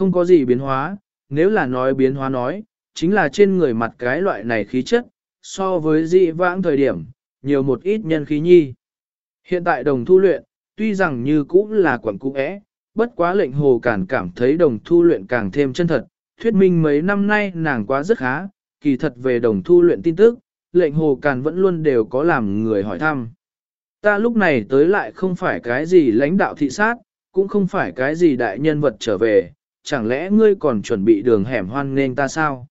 Không có gì biến hóa, nếu là nói biến hóa nói, chính là trên người mặt cái loại này khí chất, so với dị vãng thời điểm, nhiều một ít nhân khí nhi. Hiện tại đồng thu luyện, tuy rằng như cũ là quẩn cũ é, bất quá lệnh hồ cản cảm thấy đồng thu luyện càng thêm chân thật, thuyết minh mấy năm nay nàng quá rất khá, kỳ thật về đồng thu luyện tin tức, lệnh hồ cản vẫn luôn đều có làm người hỏi thăm. Ta lúc này tới lại không phải cái gì lãnh đạo thị sát, cũng không phải cái gì đại nhân vật trở về, chẳng lẽ ngươi còn chuẩn bị đường hẻm hoan nên ta sao?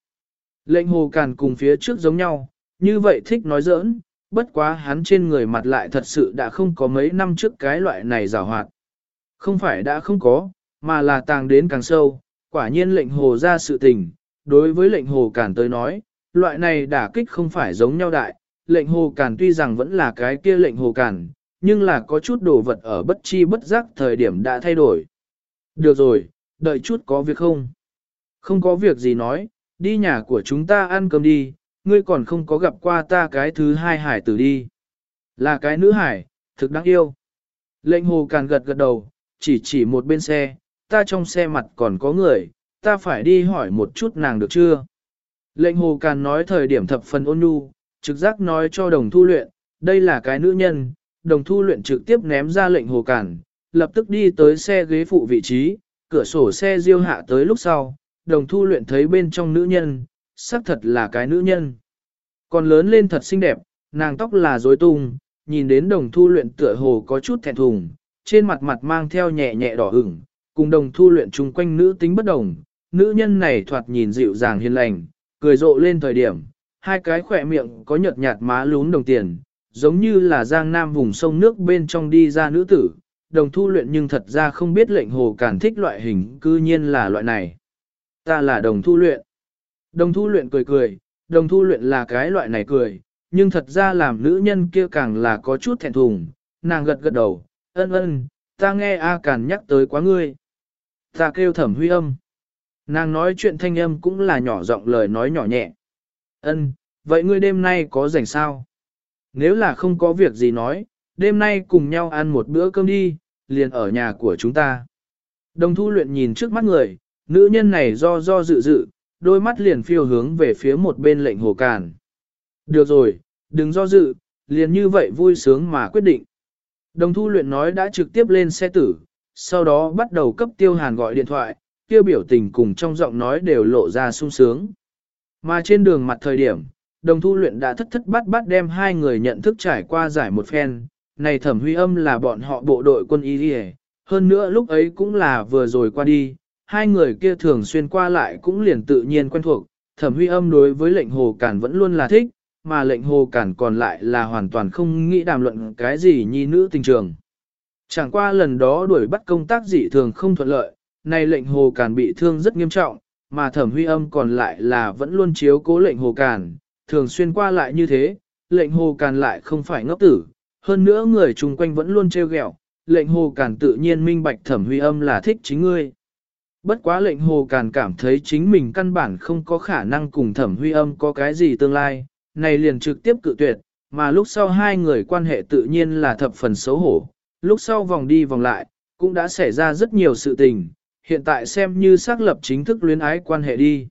Lệnh hồ càn cùng phía trước giống nhau, như vậy thích nói giỡn, bất quá hắn trên người mặt lại thật sự đã không có mấy năm trước cái loại này rào hoạt. Không phải đã không có, mà là tàng đến càng sâu, quả nhiên lệnh hồ ra sự tình, đối với lệnh hồ càn tới nói, loại này đả kích không phải giống nhau đại, lệnh hồ càn tuy rằng vẫn là cái kia lệnh hồ càn, nhưng là có chút đồ vật ở bất chi bất giác thời điểm đã thay đổi. Được rồi, đợi chút có việc không? Không có việc gì nói, đi nhà của chúng ta ăn cơm đi, ngươi còn không có gặp qua ta cái thứ hai hải tử đi. Là cái nữ hải, thực đáng yêu. Lệnh hồ càng gật gật đầu, chỉ chỉ một bên xe, ta trong xe mặt còn có người, ta phải đi hỏi một chút nàng được chưa? Lệnh hồ càng nói thời điểm thập phần ôn nhu, trực giác nói cho đồng thu luyện, đây là cái nữ nhân, đồng thu luyện trực tiếp ném ra lệnh hồ Cản, lập tức đi tới xe ghế phụ vị trí, cửa sổ xe diêu hạ tới lúc sau, đồng thu luyện thấy bên trong nữ nhân, xác thật là cái nữ nhân. Còn lớn lên thật xinh đẹp, nàng tóc là rối tung, nhìn đến đồng thu luyện tựa hồ có chút thẹn thùng, trên mặt mặt mang theo nhẹ nhẹ đỏ ửng, cùng đồng thu luyện chung quanh nữ tính bất đồng. Nữ nhân này thoạt nhìn dịu dàng hiền lành, cười rộ lên thời điểm, hai cái khỏe miệng có nhợt nhạt má lún đồng tiền, giống như là giang nam vùng sông nước bên trong đi ra nữ tử, đồng thu luyện nhưng thật ra không biết lệnh hồ cản thích loại hình cư nhiên là loại này. Ta là đồng thu luyện. Đồng thu luyện cười cười, đồng thu luyện là cái loại này cười, nhưng thật ra làm nữ nhân kia càng là có chút thẹn thùng, nàng gật gật đầu, ân ân, ta nghe A Càn nhắc tới quá ngươi. Ta kêu thẩm huy âm. Nàng nói chuyện thanh âm cũng là nhỏ giọng lời nói nhỏ nhẹ. Ân, vậy ngươi đêm nay có rảnh sao? Nếu là không có việc gì nói, đêm nay cùng nhau ăn một bữa cơm đi, liền ở nhà của chúng ta. Đồng thu luyện nhìn trước mắt người, nữ nhân này do do dự dự, đôi mắt liền phiêu hướng về phía một bên lệnh hồ càn. Được rồi, đừng do dự, liền như vậy vui sướng mà quyết định. Đồng thu luyện nói đã trực tiếp lên xe tử, sau đó bắt đầu cấp tiêu hàn gọi điện thoại, tiêu biểu tình cùng trong giọng nói đều lộ ra sung sướng. Mà trên đường mặt thời điểm, đồng thu luyện đã thất thất bát bát đem hai người nhận thức trải qua giải một phen, này thẩm huy âm là bọn họ bộ đội quân y đi hơn nữa lúc ấy cũng là vừa rồi qua đi, hai người kia thường xuyên qua lại cũng liền tự nhiên quen thuộc, thẩm huy âm đối với lệnh hồ cản vẫn luôn là thích, mà lệnh hồ cản còn lại là hoàn toàn không nghĩ đàm luận cái gì nhi nữ tình trường. Chẳng qua lần đó đuổi bắt công tác dị thường không thuận lợi, này lệnh hồ cản bị thương rất nghiêm trọng, mà thẩm huy âm còn lại là vẫn luôn chiếu cố lệnh hồ cản, thường xuyên qua lại như thế, lệnh hồ cản lại không phải ngốc tử, hơn nữa người chung quanh vẫn luôn trêu ghẹo, lệnh hồ càn tự nhiên minh bạch thẩm huy âm là thích chính ngươi. Bất quá lệnh hồ càn cảm thấy chính mình căn bản không có khả năng cùng thẩm huy âm có cái gì tương lai, này liền trực tiếp cự tuyệt, mà lúc sau hai người quan hệ tự nhiên là thập phần xấu hổ, lúc sau vòng đi vòng lại, cũng đã xảy ra rất nhiều sự tình, hiện tại xem như xác lập chính thức luyến ái quan hệ đi.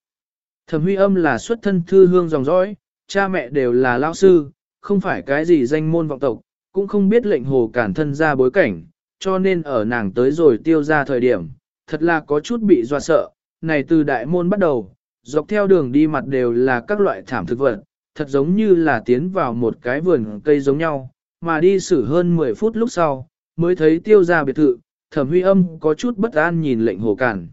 Thẩm huy âm là xuất thân thư hương dòng dõi, cha mẹ đều là lao sư, không phải cái gì danh môn vọng tộc, cũng không biết lệnh hồ cản thân ra bối cảnh, cho nên ở nàng tới rồi tiêu ra thời điểm, thật là có chút bị dọa sợ, này từ đại môn bắt đầu, dọc theo đường đi mặt đều là các loại thảm thực vật, thật giống như là tiến vào một cái vườn cây giống nhau, mà đi xử hơn 10 phút lúc sau, mới thấy tiêu ra biệt thự, thẩm huy âm có chút bất an nhìn lệnh hồ cản.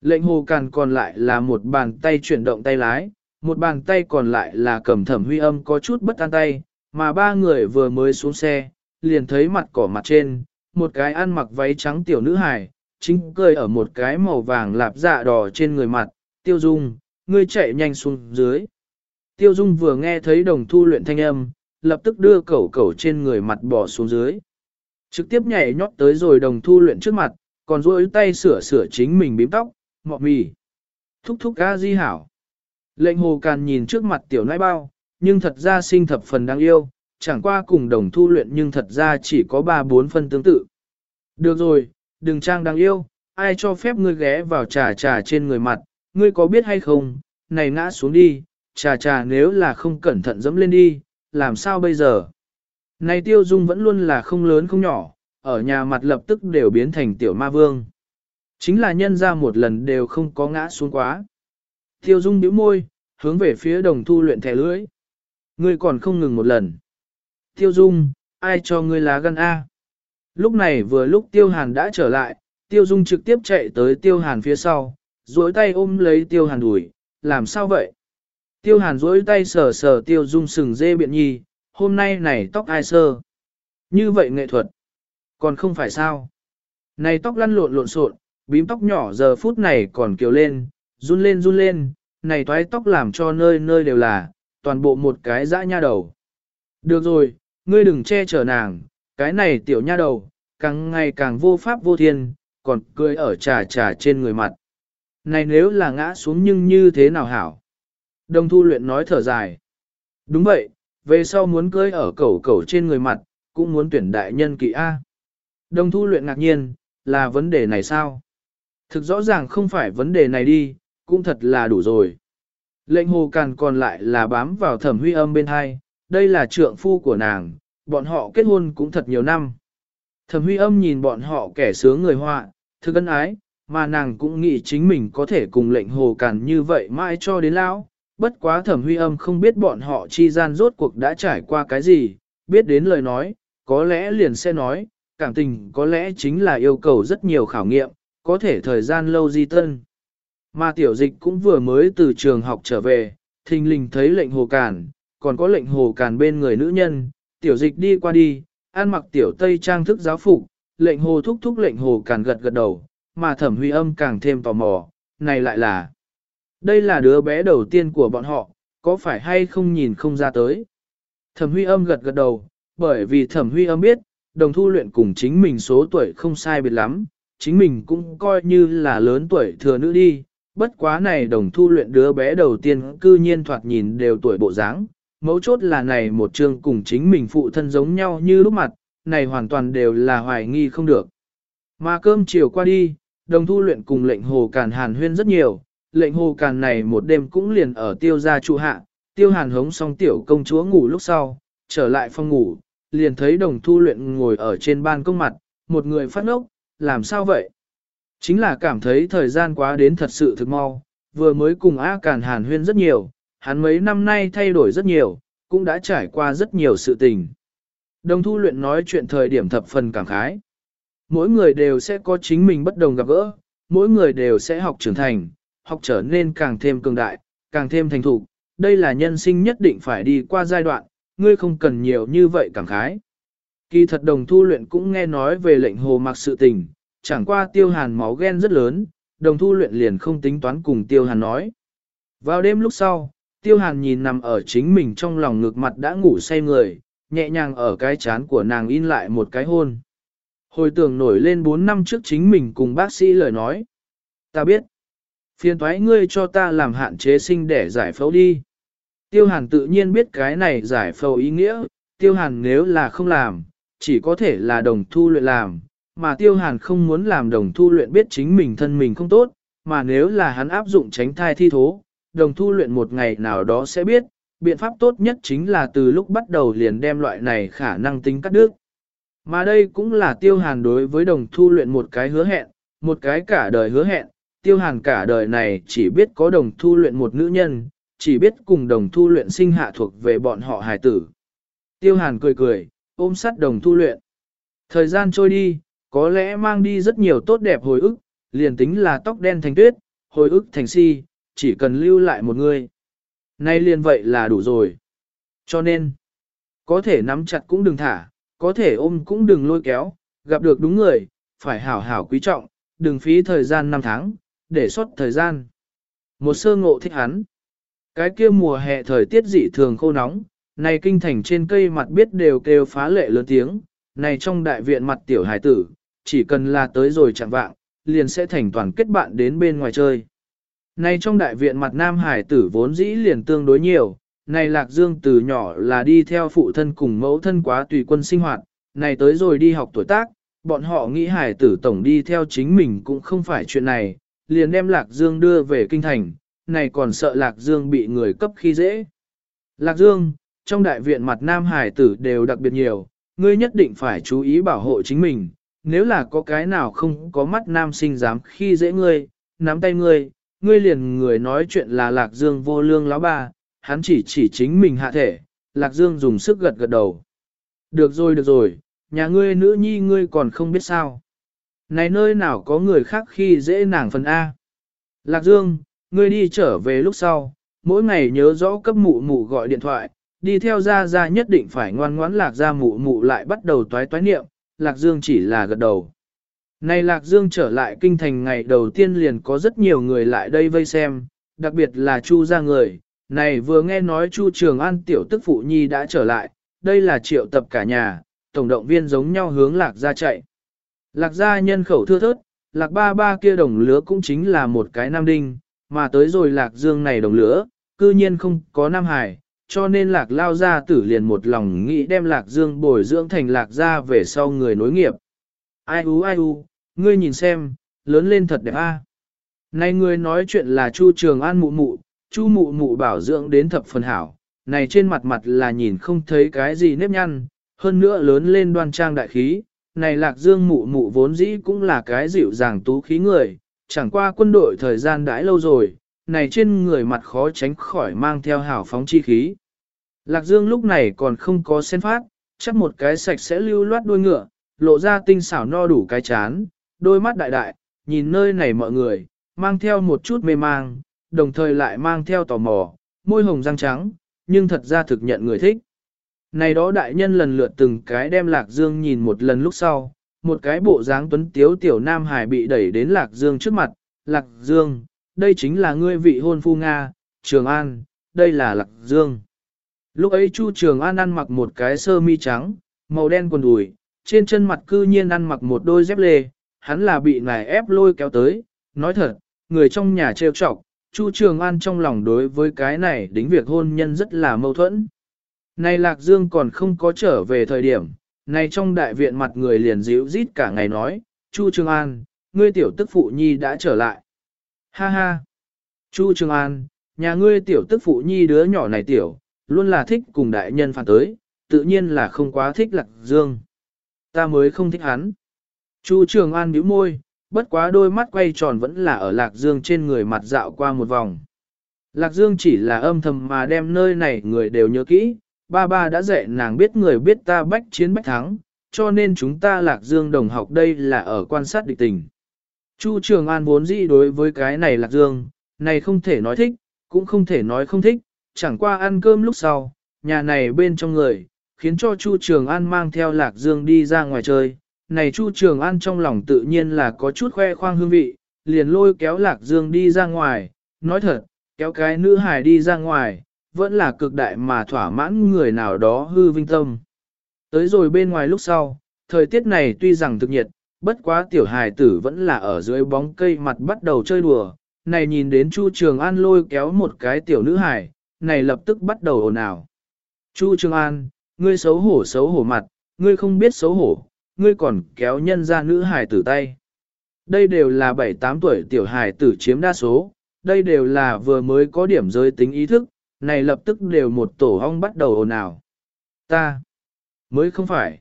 Lệnh hồ cản còn lại là một bàn tay chuyển động tay lái, một bàn tay còn lại là cầm thẩm huy âm có chút bất an tay, mà ba người vừa mới xuống xe, liền thấy mặt cỏ mặt trên, một cái ăn mặc váy trắng tiểu nữ hài, chính cười ở một cái màu vàng lạp dạ đỏ trên người mặt, tiêu dung, ngươi chạy nhanh xuống dưới. Tiêu dung vừa nghe thấy đồng thu luyện thanh âm, lập tức đưa cẩu cẩu trên người mặt bỏ xuống dưới. Trực tiếp nhảy nhót tới rồi đồng thu luyện trước mặt, còn duỗi tay sửa sửa chính mình bím tóc, mọ mì. Thúc thúc ga di hảo. Lệnh hồ càn nhìn trước mặt tiểu nãi bao, nhưng thật ra sinh thập phần đáng yêu, chẳng qua cùng đồng thu luyện nhưng thật ra chỉ có 3-4 phân tương tự. Được rồi, đừng trang đáng yêu, ai cho phép ngươi ghé vào trà trà trên người mặt, ngươi có biết hay không, này ngã xuống đi, trà trà nếu là không cẩn thận dẫm lên đi, làm sao bây giờ? Này tiêu dung vẫn luôn là không lớn không nhỏ, ở nhà mặt lập tức đều biến thành tiểu ma vương. Chính là nhân ra một lần đều không có ngã xuống quá. Tiêu dung bĩu môi, hướng về phía đồng thu luyện thẻ lưỡi. Ngươi còn không ngừng một lần. Tiêu dung, ai cho ngươi lá gan A? Lúc này vừa lúc tiêu hàn đã trở lại, tiêu dung trực tiếp chạy tới tiêu hàn phía sau, duỗi tay ôm lấy tiêu hàn đuổi, làm sao vậy? Tiêu hàn duỗi tay sờ sờ tiêu dung sừng dê biện nhi, hôm nay này tóc ai sơ? Như vậy nghệ thuật, còn không phải sao? Này tóc lăn lộn lộn xộn, bím tóc nhỏ giờ phút này còn kiều lên, run lên run lên, này toái tóc làm cho nơi nơi đều là, toàn bộ một cái dã nha đầu. Được rồi, ngươi đừng che chở nàng, cái này tiểu nha đầu, càng ngày càng vô pháp vô thiên, còn cười ở trà trà trên người mặt. Này nếu là ngã xuống nhưng như thế nào hảo? Đồng thu luyện nói thở dài. Đúng vậy, về sau muốn cưới ở cẩu cẩu trên người mặt, cũng muốn tuyển đại nhân kỵ A. Đồng thu luyện ngạc nhiên, là vấn đề này sao? Thực rõ ràng không phải vấn đề này đi, cũng thật là đủ rồi. Lệnh hồ càn còn lại là bám vào thẩm huy âm bên hai, đây là trượng phu của nàng, bọn họ kết hôn cũng thật nhiều năm. Thẩm huy âm nhìn bọn họ kẻ sướng người họa, thư ân ái, mà nàng cũng nghĩ chính mình có thể cùng lệnh hồ càn như vậy mãi cho đến lão. Bất quá thẩm huy âm không biết bọn họ chi gian rốt cuộc đã trải qua cái gì, biết đến lời nói, có lẽ liền sẽ nói, cảm tình có lẽ chính là yêu cầu rất nhiều khảo nghiệm, có thể thời gian lâu di tân. Mà tiểu dịch cũng vừa mới từ trường học trở về, thình lình thấy lệnh hồ cản, còn có lệnh hồ cản bên người nữ nhân, tiểu dịch đi qua đi, ăn mặc tiểu tây trang thức giáo phục, lệnh hồ thúc thúc lệnh hồ cản gật gật đầu, mà thẩm huy âm càng thêm tò mò, này lại là, đây là đứa bé đầu tiên của bọn họ, có phải hay không nhìn không ra tới. Thẩm huy âm gật gật đầu, bởi vì thẩm huy âm biết, đồng thu luyện cùng chính mình số tuổi không sai biệt lắm, chính mình cũng coi như là lớn tuổi thừa nữ đi, bất quá này đồng thu luyện đứa bé đầu tiên cư nhiên thoạt nhìn đều tuổi bộ dáng, mấu chốt là này một chương cùng chính mình phụ thân giống nhau như lúc mặt, này hoàn toàn đều là hoài nghi không được. Mà cơm chiều qua đi, đồng thu luyện cùng lệnh hồ càn hàn huyên rất nhiều, lệnh hồ càn này một đêm cũng liền ở tiêu gia trụ hạ, tiêu hàn hống xong tiểu công chúa ngủ lúc sau, trở lại phòng ngủ, liền thấy đồng thu luyện ngồi ở trên ban công mặt, một người phát ngốc, làm sao vậy? Chính là cảm thấy thời gian quá đến thật sự thực mau, vừa mới cùng A Càn hàn huyên rất nhiều, hắn mấy năm nay thay đổi rất nhiều, cũng đã trải qua rất nhiều sự tình. Đồng thu luyện nói chuyện thời điểm thập phần cảm khái. Mỗi người đều sẽ có chính mình bất đồng gặp gỡ, mỗi người đều sẽ học trưởng thành, học trở nên càng thêm cường đại, càng thêm thành thục. Đây là nhân sinh nhất định phải đi qua giai đoạn, ngươi không cần nhiều như vậy cảm khái. Kỳ thật đồng thu luyện cũng nghe nói về lệnh hồ mặc sự tình, chẳng qua tiêu hàn máu ghen rất lớn, đồng thu luyện liền không tính toán cùng tiêu hàn nói. Vào đêm lúc sau, tiêu hàn nhìn nằm ở chính mình trong lòng ngược mặt đã ngủ say người, nhẹ nhàng ở cái chán của nàng in lại một cái hôn. Hồi tưởng nổi lên 4 năm trước chính mình cùng bác sĩ lời nói. Ta biết. Phiền thoái ngươi cho ta làm hạn chế sinh để giải phẫu đi. Tiêu hàn tự nhiên biết cái này giải phẫu ý nghĩa, tiêu hàn nếu là không làm, chỉ có thể là đồng thu luyện làm, mà tiêu hàn không muốn làm đồng thu luyện biết chính mình thân mình không tốt, mà nếu là hắn áp dụng tránh thai thi thố, đồng thu luyện một ngày nào đó sẽ biết, biện pháp tốt nhất chính là từ lúc bắt đầu liền đem loại này khả năng tính cắt đứt. Mà đây cũng là tiêu hàn đối với đồng thu luyện một cái hứa hẹn, một cái cả đời hứa hẹn, tiêu hàn cả đời này chỉ biết có đồng thu luyện một nữ nhân, chỉ biết cùng đồng thu luyện sinh hạ thuộc về bọn họ hài tử. Tiêu hàn cười cười, ôm sát đồng thu luyện. Thời gian trôi đi, có lẽ mang đi rất nhiều tốt đẹp hồi ức, liền tính là tóc đen thành tuyết, hồi ức thành si, chỉ cần lưu lại một người. Nay liền vậy là đủ rồi. Cho nên, có thể nắm chặt cũng đừng thả, có thể ôm cũng đừng lôi kéo, gặp được đúng người, phải hảo hảo quý trọng, đừng phí thời gian năm tháng, để suốt thời gian. Một sơ ngộ thích hắn. Cái kia mùa hè thời tiết dị thường khô nóng, này kinh thành trên cây mặt biết đều kêu phá lệ lớn tiếng, này trong đại viện mặt tiểu hải tử, chỉ cần là tới rồi chẳng vạng, liền sẽ thành toàn kết bạn đến bên ngoài chơi. Này trong đại viện mặt nam hải tử vốn dĩ liền tương đối nhiều, này lạc dương từ nhỏ là đi theo phụ thân cùng mẫu thân quá tùy quân sinh hoạt, này tới rồi đi học tuổi tác, bọn họ nghĩ hải tử tổng đi theo chính mình cũng không phải chuyện này, liền đem Lạc Dương đưa về kinh thành, này còn sợ Lạc Dương bị người cấp khi dễ. Lạc Dương, trong đại viện mặt nam hải tử đều đặc biệt nhiều, ngươi nhất định phải chú ý bảo hộ chính mình, nếu là có cái nào không có mắt nam sinh dám khi dễ ngươi, nắm tay ngươi, ngươi liền người nói chuyện là Lạc Dương vô lương lão ba, hắn chỉ chỉ chính mình hạ thể, Lạc Dương dùng sức gật gật đầu. Được rồi được rồi, nhà ngươi nữ nhi ngươi còn không biết sao. Này nơi nào có người khác khi dễ nàng phần A. Lạc Dương, ngươi đi trở về lúc sau, mỗi ngày nhớ rõ cấp mụ mụ gọi điện thoại, đi theo ra ra nhất định phải ngoan ngoãn lạc ra mụ mụ lại bắt đầu toái toái niệm, Lạc Dương chỉ là gật đầu. Này Lạc Dương trở lại kinh thành ngày đầu tiên liền có rất nhiều người lại đây vây xem, đặc biệt là Chu ra người, này vừa nghe nói Chu Trường An tiểu tức phụ nhi đã trở lại, đây là triệu tập cả nhà, tổng động viên giống nhau hướng Lạc ra chạy. Lạc gia nhân khẩu thưa thớt, Lạc ba ba kia đồng lứa cũng chính là một cái nam đinh, mà tới rồi Lạc Dương này đồng lứa, cư nhiên không có nam hải, cho nên lạc lao gia tử liền một lòng nghĩ đem lạc dương bồi dưỡng thành lạc gia về sau người nối nghiệp. Ai u ai u, ngươi nhìn xem, lớn lên thật đẹp a. À. Này ngươi nói chuyện là Chu Trường An mụ mụ, Chu mụ mụ bảo dưỡng đến thập phần hảo, này trên mặt mặt là nhìn không thấy cái gì nếp nhăn, hơn nữa lớn lên đoan trang đại khí, này lạc dương mụ mụ vốn dĩ cũng là cái dịu dàng tú khí người, chẳng qua quân đội thời gian đãi lâu rồi, này trên người mặt khó tránh khỏi mang theo hào phóng chi khí. Lạc Dương lúc này còn không có sen phát, chắc một cái sạch sẽ lưu loát đuôi ngựa, lộ ra tinh xảo no đủ cái chán, đôi mắt đại đại, nhìn nơi này mọi người, mang theo một chút mê mang, đồng thời lại mang theo tò mò, môi hồng răng trắng, nhưng thật ra thực nhận người thích. Này đó đại nhân lần lượt từng cái đem Lạc Dương nhìn một lần lúc sau, một cái bộ dáng tuấn tiếu tiểu nam hải bị đẩy đến Lạc Dương trước mặt, Lạc Dương, đây chính là ngươi vị hôn phu Nga, Trường An, đây là Lạc Dương. Lúc ấy Chu Trường An ăn mặc một cái sơ mi trắng, màu đen quần đùi, trên chân mặt cư nhiên ăn mặc một đôi dép lê, hắn là bị ngài ép lôi kéo tới, nói thật, người trong nhà trêu chọc, Chu Trường An trong lòng đối với cái này đính việc hôn nhân rất là mâu thuẫn. Này Lạc Dương còn không có trở về thời điểm, này trong đại viện mặt người liền díu rít cả ngày nói, Chu Trường An, ngươi tiểu tức phụ nhi đã trở lại. Ha ha! Chu Trường An, nhà ngươi tiểu tức phụ nhi đứa nhỏ này tiểu, luôn là thích cùng đại nhân phản tới, tự nhiên là không quá thích Lạc Dương. Ta mới không thích hắn. Chu Trường An bĩu môi, bất quá đôi mắt quay tròn vẫn là ở Lạc Dương trên người mặt dạo qua một vòng. Lạc Dương chỉ là âm thầm mà đem nơi này người đều nhớ kỹ, ba ba đã dạy nàng biết người biết ta bách chiến bách thắng, cho nên chúng ta Lạc Dương đồng học đây là ở quan sát địch tình. Chu Trường An vốn dĩ đối với cái này Lạc Dương, này không thể nói thích, cũng không thể nói không thích, chẳng qua ăn cơm lúc sau, nhà này bên trong người, khiến cho Chu Trường An mang theo Lạc Dương đi ra ngoài chơi. Này Chu Trường An trong lòng tự nhiên là có chút khoe khoang hương vị, liền lôi kéo Lạc Dương đi ra ngoài, nói thật, kéo cái nữ hài đi ra ngoài, vẫn là cực đại mà thỏa mãn người nào đó hư vinh tâm. Tới rồi bên ngoài lúc sau, thời tiết này tuy rằng thực nhiệt, bất quá tiểu hài tử vẫn là ở dưới bóng cây mặt bắt đầu chơi đùa. Này nhìn đến Chu Trường An lôi kéo một cái tiểu nữ hài, này lập tức bắt đầu ồn ào. Chu Trường An, ngươi xấu hổ xấu hổ mặt, ngươi không biết xấu hổ, ngươi còn kéo nhân ra nữ hài tử tay. Đây đều là 7-8 tuổi tiểu hài tử chiếm đa số, đây đều là vừa mới có điểm giới tính ý thức, này lập tức đều một tổ hong bắt đầu ồn ào. Ta, mới không phải.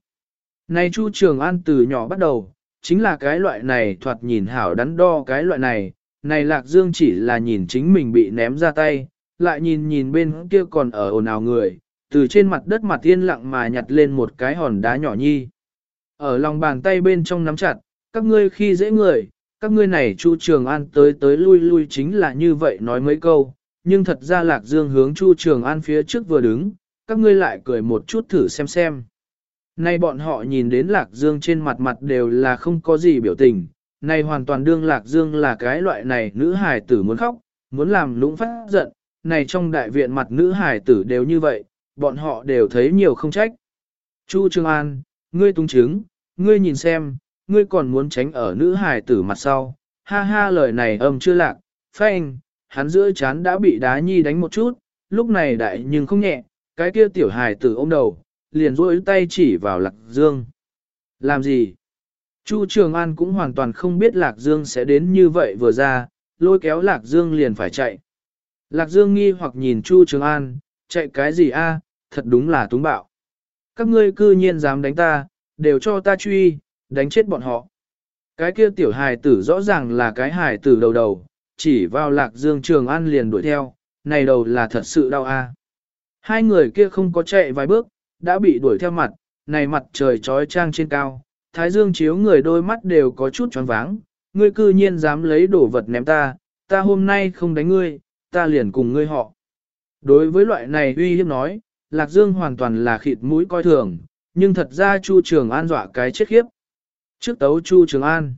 Này Chu Trường An từ nhỏ bắt đầu, chính là cái loại này thoạt nhìn hảo đắn đo cái loại này, này Lạc Dương chỉ là nhìn chính mình bị ném ra tay, lại nhìn nhìn bên kia còn ở ồn ào người, từ trên mặt đất mặt yên lặng mà nhặt lên một cái hòn đá nhỏ nhi. Ở lòng bàn tay bên trong nắm chặt, các ngươi khi dễ người, các ngươi này Chu Trường An tới tới lui lui chính là như vậy nói mấy câu, nhưng thật ra Lạc Dương hướng Chu Trường An phía trước vừa đứng, các ngươi lại cười một chút thử xem xem. Nay bọn họ nhìn đến Lạc Dương trên mặt mặt đều là không có gì biểu tình, này hoàn toàn đương Lạc Dương là cái loại này nữ hài tử muốn khóc, muốn làm lũng phát giận, này trong đại viện mặt nữ hài tử đều như vậy, bọn họ đều thấy nhiều không trách. Chu Trương An, ngươi tung chứng, ngươi nhìn xem, ngươi còn muốn tránh ở nữ hài tử mặt sau, ha ha lời này âm chưa lạc, phanh, hắn giữa chán đã bị đá nhi đánh một chút, lúc này đại nhưng không nhẹ, cái kia tiểu hài tử ôm đầu, liền rỗi tay chỉ vào lạc dương. Làm gì? Chu Trường An cũng hoàn toàn không biết Lạc Dương sẽ đến như vậy vừa ra, lôi kéo Lạc Dương liền phải chạy. Lạc Dương nghi hoặc nhìn Chu Trường An, chạy cái gì a? thật đúng là túng bạo. Các ngươi cư nhiên dám đánh ta, đều cho ta truy, đánh chết bọn họ. Cái kia tiểu hài tử rõ ràng là cái hài tử đầu đầu, chỉ vào Lạc Dương Trường An liền đuổi theo, này đầu là thật sự đau a. Hai người kia không có chạy vài bước, đã bị đuổi theo mặt, này mặt trời trói trang trên cao, thái dương chiếu người đôi mắt đều có chút choáng váng, ngươi cư nhiên dám lấy đồ vật ném ta, ta hôm nay không đánh ngươi, ta liền cùng ngươi họ. Đối với loại này uy hiếp nói, Lạc Dương hoàn toàn là khịt mũi coi thường, nhưng thật ra Chu Trường An dọa cái chết khiếp. Trước tấu Chu Trường An,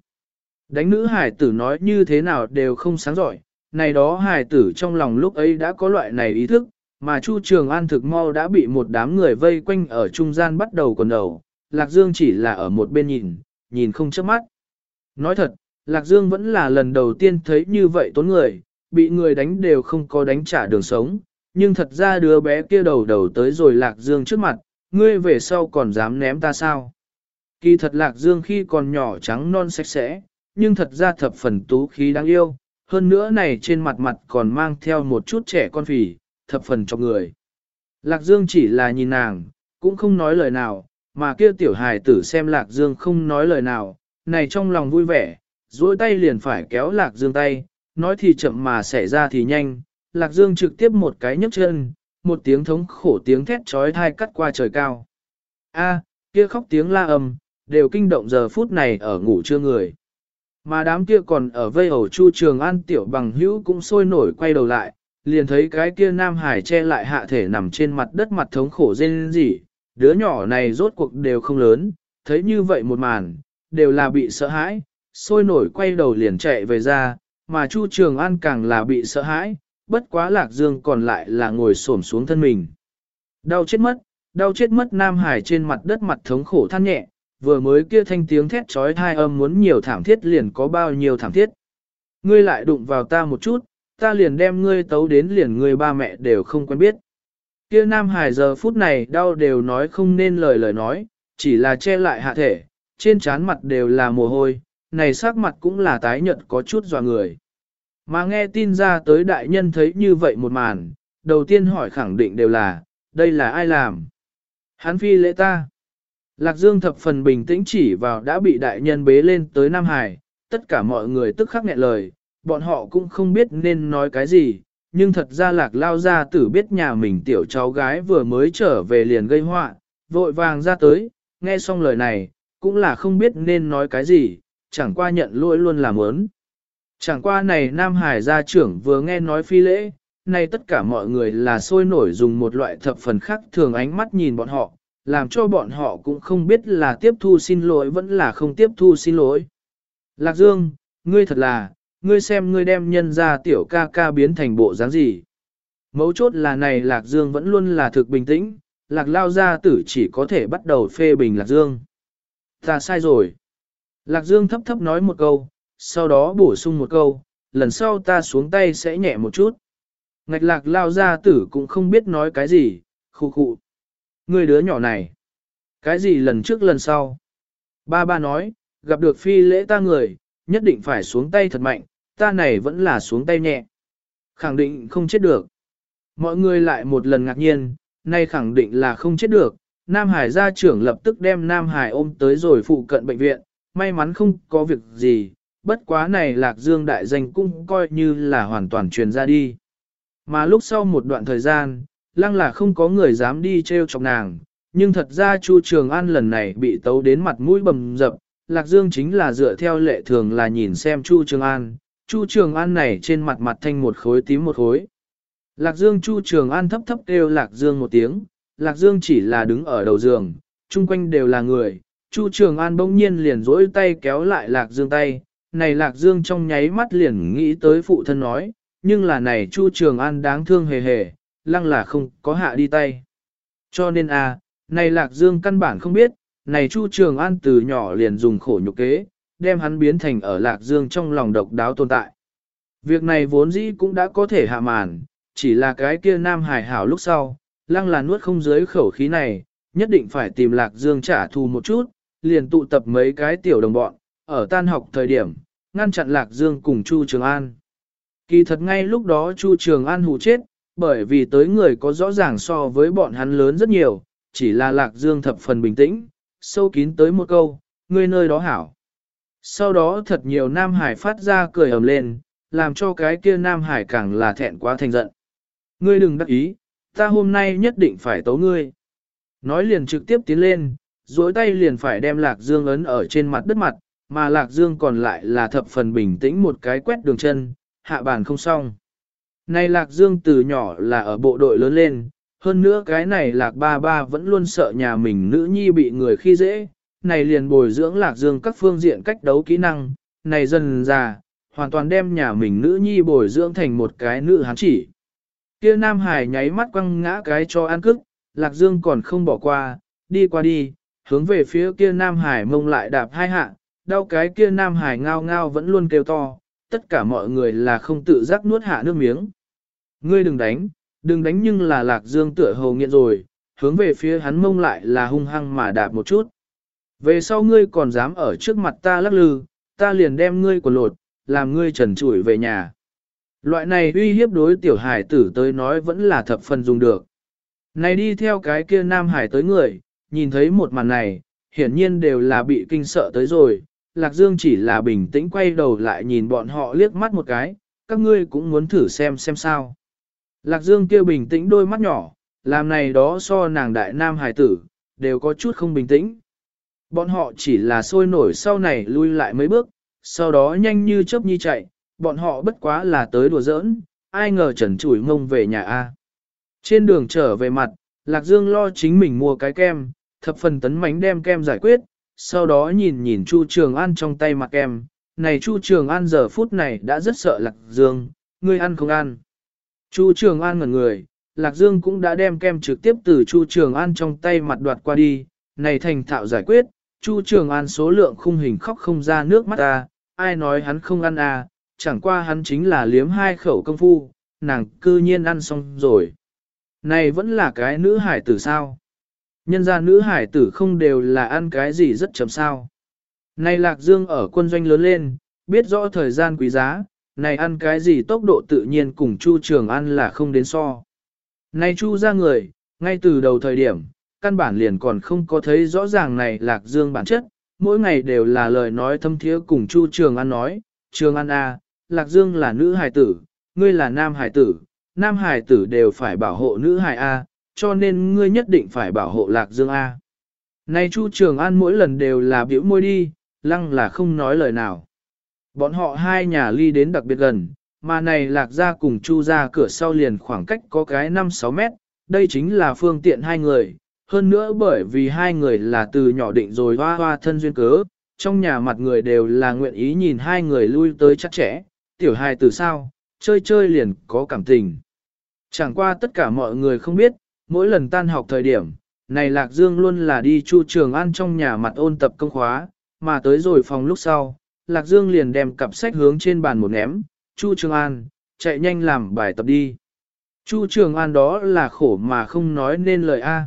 đánh nữ hải tử nói như thế nào đều không sáng giỏi, này đó hải tử trong lòng lúc ấy đã có loại này ý thức, mà Chu Trường An thực mau đã bị một đám người vây quanh ở trung gian bắt đầu quần đầu, Lạc Dương chỉ là ở một bên nhìn, nhìn không chớp mắt. Nói thật, Lạc Dương vẫn là lần đầu tiên thấy như vậy tốn người, bị người đánh đều không có đánh trả đường sống, nhưng thật ra đứa bé kia đầu đầu tới rồi Lạc Dương trước mặt, ngươi về sau còn dám ném ta sao? Kỳ thật Lạc Dương khi còn nhỏ trắng non sạch sẽ, nhưng thật ra thập phần tú khí đáng yêu, hơn nữa này trên mặt mặt còn mang theo một chút trẻ con phì, thập phần cho người. Lạc Dương chỉ là nhìn nàng, cũng không nói lời nào, mà kia tiểu hài tử xem Lạc Dương không nói lời nào, này trong lòng vui vẻ, duỗi tay liền phải kéo Lạc Dương tay, nói thì chậm mà xảy ra thì nhanh, Lạc Dương trực tiếp một cái nhấc chân, một tiếng thống khổ tiếng thét trói thai cắt qua trời cao. A, kia khóc tiếng la ầm, đều kinh động giờ phút này ở ngủ chưa người. Mà đám kia còn ở vây ổ chu trường an tiểu bằng hữu cũng sôi nổi quay đầu lại, liền thấy cái kia nam hải che lại hạ thể nằm trên mặt đất mặt thống khổ rên rỉ, đứa nhỏ này rốt cuộc đều không lớn, thấy như vậy một màn, đều là bị sợ hãi, sôi nổi quay đầu liền chạy về ra, mà Chu Trường An càng là bị sợ hãi, bất quá Lạc Dương còn lại là ngồi xổm xuống thân mình. Đau chết mất, đau chết mất Nam Hải trên mặt đất mặt thống khổ than nhẹ, vừa mới kia thanh tiếng thét trói thai âm muốn nhiều thảm thiết liền có bao nhiêu thảm thiết. Ngươi lại đụng vào ta một chút, ta liền đem ngươi tấu đến liền ngươi ba mẹ đều không quen biết. Kia Nam Hải giờ phút này đau đều nói không nên lời lời nói, chỉ là che lại hạ thể, trên trán mặt đều là mồ hôi, này sắc mặt cũng là tái nhợt có chút dò người. Mà nghe tin ra tới đại nhân thấy như vậy một màn, đầu tiên hỏi khẳng định đều là, đây là ai làm? hán phi lễ ta. Lạc Dương thập phần bình tĩnh chỉ vào đã bị đại nhân bế lên tới Nam Hải, tất cả mọi người tức khắc nghẹn lời, bọn họ cũng không biết nên nói cái gì, nhưng thật ra lạc lao ra tử biết nhà mình tiểu cháu gái vừa mới trở về liền gây họa, vội vàng ra tới, nghe xong lời này, cũng là không biết nên nói cái gì, chẳng qua nhận lỗi luôn làm ớn. Chẳng qua này Nam Hải gia trưởng vừa nghe nói phi lễ, nay tất cả mọi người là sôi nổi dùng một loại thập phần khác thường ánh mắt nhìn bọn họ, làm cho bọn họ cũng không biết là tiếp thu xin lỗi vẫn là không tiếp thu xin lỗi. Lạc Dương, ngươi thật là, ngươi xem ngươi đem nhân ra tiểu ca ca biến thành bộ dáng gì. Mấu chốt là này Lạc Dương vẫn luôn là thực bình tĩnh, Lạc Lao gia tử chỉ có thể bắt đầu phê bình Lạc Dương. Ta sai rồi. Lạc Dương thấp thấp nói một câu, sau đó bổ sung một câu, lần sau ta xuống tay sẽ nhẹ một chút. Ngạch lạc lao gia tử cũng không biết nói cái gì, khu khu. Người đứa nhỏ này. Cái gì lần trước lần sau? Ba ba nói, gặp được phi lễ ta người, nhất định phải xuống tay thật mạnh, ta này vẫn là xuống tay nhẹ. Khẳng định không chết được. Mọi người lại một lần ngạc nhiên, nay khẳng định là không chết được. Nam Hải gia trưởng lập tức đem Nam Hải ôm tới rồi phụ cận bệnh viện, may mắn không có việc gì, bất quá này Lạc Dương đại danh cũng coi như là hoàn toàn truyền ra đi. Mà lúc sau một đoạn thời gian, lăng là không có người dám đi treo chọc nàng, nhưng thật ra Chu Trường An lần này bị tấu đến mặt mũi bầm dập, Lạc Dương chính là dựa theo lệ thường là nhìn xem Chu Trường An, Chu Trường An này trên mặt mặt thanh một khối tím một khối. Lạc Dương Chu Trường An thấp thấp kêu Lạc Dương một tiếng, Lạc Dương chỉ là đứng ở đầu giường, chung quanh đều là người, Chu Trường An bỗng nhiên liền rỗi tay kéo lại Lạc Dương tay, này Lạc Dương trong nháy mắt liền nghĩ tới phụ thân nói, nhưng là này Chu Trường An đáng thương hề hề, lăng là không có hạ đi tay. Cho nên à, này Lạc Dương căn bản không biết, này Chu Trường An từ nhỏ liền dùng khổ nhục kế, đem hắn biến thành ở Lạc Dương trong lòng độc đáo tồn tại. Việc này vốn dĩ cũng đã có thể hạ màn, chỉ là cái kia Nam Hải hảo lúc sau, lăng là nuốt không dưới khẩu khí này, nhất định phải tìm Lạc Dương trả thù một chút, liền tụ tập mấy cái tiểu đồng bọn, ở tan học thời điểm, ngăn chặn Lạc Dương cùng Chu Trường An. Kỳ thật ngay lúc đó Chu Trường An hù chết, bởi vì tới người có rõ ràng so với bọn hắn lớn rất nhiều, chỉ là Lạc Dương thập phần bình tĩnh, sâu kín tới một câu, ngươi nơi đó hảo. Sau đó thật nhiều Nam Hải phát ra cười ầm lên, làm cho cái kia Nam Hải càng là thẹn quá thành giận. Ngươi đừng đắc ý, ta hôm nay nhất định phải tấu ngươi. Nói liền trực tiếp tiến lên, duỗi tay liền phải đem Lạc Dương ấn ở trên mặt đất mặt, mà Lạc Dương còn lại là thập phần bình tĩnh một cái quét đường chân, hạ bàn không xong. Này Lạc Dương từ nhỏ là ở bộ đội lớn lên, hơn nữa cái này Lạc ba ba vẫn luôn sợ nhà mình nữ nhi bị người khi dễ, này liền bồi dưỡng Lạc Dương các phương diện cách đấu kỹ năng, này dần già, hoàn toàn đem nhà mình nữ nhi bồi dưỡng thành một cái nữ hán chỉ. Kia Nam Hải nháy mắt quăng ngã cái cho ăn cức, Lạc Dương còn không bỏ qua, đi qua đi, hướng về phía kia Nam Hải mông lại đạp hai hạ, đau cái kia Nam Hải ngao ngao vẫn luôn kêu to, tất cả mọi người là không tự giác nuốt hạ nước miếng. Ngươi đừng đánh, đừng đánh nhưng là Lạc Dương tựa hồ nghiện rồi, hướng về phía hắn mông lại là hung hăng mà đạp một chút. Về sau ngươi còn dám ở trước mặt ta lắc lư, ta liền đem ngươi của lột, làm ngươi trần trụi về nhà. Loại này uy hiếp đối tiểu hải tử tới nói vẫn là thập phần dùng được. Này đi theo cái kia nam hải tới người, nhìn thấy một màn này, hiển nhiên đều là bị kinh sợ tới rồi. Lạc Dương chỉ là bình tĩnh quay đầu lại nhìn bọn họ liếc mắt một cái, các ngươi cũng muốn thử xem xem sao. Lạc Dương kia bình tĩnh đôi mắt nhỏ, làm này đó so nàng đại nam hải tử, đều có chút không bình tĩnh. Bọn họ chỉ là sôi nổi sau này lui lại mấy bước, sau đó nhanh như chớp nhi chạy, bọn họ bất quá là tới đùa giỡn, ai ngờ trần chủi mông về nhà A. Trên đường trở về mặt, Lạc Dương lo chính mình mua cái kem, thập phần tấn mánh đem kem giải quyết, sau đó nhìn nhìn Chu Trường An trong tay mặt kem, này Chu Trường An giờ phút này đã rất sợ Lạc Dương, ngươi ăn không ăn. Chu Trường An ngẩn người, Lạc Dương cũng đã đem kem trực tiếp từ Chu Trường An trong tay mặt đoạt qua đi, này thành thạo giải quyết, Chu Trường An số lượng khung hình khóc không ra nước mắt ta, ai nói hắn không ăn à, chẳng qua hắn chính là liếm hai khẩu công phu, nàng cư nhiên ăn xong rồi. Này vẫn là cái nữ hải tử sao? Nhân ra nữ hải tử không đều là ăn cái gì rất chậm sao. Này Lạc Dương ở quân doanh lớn lên, biết rõ thời gian quý giá, này ăn cái gì tốc độ tự nhiên cùng Chu Trường ăn là không đến so. Này Chu ra người, ngay từ đầu thời điểm, căn bản liền còn không có thấy rõ ràng này Lạc Dương bản chất, mỗi ngày đều là lời nói thâm thiế cùng Chu Trường An nói, Trường An A, à, Lạc Dương là nữ hài tử, ngươi là nam hài tử, nam hài tử đều phải bảo hộ nữ hài A, cho nên ngươi nhất định phải bảo hộ Lạc Dương A. Này Chu Trường An mỗi lần đều là biểu môi đi, lăng là không nói lời nào. Bọn họ hai nhà ly đến đặc biệt gần, mà này Lạc ra cùng Chu ra cửa sau liền khoảng cách có cái 5-6 mét, đây chính là phương tiện hai người, hơn nữa bởi vì hai người là từ nhỏ định rồi hoa hoa thân duyên cớ, trong nhà mặt người đều là nguyện ý nhìn hai người lui tới chắc chẽ, tiểu hài từ sao, chơi chơi liền có cảm tình. Chẳng qua tất cả mọi người không biết, mỗi lần tan học thời điểm, này Lạc Dương luôn là đi chu trường ăn trong nhà mặt ôn tập công khóa, mà tới rồi phòng lúc sau, Lạc Dương liền đem cặp sách hướng trên bàn một ném, chu trường an, chạy nhanh làm bài tập đi. Chu trường an đó là khổ mà không nói nên lời A.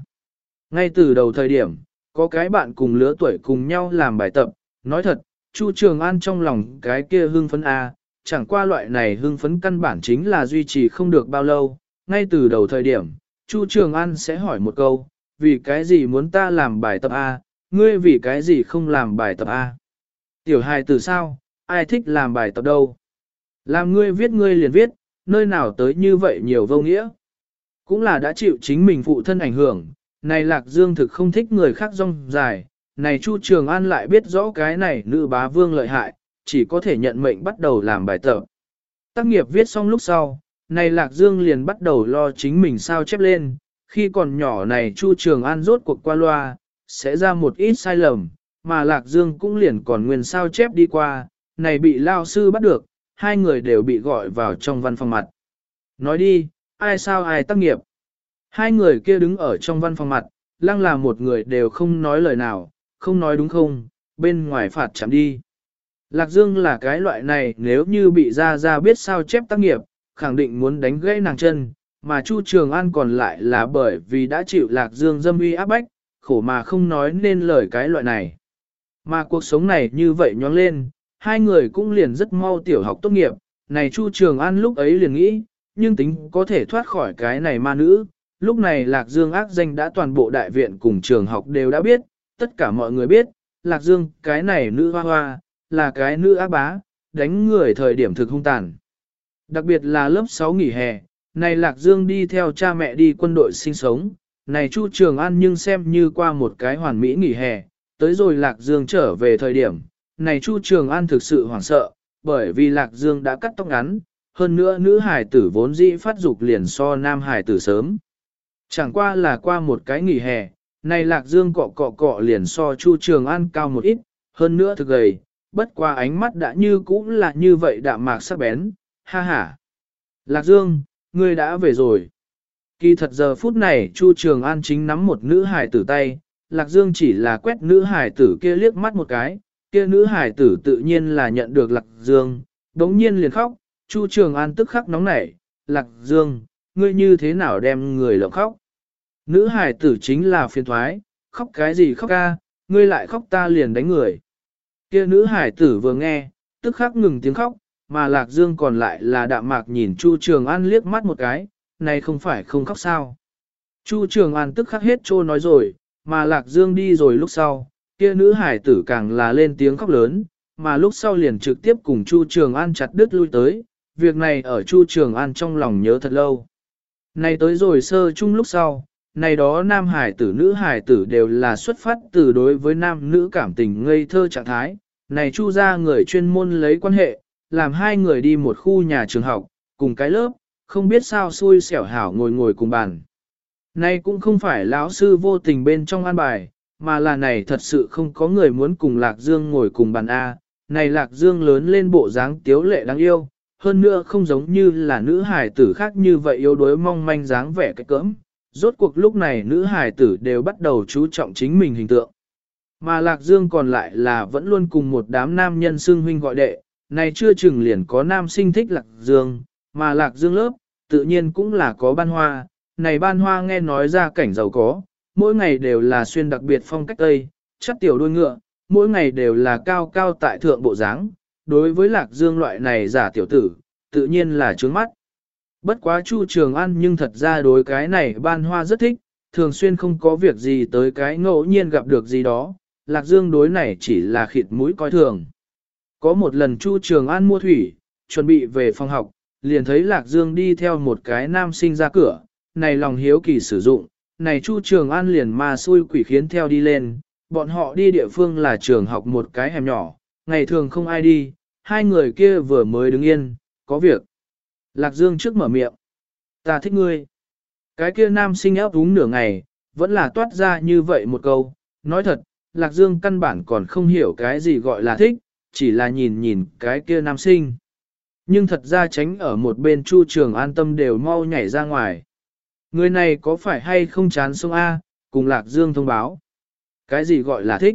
Ngay từ đầu thời điểm, có cái bạn cùng lứa tuổi cùng nhau làm bài tập, nói thật, Chu Trường An trong lòng cái kia hưng phấn A, chẳng qua loại này hưng phấn căn bản chính là duy trì không được bao lâu. Ngay từ đầu thời điểm, Chu Trường An sẽ hỏi một câu, vì cái gì muốn ta làm bài tập A, ngươi vì cái gì không làm bài tập A. Tiểu hài từ sao, ai thích làm bài tập đâu. Làm ngươi viết ngươi liền viết, nơi nào tới như vậy nhiều vô nghĩa. Cũng là đã chịu chính mình phụ thân ảnh hưởng, này Lạc Dương thực không thích người khác rong dài, này Chu Trường An lại biết rõ cái này nữ bá vương lợi hại, chỉ có thể nhận mệnh bắt đầu làm bài tập. Tác nghiệp viết xong lúc sau, này Lạc Dương liền bắt đầu lo chính mình sao chép lên, khi còn nhỏ này Chu Trường An rốt cuộc qua loa, sẽ ra một ít sai lầm, mà Lạc Dương cũng liền còn nguyên sao chép đi qua, này bị lao sư bắt được, hai người đều bị gọi vào trong văn phòng mặt. Nói đi, ai sao ai tác nghiệp. Hai người kia đứng ở trong văn phòng mặt, lăng là một người đều không nói lời nào, không nói đúng không, bên ngoài phạt chạm đi. Lạc Dương là cái loại này nếu như bị ra ra biết sao chép tác nghiệp, khẳng định muốn đánh gãy nàng chân, mà Chu Trường An còn lại là bởi vì đã chịu Lạc Dương dâm uy áp bách, khổ mà không nói nên lời cái loại này. Mà cuộc sống này như vậy nhoáng lên, hai người cũng liền rất mau tiểu học tốt nghiệp, này Chu Trường An lúc ấy liền nghĩ, nhưng tính có thể thoát khỏi cái này ma nữ, lúc này Lạc Dương ác danh đã toàn bộ đại viện cùng trường học đều đã biết, tất cả mọi người biết, Lạc Dương cái này nữ hoa hoa, là cái nữ ác bá, đánh người thời điểm thực hung tàn. Đặc biệt là lớp 6 nghỉ hè, này Lạc Dương đi theo cha mẹ đi quân đội sinh sống, này Chu Trường An nhưng xem như qua một cái hoàn mỹ nghỉ hè, tới rồi Lạc Dương trở về thời điểm, này Chu Trường An thực sự hoảng sợ, bởi vì Lạc Dương đã cắt tóc ngắn, hơn nữa nữ hải tử vốn dĩ phát dục liền so nam hải tử sớm. Chẳng qua là qua một cái nghỉ hè, này Lạc Dương cọ cọ cọ liền so Chu Trường An cao một ít, hơn nữa thực gầy, bất qua ánh mắt đã như cũng là như vậy đạm mạc sắc bén, ha ha. Lạc Dương, ngươi đã về rồi. Kỳ thật giờ phút này Chu Trường An chính nắm một nữ hải tử tay, Lạc Dương chỉ là quét nữ hải tử kia liếc mắt một cái, kia nữ hải tử tự nhiên là nhận được Lạc Dương, đống nhiên liền khóc, Chu Trường An tức khắc nóng nảy, Lạc Dương, ngươi như thế nào đem người lộng khóc? Nữ hải tử chính là phiền thoái, khóc cái gì khóc ca, ngươi lại khóc ta liền đánh người. Kia nữ hải tử vừa nghe, tức khắc ngừng tiếng khóc, mà Lạc Dương còn lại là đạm mạc nhìn Chu Trường An liếc mắt một cái, này không phải không khóc sao. Chu Trường An tức khắc hết trô nói rồi, mà Lạc Dương đi rồi lúc sau, kia nữ hải tử càng là lên tiếng khóc lớn, mà lúc sau liền trực tiếp cùng Chu Trường An chặt đứt lui tới, việc này ở Chu Trường An trong lòng nhớ thật lâu. Này tới rồi sơ chung lúc sau, này đó nam hải tử nữ hải tử đều là xuất phát từ đối với nam nữ cảm tình ngây thơ trạng thái, này Chu ra người chuyên môn lấy quan hệ, làm hai người đi một khu nhà trường học, cùng cái lớp, không biết sao xui xẻo hảo ngồi ngồi cùng bàn. Này cũng không phải lão sư vô tình bên trong an bài, mà là này thật sự không có người muốn cùng Lạc Dương ngồi cùng bàn A. Này Lạc Dương lớn lên bộ dáng tiếu lệ đáng yêu, hơn nữa không giống như là nữ hải tử khác như vậy yếu đuối mong manh dáng vẻ cái cỡm. Rốt cuộc lúc này nữ hải tử đều bắt đầu chú trọng chính mình hình tượng. Mà Lạc Dương còn lại là vẫn luôn cùng một đám nam nhân xưng huynh gọi đệ, này chưa chừng liền có nam sinh thích Lạc Dương, mà Lạc Dương lớp, tự nhiên cũng là có ban hoa, này ban hoa nghe nói ra cảnh giàu có, mỗi ngày đều là xuyên đặc biệt phong cách Tây, chắc tiểu đôi ngựa, mỗi ngày đều là cao cao tại thượng bộ dáng. đối với Lạc Dương loại này giả tiểu tử, tự nhiên là trướng mắt. Bất quá Chu Trường An nhưng thật ra đối cái này ban hoa rất thích, thường xuyên không có việc gì tới cái ngẫu nhiên gặp được gì đó, Lạc Dương đối này chỉ là khịt mũi coi thường. Có một lần Chu Trường An mua thủy, chuẩn bị về phòng học, liền thấy Lạc Dương đi theo một cái nam sinh ra cửa, này lòng hiếu kỳ sử dụng, này Chu Trường An liền ma xui quỷ khiến theo đi lên, bọn họ đi địa phương là trường học một cái hẻm nhỏ, ngày thường không ai đi, hai người kia vừa mới đứng yên, có việc. Lạc Dương trước mở miệng, ta thích ngươi. Cái kia nam sinh áp úng nửa ngày, vẫn là toát ra như vậy một câu, nói thật, Lạc Dương căn bản còn không hiểu cái gì gọi là thích, chỉ là nhìn nhìn cái kia nam sinh. Nhưng thật ra tránh ở một bên Chu Trường an tâm đều mau nhảy ra ngoài. Người này có phải hay không chán sông A, cùng Lạc Dương thông báo. Cái gì gọi là thích?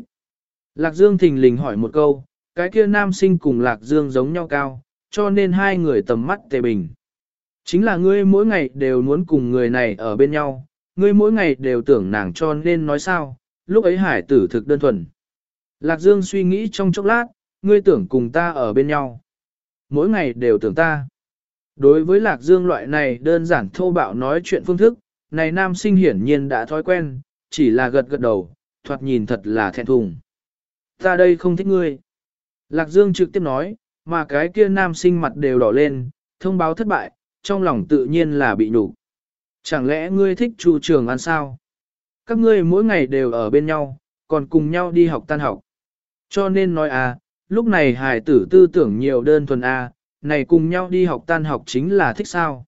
Lạc Dương thình lình hỏi một câu, cái kia nam sinh cùng Lạc Dương giống nhau cao, cho nên hai người tầm mắt tề bình. Chính là ngươi mỗi ngày đều muốn cùng người này ở bên nhau, ngươi mỗi ngày đều tưởng nàng cho nên nói sao, lúc ấy hải tử thực đơn thuần. Lạc Dương suy nghĩ trong chốc lát, ngươi tưởng cùng ta ở bên nhau. Mỗi ngày đều tưởng ta. Đối với Lạc Dương loại này đơn giản thô bạo nói chuyện phương thức, này nam sinh hiển nhiên đã thói quen, chỉ là gật gật đầu, thoạt nhìn thật là thẹn thùng. Ta đây không thích ngươi. Lạc Dương trực tiếp nói, mà cái kia nam sinh mặt đều đỏ lên, thông báo thất bại, trong lòng tự nhiên là bị nhục. Chẳng lẽ ngươi thích chu trường ăn sao? Các ngươi mỗi ngày đều ở bên nhau, còn cùng nhau đi học tan học. Cho nên nói à, lúc này hài tử tư tưởng nhiều đơn thuần à, này cùng nhau đi học tan học chính là thích sao.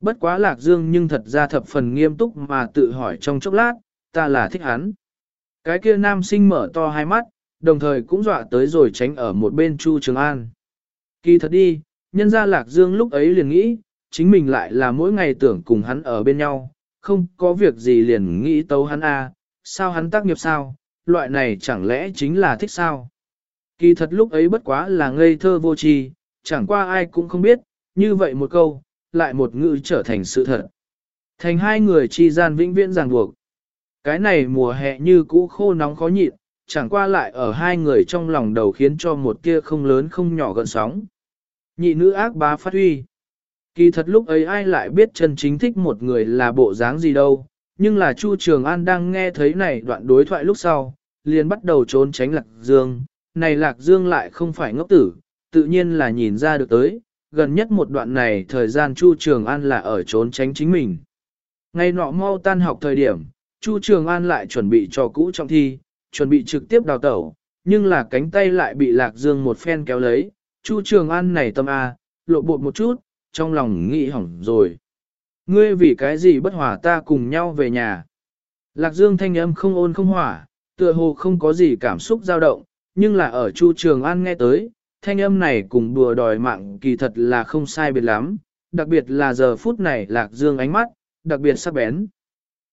Bất quá lạc dương nhưng thật ra thập phần nghiêm túc mà tự hỏi trong chốc lát, ta là thích hắn. Cái kia nam sinh mở to hai mắt, đồng thời cũng dọa tới rồi tránh ở một bên Chu Trường An. Kỳ thật đi, nhân ra lạc dương lúc ấy liền nghĩ, chính mình lại là mỗi ngày tưởng cùng hắn ở bên nhau, không có việc gì liền nghĩ tấu hắn a, à, sao hắn tác nghiệp sao, loại này chẳng lẽ chính là thích sao. Kỳ thật lúc ấy bất quá là ngây thơ vô tri, chẳng qua ai cũng không biết, như vậy một câu, lại một ngữ trở thành sự thật. Thành hai người chi gian vĩnh viễn ràng buộc. Cái này mùa hè như cũ khô nóng khó nhịn, chẳng qua lại ở hai người trong lòng đầu khiến cho một kia không lớn không nhỏ gần sóng. Nhị nữ ác bá phát huy. Kỳ thật lúc ấy ai lại biết chân chính thích một người là bộ dáng gì đâu, nhưng là Chu Trường An đang nghe thấy này đoạn đối thoại lúc sau, liền bắt đầu trốn tránh Lạc Dương. Này Lạc Dương lại không phải ngốc tử, tự nhiên là nhìn ra được tới, gần nhất một đoạn này thời gian Chu Trường An là ở trốn tránh chính mình. Ngày nọ mau tan học thời điểm, Chu Trường An lại chuẩn bị cho cũ trong thi, chuẩn bị trực tiếp đào tẩu, nhưng là cánh tay lại bị Lạc Dương một phen kéo lấy, Chu Trường An này tâm A, lộ bột một chút, trong lòng nghĩ hỏng rồi. Ngươi vì cái gì bất hòa ta cùng nhau về nhà. Lạc Dương thanh âm không ôn không hỏa, tựa hồ không có gì cảm xúc dao động, nhưng là ở Chu Trường An nghe tới, thanh âm này cùng đùa đòi mạng kỳ thật là không sai biệt lắm, đặc biệt là giờ phút này Lạc Dương ánh mắt, đặc biệt sắc bén.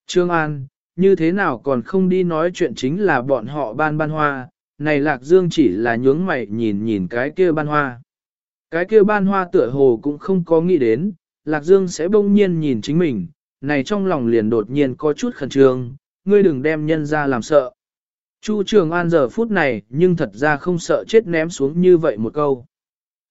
Trương An, như thế nào còn không đi nói chuyện chính là bọn họ ban ban hoa, này Lạc Dương chỉ là nhướng mày nhìn nhìn cái kia ban hoa. Cái kia ban hoa tựa hồ cũng không có nghĩ đến, Lạc Dương sẽ bỗng nhiên nhìn chính mình, này trong lòng liền đột nhiên có chút khẩn trương, ngươi đừng đem nhân ra làm sợ. Chu Trường An giờ phút này nhưng thật ra không sợ chết ném xuống như vậy một câu.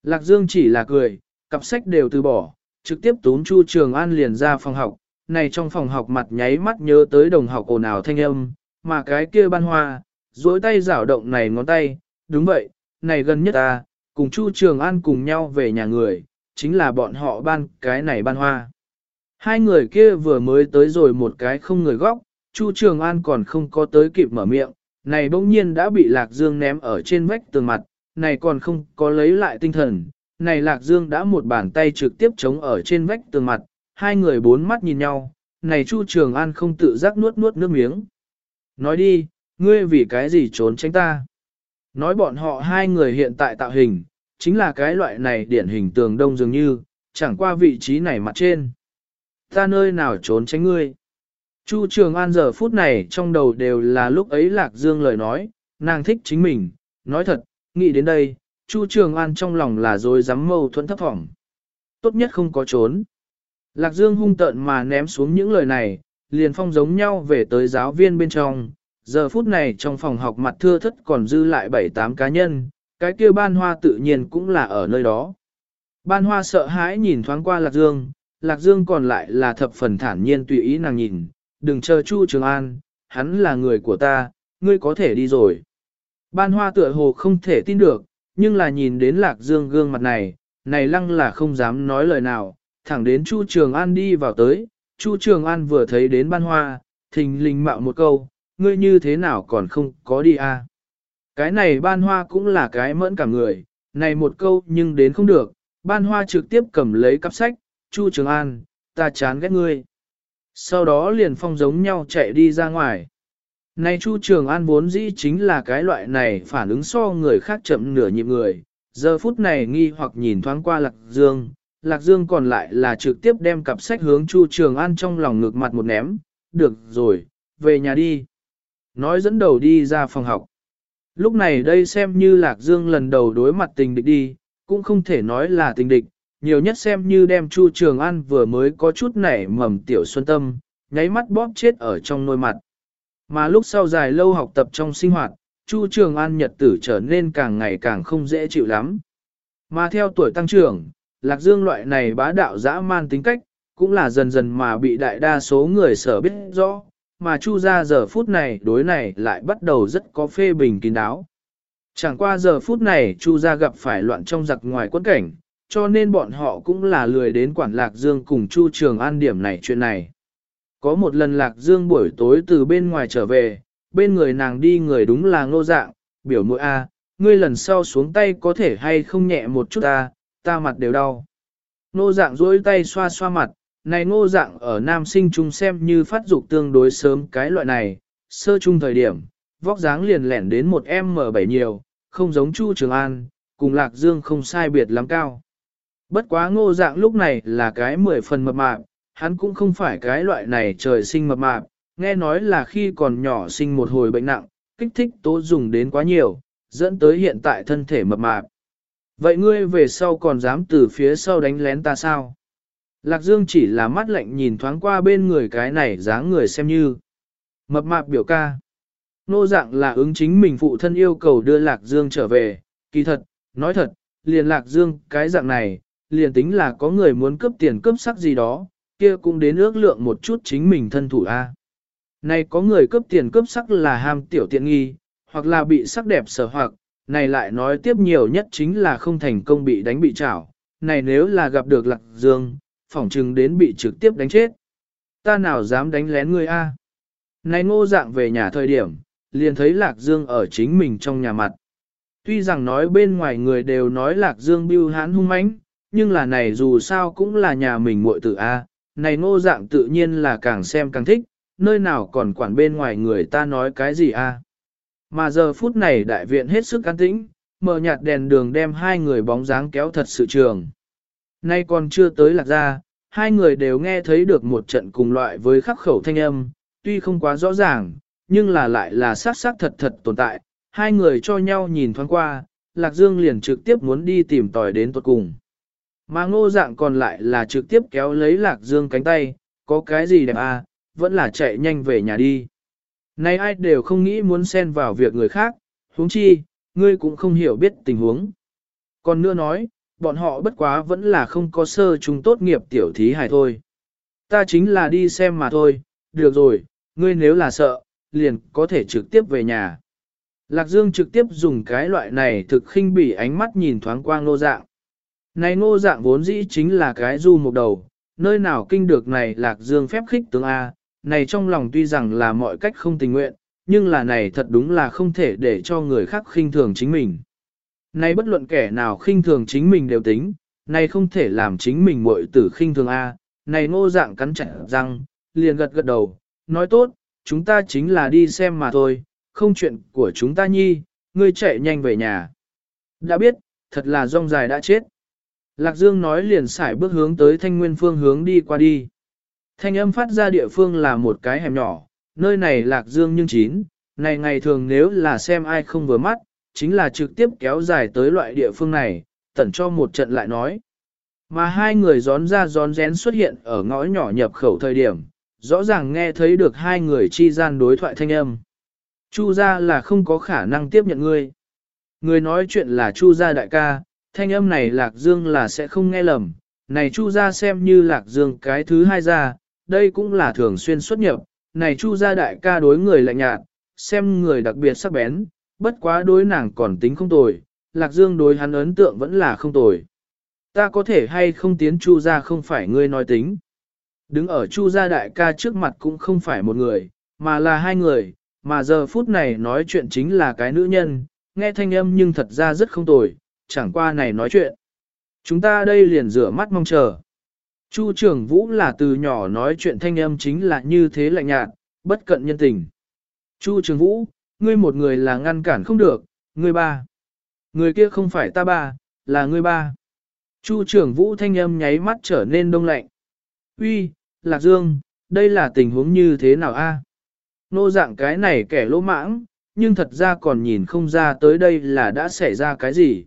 Lạc Dương chỉ là cười, cặp sách đều từ bỏ, trực tiếp tốn Chu Trường An liền ra phòng học, này trong phòng học mặt nháy mắt nhớ tới đồng học ồn ào thanh âm, mà cái kia ban hoa, duỗi tay rảo động này ngón tay, đúng vậy, này gần nhất ta, cùng Chu Trường An cùng nhau về nhà người, chính là bọn họ ban cái này ban hoa. Hai người kia vừa mới tới rồi một cái không người góc, Chu Trường An còn không có tới kịp mở miệng, này bỗng nhiên đã bị Lạc Dương ném ở trên vách tường mặt, này còn không có lấy lại tinh thần, này Lạc Dương đã một bàn tay trực tiếp chống ở trên vách tường mặt, hai người bốn mắt nhìn nhau, này Chu Trường An không tự giác nuốt nuốt nước miếng. Nói đi, ngươi vì cái gì trốn tránh ta? Nói bọn họ hai người hiện tại tạo hình, chính là cái loại này điển hình tường đông dường như, chẳng qua vị trí này mặt trên. Ta nơi nào trốn tránh ngươi? Chu Trường An giờ phút này trong đầu đều là lúc ấy Lạc Dương lời nói, nàng thích chính mình, nói thật, nghĩ đến đây, Chu Trường An trong lòng là rồi dám mâu thuẫn thấp thỏm. Tốt nhất không có trốn. Lạc Dương hung tợn mà ném xuống những lời này, liền phong giống nhau về tới giáo viên bên trong. Giờ phút này trong phòng học mặt thưa thất còn dư lại 7-8 cá nhân, cái kia ban hoa tự nhiên cũng là ở nơi đó. Ban hoa sợ hãi nhìn thoáng qua Lạc Dương, Lạc Dương còn lại là thập phần thản nhiên tùy ý nàng nhìn, đừng chờ Chu Trường An, hắn là người của ta, ngươi có thể đi rồi. Ban hoa tựa hồ không thể tin được, nhưng là nhìn đến Lạc Dương gương mặt này, này lăng là không dám nói lời nào, thẳng đến Chu Trường An đi vào tới, Chu Trường An vừa thấy đến ban hoa, thình lình mạo một câu, ngươi như thế nào còn không có đi à? Cái này ban hoa cũng là cái mẫn cả người, này một câu nhưng đến không được, ban hoa trực tiếp cầm lấy cặp sách, Chu Trường An, ta chán ghét ngươi. Sau đó liền phong giống nhau chạy đi ra ngoài. Này Chu Trường An vốn dĩ chính là cái loại này phản ứng so người khác chậm nửa nhịp người, giờ phút này nghi hoặc nhìn thoáng qua Lạc Dương, Lạc Dương còn lại là trực tiếp đem cặp sách hướng Chu Trường An trong lòng ngược mặt một ném, được rồi, về nhà đi. Nói dẫn đầu đi ra phòng học. Lúc này đây xem như Lạc Dương lần đầu đối mặt tình địch đi, cũng không thể nói là tình địch, nhiều nhất xem như đem Chu Trường An vừa mới có chút nảy mầm tiểu xuân tâm, nháy mắt bóp chết ở trong nôi mặt. Mà lúc sau dài lâu học tập trong sinh hoạt, Chu Trường An nhật tử trở nên càng ngày càng không dễ chịu lắm. Mà theo tuổi tăng trưởng, Lạc Dương loại này bá đạo dã man tính cách, cũng là dần dần mà bị đại đa số người sở biết rõ, mà Chu ra giờ phút này đối này lại bắt đầu rất có phê bình kín đáo. Chẳng qua giờ phút này Chu ra gặp phải loạn trong giặc ngoài quân cảnh, cho nên bọn họ cũng là lười đến quản Lạc Dương cùng Chu Trường An điểm này chuyện này. Có một lần Lạc Dương buổi tối từ bên ngoài trở về, bên người nàng đi người đúng là ngô dạng, biểu mũi A, ngươi lần sau xuống tay có thể hay không nhẹ một chút ta, ta mặt đều đau. Ngô dạng duỗi tay xoa xoa mặt, này ngô dạng ở nam sinh trung xem như phát dục tương đối sớm cái loại này, sơ chung thời điểm, vóc dáng liền lẻn đến một M7 nhiều, không giống Chu Trường An, cùng Lạc Dương không sai biệt lắm cao. Bất quá ngô dạng lúc này là cái mười phần mập mạp, hắn cũng không phải cái loại này trời sinh mập mạp, nghe nói là khi còn nhỏ sinh một hồi bệnh nặng, kích thích tố dùng đến quá nhiều, dẫn tới hiện tại thân thể mập mạp. Vậy ngươi về sau còn dám từ phía sau đánh lén ta sao? Lạc Dương chỉ là mắt lạnh nhìn thoáng qua bên người cái này dáng người xem như. Mập mạp biểu ca. Nô dạng là ứng chính mình phụ thân yêu cầu đưa Lạc Dương trở về, kỳ thật, nói thật, liền Lạc Dương cái dạng này, liền tính là có người muốn cướp tiền cướp sắc gì đó, kia cũng đến ước lượng một chút chính mình thân thủ a. Này có người cướp tiền cướp sắc là ham tiểu tiện nghi, hoặc là bị sắc đẹp sở hoặc, này lại nói tiếp nhiều nhất chính là không thành công bị đánh bị chảo này nếu là gặp được lạc dương, phỏng chừng đến bị trực tiếp đánh chết. Ta nào dám đánh lén ngươi a? Này ngô dạng về nhà thời điểm, liền thấy lạc dương ở chính mình trong nhà mặt. Tuy rằng nói bên ngoài người đều nói lạc dương bưu hán hung mãnh, nhưng là này dù sao cũng là nhà mình muội tử a, này ngô dạng tự nhiên là càng xem càng thích, nơi nào còn quản bên ngoài người ta nói cái gì a? Mà giờ phút này đại viện hết sức an tĩnh, mở nhạt đèn đường đem hai người bóng dáng kéo thật sự trường. Nay còn chưa tới lạc ra, hai người đều nghe thấy được một trận cùng loại với khắc khẩu thanh âm, tuy không quá rõ ràng, nhưng là lại là sát sát thật thật tồn tại. Hai người cho nhau nhìn thoáng qua, Lạc Dương liền trực tiếp muốn đi tìm tòi đến tuột cùng. Mà ngô dạng còn lại là trực tiếp kéo lấy Lạc Dương cánh tay, có cái gì đẹp à, vẫn là chạy nhanh về nhà đi. Nay ai đều không nghĩ muốn xen vào việc người khác, huống chi, ngươi cũng không hiểu biết tình huống. Còn nữa nói, bọn họ bất quá vẫn là không có sơ chúng tốt nghiệp tiểu thí hài thôi. Ta chính là đi xem mà thôi, được rồi, ngươi nếu là sợ, liền có thể trực tiếp về nhà. Lạc Dương trực tiếp dùng cái loại này thực khinh bỉ ánh mắt nhìn thoáng qua ngô dạng. Này ngô dạng vốn dĩ chính là cái du một đầu, nơi nào kinh được này Lạc Dương phép khích tướng A, này trong lòng tuy rằng là mọi cách không tình nguyện, nhưng là này thật đúng là không thể để cho người khác khinh thường chính mình. Này bất luận kẻ nào khinh thường chính mình đều tính, này không thể làm chính mình muội tử khinh thường A, này ngô dạng cắn chặt răng, liền gật gật đầu, nói tốt, chúng ta chính là đi xem mà thôi, không chuyện của chúng ta nhi, ngươi chạy nhanh về nhà. Đã biết, thật là rong dài đã chết. Lạc Dương nói liền xài bước hướng tới thanh nguyên phương hướng đi qua đi. Thanh âm phát ra địa phương là một cái hẻm nhỏ, nơi này lạc dương nhưng chín, này ngày thường nếu là xem ai không vừa mắt, chính là trực tiếp kéo dài tới loại địa phương này, tẩn cho một trận lại nói. Mà hai người gión ra gión rén xuất hiện ở ngõ nhỏ nhập khẩu thời điểm, rõ ràng nghe thấy được hai người chi gian đối thoại thanh âm. Chu gia là không có khả năng tiếp nhận ngươi. Người nói chuyện là Chu gia đại ca, thanh âm này Lạc Dương là sẽ không nghe lầm. Này Chu gia xem như Lạc Dương cái thứ hai ra, đây cũng là thường xuyên xuất nhập, này chu gia đại ca đối người lạnh nhạt, xem người đặc biệt sắc bén, bất quá đối nàng còn tính không tồi, Lạc Dương đối hắn ấn tượng vẫn là không tồi. Ta có thể hay không tiến chu gia không phải ngươi nói tính. Đứng ở chu gia đại ca trước mặt cũng không phải một người, mà là hai người, mà giờ phút này nói chuyện chính là cái nữ nhân, nghe thanh âm nhưng thật ra rất không tồi, chẳng qua này nói chuyện. Chúng ta đây liền rửa mắt mong chờ. Chu trưởng vũ là từ nhỏ nói chuyện thanh âm chính là như thế lạnh nhạt, bất cận nhân tình. Chu trưởng vũ, ngươi một người là ngăn cản không được, ngươi ba. Người kia không phải ta ba, là ngươi ba. Chu trưởng vũ thanh âm nháy mắt trở nên đông lạnh. Uy, Lạc Dương, đây là tình huống như thế nào a? Nô dạng cái này kẻ lỗ mãng, nhưng thật ra còn nhìn không ra tới đây là đã xảy ra cái gì.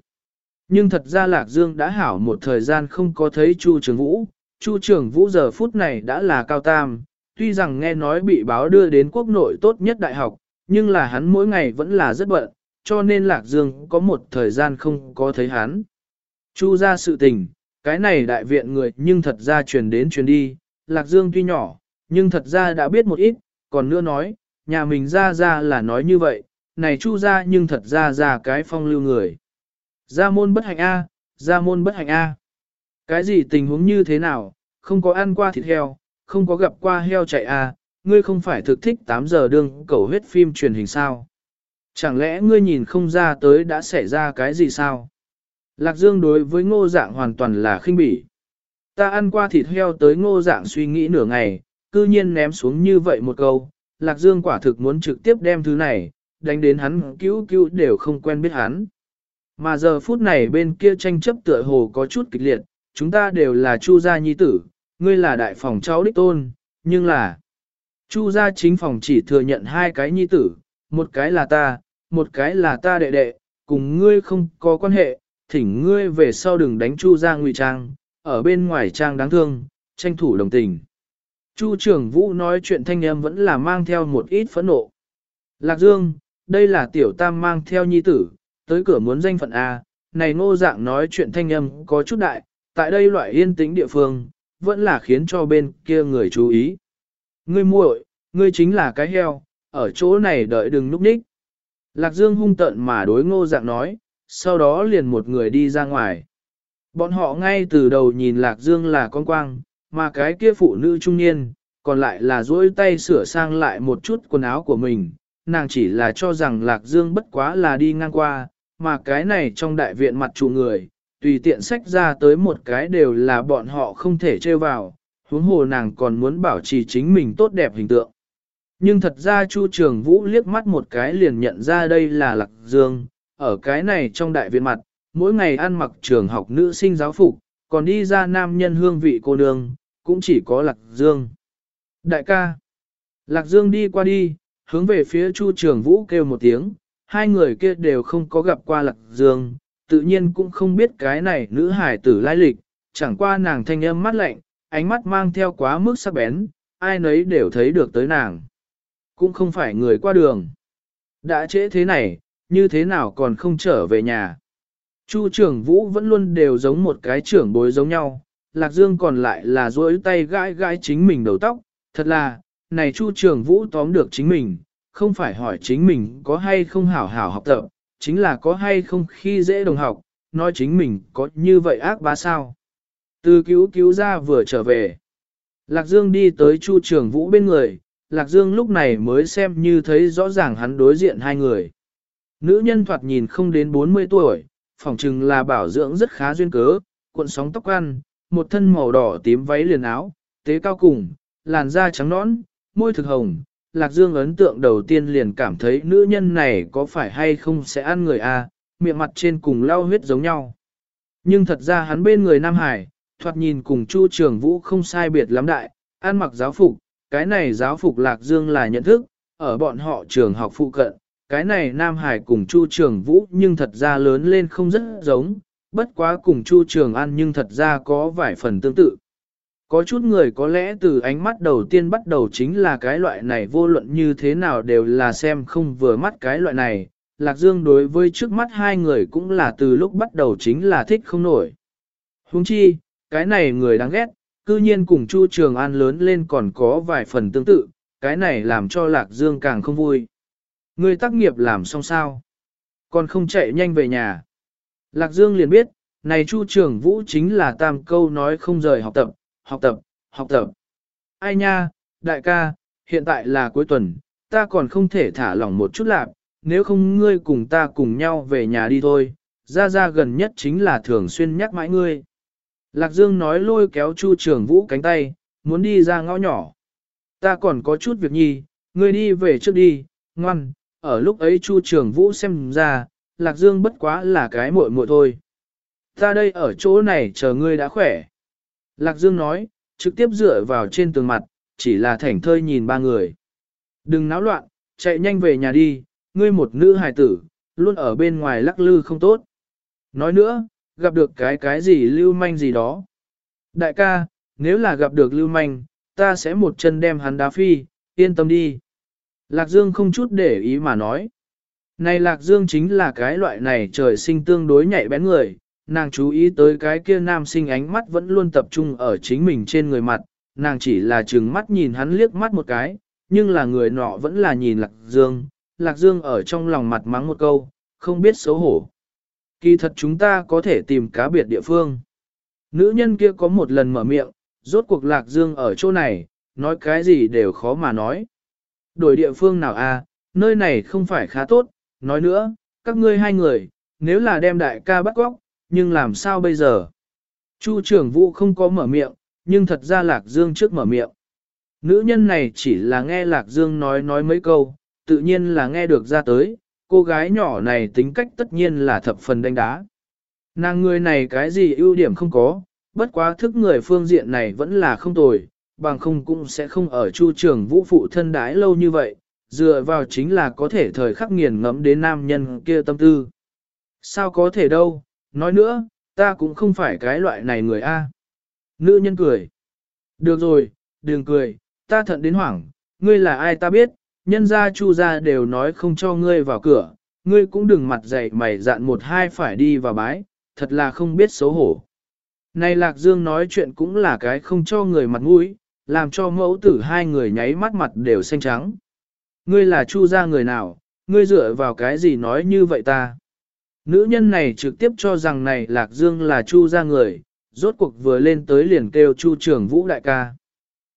Nhưng thật ra Lạc Dương đã hảo một thời gian không có thấy Chu Trường Vũ, Chu Trường vũ giờ phút này đã là cao tam, tuy rằng nghe nói bị báo đưa đến quốc nội tốt nhất đại học, nhưng là hắn mỗi ngày vẫn là rất bận, cho nên Lạc Dương có một thời gian không có thấy hắn. Chu ra sự tình, cái này đại viện người nhưng thật ra truyền đến truyền đi, Lạc Dương tuy nhỏ, nhưng thật ra đã biết một ít, còn nữa nói, nhà mình ra ra là nói như vậy, này chu ra nhưng thật ra ra cái phong lưu người. Gia môn bất hạnh A, gia môn bất hạnh A. Cái gì tình huống như thế nào, không có ăn qua thịt heo, không có gặp qua heo chạy à, ngươi không phải thực thích 8 giờ đương cầu huyết phim truyền hình sao? Chẳng lẽ ngươi nhìn không ra tới đã xảy ra cái gì sao? Lạc Dương đối với ngô dạng hoàn toàn là khinh bỉ. Ta ăn qua thịt heo tới ngô dạng suy nghĩ nửa ngày, cư nhiên ném xuống như vậy một câu, Lạc Dương quả thực muốn trực tiếp đem thứ này, đánh đến hắn cứu cứu đều không quen biết hắn. Mà giờ phút này bên kia tranh chấp tựa hồ có chút kịch liệt, chúng ta đều là Chu gia nhi tử, ngươi là đại phòng cháu đích tôn, nhưng là Chu gia chính phòng chỉ thừa nhận hai cái nhi tử, một cái là ta, một cái là ta đệ đệ, cùng ngươi không có quan hệ, thỉnh ngươi về sau đừng đánh Chu gia ngụy trang, ở bên ngoài trang đáng thương, tranh thủ đồng tình. Chu trưởng vũ nói chuyện thanh em vẫn là mang theo một ít phẫn nộ. Lạc Dương, đây là tiểu tam mang theo nhi tử, tới cửa muốn danh phận A, này ngô dạng nói chuyện thanh âm có chút đại, tại đây loại yên tĩnh địa phương, vẫn là khiến cho bên kia người chú ý. Ngươi muội, ngươi chính là cái heo, ở chỗ này đợi đừng núp ních. Lạc Dương hung tợn mà đối ngô dạng nói, sau đó liền một người đi ra ngoài. Bọn họ ngay từ đầu nhìn Lạc Dương là con quang, mà cái kia phụ nữ trung niên, còn lại là duỗi tay sửa sang lại một chút quần áo của mình. Nàng chỉ là cho rằng Lạc Dương bất quá là đi ngang qua, mà cái này trong đại viện mặt chủ người, tùy tiện sách ra tới một cái đều là bọn họ không thể trêu vào, huống hồ nàng còn muốn bảo trì chính mình tốt đẹp hình tượng. Nhưng thật ra Chu Trường Vũ liếc mắt một cái liền nhận ra đây là Lạc Dương, ở cái này trong đại viện mặt, mỗi ngày ăn mặc trường học nữ sinh giáo phục, còn đi ra nam nhân hương vị cô nương, cũng chỉ có Lạc Dương. Đại ca, Lạc Dương đi qua đi, hướng về phía Chu Trường Vũ kêu một tiếng, hai người kia đều không có gặp qua Lạc Dương, tự nhiên cũng không biết cái này nữ hải tử lai lịch, chẳng qua nàng thanh âm mắt lạnh, ánh mắt mang theo quá mức sắc bén, ai nấy đều thấy được tới nàng. Cũng không phải người qua đường. Đã trễ thế này, như thế nào còn không trở về nhà. Chu trưởng vũ vẫn luôn đều giống một cái trưởng bối giống nhau, Lạc Dương còn lại là duỗi tay gãi gãi chính mình đầu tóc, thật là, này Chu trưởng vũ tóm được chính mình, không phải hỏi chính mình có hay không hảo hảo học tập, chính là có hay không khi dễ đồng học, nói chính mình có như vậy ác bá sao. Từ cứu cứu ra vừa trở về. Lạc Dương đi tới Chu Trường Vũ bên người, Lạc Dương lúc này mới xem như thấy rõ ràng hắn đối diện hai người. Nữ nhân thoạt nhìn không đến 40 tuổi, phỏng chừng là bảo dưỡng rất khá duyên cớ, cuộn sóng tóc ăn, một thân màu đỏ tím váy liền áo, tế cao cùng, làn da trắng nõn, môi thực hồng. Lạc Dương ấn tượng đầu tiên liền cảm thấy nữ nhân này có phải hay không sẽ ăn người a, miệng mặt trên cùng lau huyết giống nhau. Nhưng thật ra hắn bên người Nam Hải, thoạt nhìn cùng Chu Trường Vũ không sai biệt lắm đại, ăn mặc giáo phục, cái này giáo phục Lạc Dương là nhận thức, ở bọn họ trường học phụ cận, cái này Nam Hải cùng Chu Trường Vũ nhưng thật ra lớn lên không rất giống, bất quá cùng Chu Trường An nhưng thật ra có vài phần tương tự. Có chút người có lẽ từ ánh mắt đầu tiên bắt đầu chính là cái loại này vô luận như thế nào đều là xem không vừa mắt cái loại này. Lạc Dương đối với trước mắt hai người cũng là từ lúc bắt đầu chính là thích không nổi. Huống chi, cái này người đáng ghét, cư nhiên cùng Chu Trường An lớn lên còn có vài phần tương tự, cái này làm cho Lạc Dương càng không vui. Người tác nghiệp làm xong sao? Còn không chạy nhanh về nhà. Lạc Dương liền biết, này Chu Trường Vũ chính là tam câu nói không rời học tập, học tập, học tập. Ai nha, đại ca, hiện tại là cuối tuần, ta còn không thể thả lỏng một chút lạc, nếu không ngươi cùng ta cùng nhau về nhà đi thôi, ra ra gần nhất chính là thường xuyên nhắc mãi ngươi. Lạc Dương nói lôi kéo Chu Trường Vũ cánh tay, muốn đi ra ngõ nhỏ. Ta còn có chút việc nhi, ngươi đi về trước đi, ngoan, ở lúc ấy Chu Trường Vũ xem ra, Lạc Dương bất quá là cái muội muội thôi. Ta đây ở chỗ này chờ ngươi đã khỏe. Lạc Dương nói, trực tiếp dựa vào trên tường mặt, chỉ là thảnh thơi nhìn ba người. Đừng náo loạn, chạy nhanh về nhà đi, ngươi một nữ hài tử, luôn ở bên ngoài lắc lư không tốt. Nói nữa, gặp được cái cái gì lưu manh gì đó. Đại ca, nếu là gặp được lưu manh, ta sẽ một chân đem hắn đá phi, yên tâm đi. Lạc Dương không chút để ý mà nói. Này Lạc Dương chính là cái loại này trời sinh tương đối nhạy bén người, nàng chú ý tới cái kia nam sinh ánh mắt vẫn luôn tập trung ở chính mình trên người mặt, nàng chỉ là chừng mắt nhìn hắn liếc mắt một cái, nhưng là người nọ vẫn là nhìn Lạc Dương, Lạc Dương ở trong lòng mặt mắng một câu, không biết xấu hổ. Kỳ thật chúng ta có thể tìm cá biệt địa phương. Nữ nhân kia có một lần mở miệng, rốt cuộc Lạc Dương ở chỗ này, nói cái gì đều khó mà nói. Đổi địa phương nào? À, nơi này không phải khá tốt, nói nữa, các ngươi hai người, nếu là đem đại ca bắt góc, nhưng làm sao bây giờ? Chu trưởng vũ không có mở miệng, nhưng thật ra Lạc Dương trước mở miệng. Nữ nhân này chỉ là nghe Lạc Dương nói nói mấy câu, tự nhiên là nghe được ra tới, cô gái nhỏ này tính cách tất nhiên là thập phần đánh đá. Nàng người này cái gì ưu điểm không có, bất quá thức người phương diện này vẫn là không tồi, bằng không cũng sẽ không ở chu trường vũ phụ thân đái lâu như vậy, dựa vào chính là có thể thời khắc nghiền ngẫm đến nam nhân kia tâm tư. Sao có thể đâu, nói nữa, ta cũng không phải cái loại này người A. Nữ nhân cười. Được rồi, đừng cười, ta thận đến hoảng, ngươi là ai ta biết, nhân gia chu gia đều nói không cho ngươi vào cửa, ngươi cũng đừng mặt dày mày dạn một hai phải đi vào bái, thật là không biết xấu hổ. Này Lạc Dương nói chuyện cũng là cái không cho người mặt mũi, làm cho mẫu tử hai người nháy mắt mặt đều xanh trắng. Ngươi là chu gia người nào, ngươi dựa vào cái gì nói như vậy ta? Nữ nhân này trực tiếp cho rằng này Lạc Dương là chu gia người, rốt cuộc vừa lên tới liền kêu chu trưởng vũ đại ca.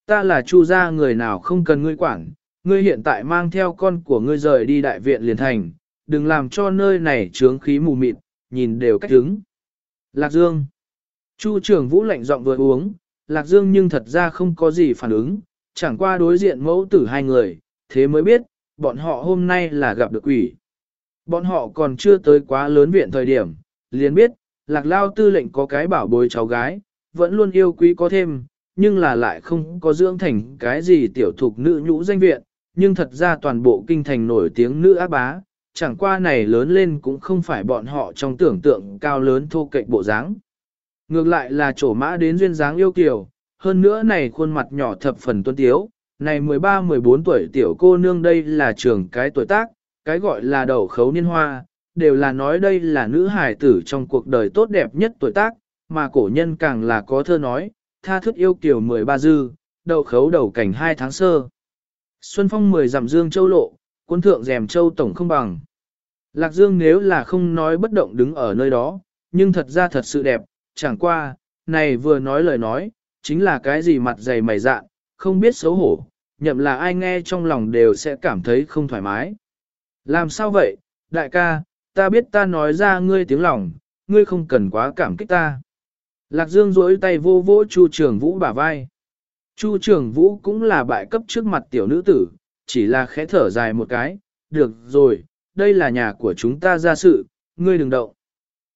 Ta là chu gia người nào không cần ngươi quản, ngươi hiện tại mang theo con của ngươi rời đi đại viện liền thành, đừng làm cho nơi này trướng khí mù mịt, nhìn đều cách đứng. Lạc Dương Chu trưởng vũ lạnh giọng vừa uống, Lạc Dương nhưng thật ra không có gì phản ứng, chẳng qua đối diện mẫu tử hai người, thế mới biết, bọn họ hôm nay là gặp được quỷ. Bọn họ còn chưa tới quá lớn viện thời điểm, liền biết, Lạc Lao tư lệnh có cái bảo bối cháu gái, vẫn luôn yêu quý có thêm, nhưng là lại không có dưỡng thành cái gì tiểu thục nữ nhũ danh viện, nhưng thật ra toàn bộ kinh thành nổi tiếng nữ ác bá, chẳng qua này lớn lên cũng không phải bọn họ trong tưởng tượng cao lớn thô kệch bộ dáng. Ngược lại là trổ mã đến duyên dáng yêu kiều, hơn nữa này khuôn mặt nhỏ thập phần tuân tiếu, này 13-14 tuổi tiểu cô nương đây là trường cái tuổi tác, cái gọi là đầu khấu niên hoa, đều là nói đây là nữ hài tử trong cuộc đời tốt đẹp nhất tuổi tác, mà cổ nhân càng là có thơ nói, tha thức yêu kiều 13 dư, đậu khấu đầu cảnh 2 tháng sơ. Xuân phong 10 dặm dương châu lộ, quân thượng rèm châu tổng không bằng. Lạc dương nếu là không nói bất động đứng ở nơi đó, nhưng thật ra thật sự đẹp, chẳng qua, này vừa nói lời nói, chính là cái gì mặt dày mày dạn, không biết xấu hổ, nhậm là ai nghe trong lòng đều sẽ cảm thấy không thoải mái. Làm sao vậy, đại ca, ta biết ta nói ra ngươi tiếng lòng, ngươi không cần quá cảm kích ta. Lạc Dương duỗi tay vô vỗ Chu Trường Vũ bả vai. Chu Trường Vũ cũng là bại cấp trước mặt tiểu nữ tử, chỉ là khẽ thở dài một cái, được rồi, đây là nhà của chúng ta ra sự, ngươi đừng động.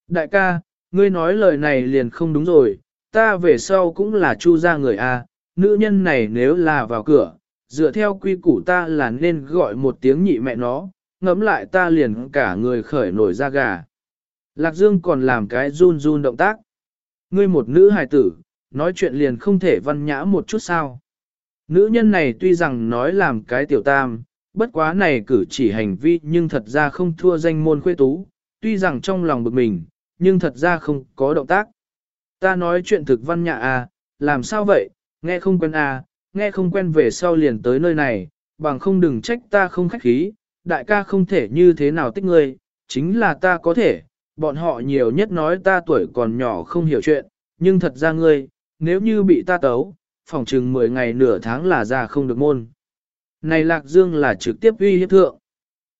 Đại ca, ngươi nói lời này liền không đúng rồi, ta về sau cũng là Chu gia người a, nữ nhân này nếu là vào cửa, dựa theo quy củ ta là nên gọi một tiếng nhị mẹ nó, ngẫm lại ta liền cả người khởi nổi da gà. Lạc Dương còn làm cái run run động tác. Ngươi một nữ hài tử, nói chuyện liền không thể văn nhã một chút sao. Nữ nhân này tuy rằng nói làm cái tiểu tam, bất quá này cử chỉ hành vi nhưng thật ra không thua danh môn khuê tú, tuy rằng trong lòng bực mình, nhưng thật ra không có động tác. Ta nói chuyện thực văn nhã à, làm sao vậy, nghe không quen à, nghe không quen về sau liền tới nơi này, bằng không đừng trách ta không khách khí, đại ca không thể như thế nào tích ngươi, chính là ta có thể, bọn họ nhiều nhất nói ta tuổi còn nhỏ không hiểu chuyện, nhưng thật ra ngươi, nếu như bị ta tấu, phòng chừng 10 ngày nửa tháng là ra không được môn. Này Lạc Dương là trực tiếp uy hiếp thượng.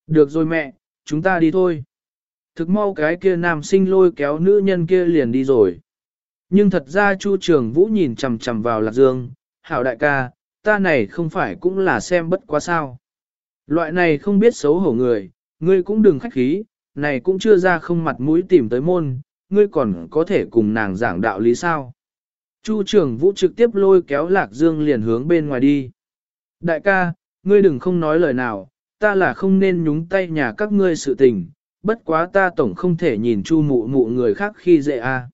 Được rồi mẹ, chúng ta đi thôi. Thực mau cái kia nam sinh lôi kéo nữ nhân kia liền đi rồi. Nhưng thật ra Chu Trường Vũ nhìn chằm chằm vào Lạc Dương, hảo đại ca, ta này không phải cũng là xem bất quá sao. Loại này không biết xấu hổ người, ngươi cũng đừng khách khí, này cũng chưa ra không mặt mũi tìm tới môn, ngươi còn có thể cùng nàng giảng đạo lý sao. Chu trưởng vũ trực tiếp lôi kéo lạc dương liền hướng bên ngoài đi. Đại ca, ngươi đừng không nói lời nào, ta là không nên nhúng tay nhà các ngươi sự tình, bất quá ta tổng không thể nhìn chu mụ mụ người khác khi dễ a.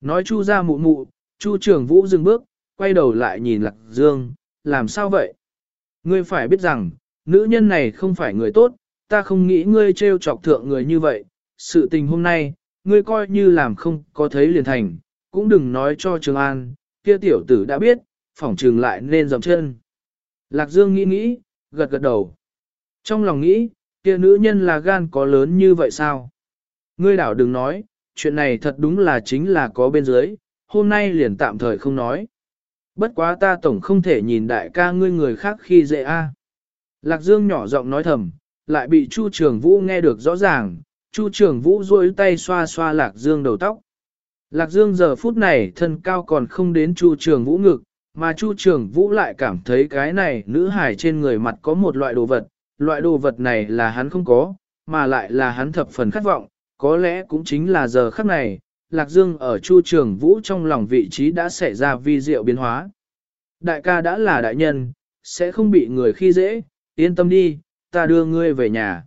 Nói chu ra mụ mụ, chu trưởng vũ dừng bước, quay đầu lại nhìn lạc dương, làm sao vậy? Ngươi phải biết rằng, nữ nhân này không phải người tốt, ta không nghĩ ngươi trêu chọc thượng người như vậy, sự tình hôm nay, ngươi coi như làm không có thấy liền thành, cũng đừng nói cho Trường An, kia tiểu tử đã biết, phỏng trường lại nên dầm chân. Lạc Dương nghĩ nghĩ, gật gật đầu. Trong lòng nghĩ, kia nữ nhân là gan có lớn như vậy sao? Ngươi đảo đừng nói, chuyện này thật đúng là chính là có bên dưới, hôm nay liền tạm thời không nói. Bất quá ta tổng không thể nhìn đại ca ngươi người khác khi dễ a. Lạc Dương nhỏ giọng nói thầm, lại bị Chu Trường Vũ nghe được rõ ràng, Chu Trường Vũ duỗi tay xoa xoa Lạc Dương đầu tóc. Lạc Dương giờ phút này thân cao còn không đến Chu Trường Vũ ngực, mà Chu Trường Vũ lại cảm thấy cái này nữ hải trên người mặt có một loại đồ vật, loại đồ vật này là hắn không có, mà lại là hắn thập phần khát vọng, có lẽ cũng chính là giờ khắc này, Lạc Dương ở Chu Trường Vũ trong lòng vị trí đã xảy ra vi diệu biến hóa. Đại ca đã là đại nhân, sẽ không bị người khi dễ, yên tâm đi, ta đưa ngươi về nhà.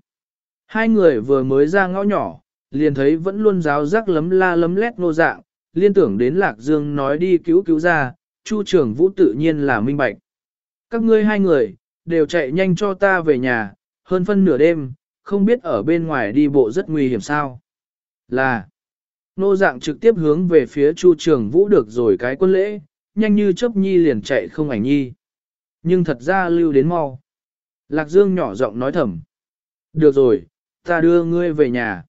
Hai người vừa mới ra ngõ nhỏ, liền thấy vẫn luôn giáo rắc lấm la lấm lét nô dạng, liên tưởng đến Lạc Dương nói đi cứu cứu ra, Chu trưởng vũ tự nhiên là minh bạch. Các ngươi hai người, đều chạy nhanh cho ta về nhà, hơn phân nửa đêm, không biết ở bên ngoài đi bộ rất nguy hiểm sao. Là, nô dạng trực tiếp hướng về phía chu trường vũ được rồi cái quân lễ, nhanh như chớp nhi liền chạy không ảnh nhi. Nhưng thật ra lưu đến mau. Lạc Dương nhỏ giọng nói thầm. Được rồi, ta đưa ngươi về nhà.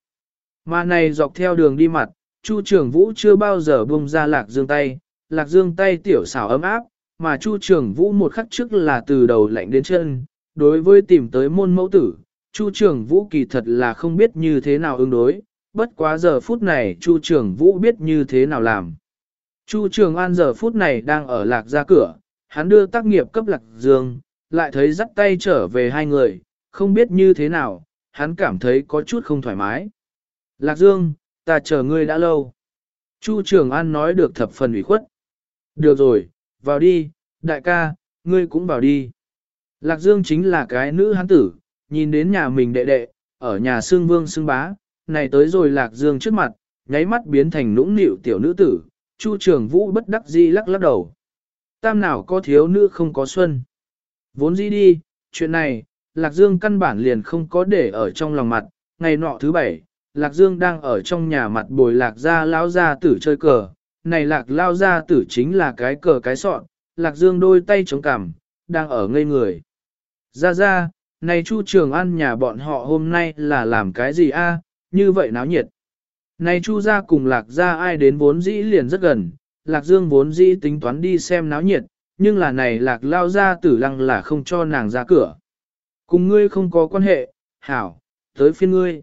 Mà này dọc theo đường đi mặt, Chu Trường Vũ chưa bao giờ buông ra Lạc Dương tay, Lạc Dương tay tiểu xảo ấm áp, mà Chu Trường Vũ một khắc trước là từ đầu lạnh đến chân, đối với tìm tới môn mẫu tử, Chu Trường Vũ kỳ thật là không biết như thế nào ứng đối, bất quá giờ phút này Chu Trường Vũ biết như thế nào làm. Chu Trường An giờ phút này đang ở lạc ra cửa, hắn đưa tác nghiệp cấp lạc dương, lại thấy dắt tay trở về hai người, không biết như thế nào, hắn cảm thấy có chút không thoải mái. Lạc dương, ta chờ ngươi đã lâu. Chu Trường An nói được thập phần ủy khuất. Được rồi, vào đi, đại ca, ngươi cũng vào đi. Lạc Dương chính là cái nữ hán tử, nhìn đến nhà mình đệ đệ, ở nhà xương vương xương bá, này tới rồi Lạc Dương trước mặt, nháy mắt biến thành nũng nịu tiểu nữ tử, Chu Trường Vũ bất đắc dĩ lắc lắc đầu. Tam nào có thiếu nữ không có xuân. Vốn dĩ đi, chuyện này, Lạc Dương căn bản liền không có để ở trong lòng mặt, ngày nọ thứ bảy, Lạc Dương đang ở trong nhà mặt bồi Lạc gia lão gia tử chơi cờ, này Lạc lao gia tử chính là cái cờ cái sọn, Lạc Dương đôi tay chống cằm, đang ở ngây người. Ra ra, này Chu Trường An nhà bọn họ hôm nay là làm cái gì a? như vậy náo nhiệt. Này Chu gia cùng Lạc gia ai đến vốn dĩ liền rất gần, Lạc Dương vốn dĩ tính toán đi xem náo nhiệt, nhưng là này Lạc lao ra tử lăng là không cho nàng ra cửa. Cùng ngươi không có quan hệ, hảo, tới phiên ngươi.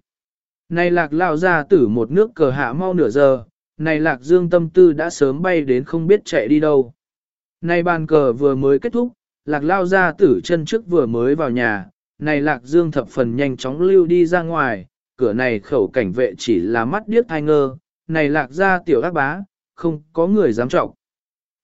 Này Lạc lao ra tử một nước cờ hạ mau nửa giờ, này Lạc Dương tâm tư đã sớm bay đến không biết chạy đi đâu. Này bàn cờ vừa mới kết thúc, Lạc lao ra tử chân trước vừa mới vào nhà, này Lạc Dương thập phần nhanh chóng lưu đi ra ngoài, cửa này khẩu cảnh vệ chỉ là mắt điếc thai ngơ, này lạc ra tiểu ác bá, không có người dám trọng.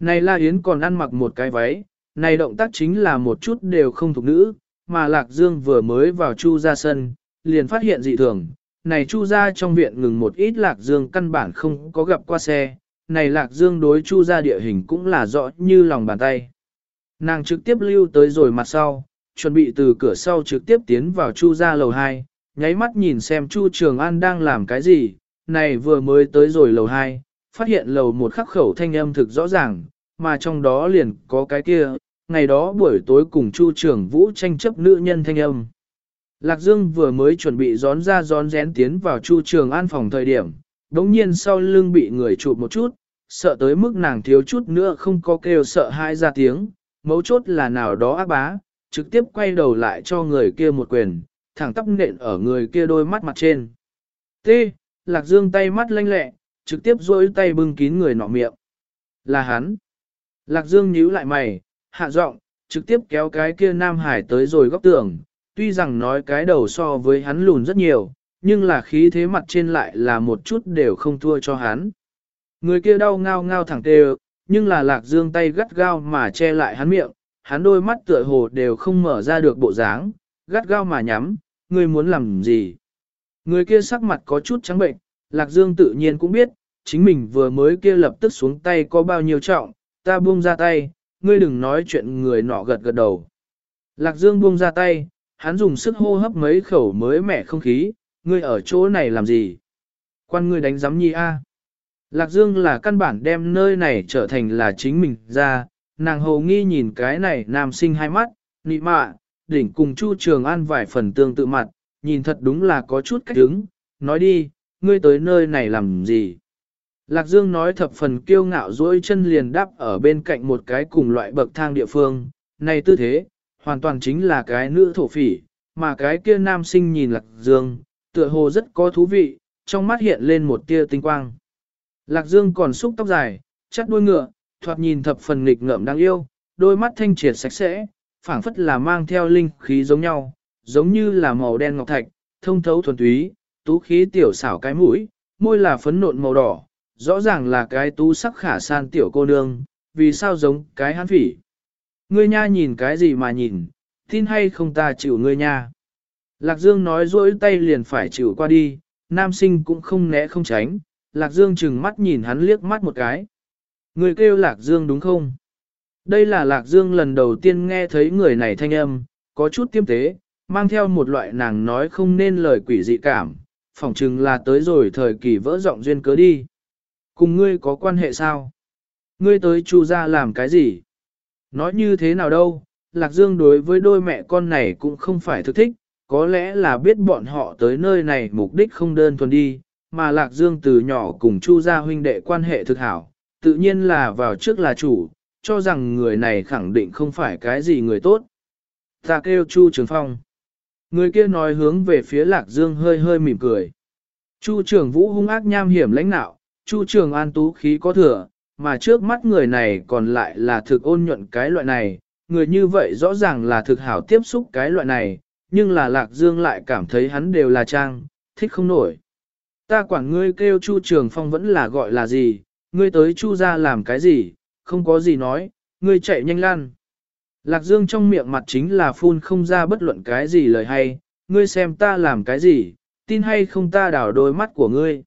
Này La Yến còn ăn mặc một cái váy, này động tác chính là một chút đều không thuộc nữ, mà Lạc Dương vừa mới vào Chu ra sân, liền phát hiện dị thường. Này Chu ra trong viện ngừng một ít Lạc Dương căn bản không có gặp qua xe, này Lạc Dương đối Chu ra địa hình cũng là rõ như lòng bàn tay. Nàng trực tiếp lưu tới rồi mặt sau, chuẩn bị từ cửa sau trực tiếp tiến vào Chu ra lầu 2, nháy mắt nhìn xem Chu Trường An đang làm cái gì, này vừa mới tới rồi lầu 2, phát hiện lầu một khắc khẩu thanh âm thực rõ ràng, mà trong đó liền có cái kia, ngày đó buổi tối cùng Chu trưởng Vũ tranh chấp nữ nhân thanh âm. Lạc Dương vừa mới chuẩn bị gión ra gión rén tiến vào Chu Trường An phòng thời điểm, đống nhiên sau lưng bị người chụp một chút, sợ tới mức nàng thiếu chút nữa không có kêu sợ hai ra tiếng, mấu chốt là nào đó ác bá, trực tiếp quay đầu lại cho người kia một quyền, thẳng tắp nện ở người kia đôi mắt mặt trên. T. Lạc Dương tay mắt lanh lẹ, trực tiếp duỗi tay bưng kín người nọ miệng. Là hắn. Lạc Dương nhíu lại mày, hạ giọng, trực tiếp kéo cái kia Nam Hải tới rồi góc tường. Tuy rằng nói cái đầu so với hắn lùn rất nhiều, nhưng là khí thế mặt trên lại là một chút đều không thua cho hắn. Người kia đau ngao ngao thẳng tê nhưng là Lạc Dương tay gắt gao mà che lại hắn miệng, hắn đôi mắt tựa hồ đều không mở ra được bộ dáng, gắt gao mà nhắm, ngươi muốn làm gì? Người kia sắc mặt có chút trắng bệnh, Lạc Dương tự nhiên cũng biết, chính mình vừa mới kia lập tức xuống tay có bao nhiêu trọng, ta buông ra tay, ngươi đừng nói chuyện người nọ gật gật đầu. Lạc Dương buông ra tay, hắn dùng sức hô hấp mấy khẩu mới mẻ không khí, ngươi ở chỗ này làm gì? Quan ngươi đánh giám nhi a. Lạc Dương là căn bản đem nơi này trở thành là chính mình ra, nàng hồ nghi nhìn cái này nam sinh hai mắt, nị mạ, đỉnh cùng Chu Trường An vài phần tương tự mặt, nhìn thật đúng là có chút cách đứng, nói đi, ngươi tới nơi này làm gì? Lạc Dương nói thập phần kiêu ngạo duỗi chân liền đắp ở bên cạnh một cái cùng loại bậc thang địa phương, này tư thế, hoàn toàn chính là cái nữ thổ phỉ, mà cái kia nam sinh nhìn Lạc Dương, tựa hồ rất có thú vị, trong mắt hiện lên một tia tinh quang. Lạc Dương còn xúc tóc dài, chắt đuôi ngựa, thoạt nhìn thập phần nghịch ngợm đáng yêu, đôi mắt thanh triệt sạch sẽ, phảng phất là mang theo linh khí giống nhau, giống như là màu đen ngọc thạch, thông thấu thuần túy, tú khí tiểu xảo cái mũi, môi là phấn nộn màu đỏ, rõ ràng là cái tú sắc khả san tiểu cô nương, vì sao giống cái hán phỉ. Ngươi nha nhìn cái gì mà nhìn, tin hay không ta chịu ngươi nha. Lạc Dương nói dỗi tay liền phải chịu qua đi, nam sinh cũng không né không tránh, Lạc Dương chừng mắt nhìn hắn liếc mắt một cái. Người kêu Lạc Dương đúng không? Đây là Lạc Dương lần đầu tiên nghe thấy người này thanh âm, có chút tiêm tế, mang theo một loại nàng nói không nên lời quỷ dị cảm, phỏng chừng là tới rồi thời kỳ vỡ giọng duyên cớ đi. Cùng ngươi có quan hệ sao? Ngươi tới chu ra làm cái gì? Nói như thế nào đâu, Lạc Dương đối với đôi mẹ con này cũng không phải thực thích, có lẽ là biết bọn họ tới nơi này mục đích không đơn thuần đi, mà Lạc Dương từ nhỏ cùng Chu gia huynh đệ quan hệ thực hảo, tự nhiên là vào trước là chủ, cho rằng người này khẳng định không phải cái gì người tốt. Ta kêu Chu Trường Phong. Người kia nói hướng về phía Lạc Dương hơi hơi mỉm cười. Chu Trường Vũ hung ác nham hiểm lãnh nạo, Chu Trường An tú khí có thừa, mà trước mắt người này còn lại là thực ôn nhuận cái loại này, người như vậy rõ ràng là thực hảo tiếp xúc cái loại này, nhưng là Lạc Dương lại cảm thấy hắn đều là trang, thích không nổi. Ta quản ngươi kêu Chu Trường Phong vẫn là gọi là gì, ngươi tới Chu ra làm cái gì, không có gì nói, ngươi chạy nhanh lan. Lạc Dương trong miệng mặt chính là phun không ra bất luận cái gì lời hay, ngươi xem ta làm cái gì, tin hay không ta đảo đôi mắt của ngươi.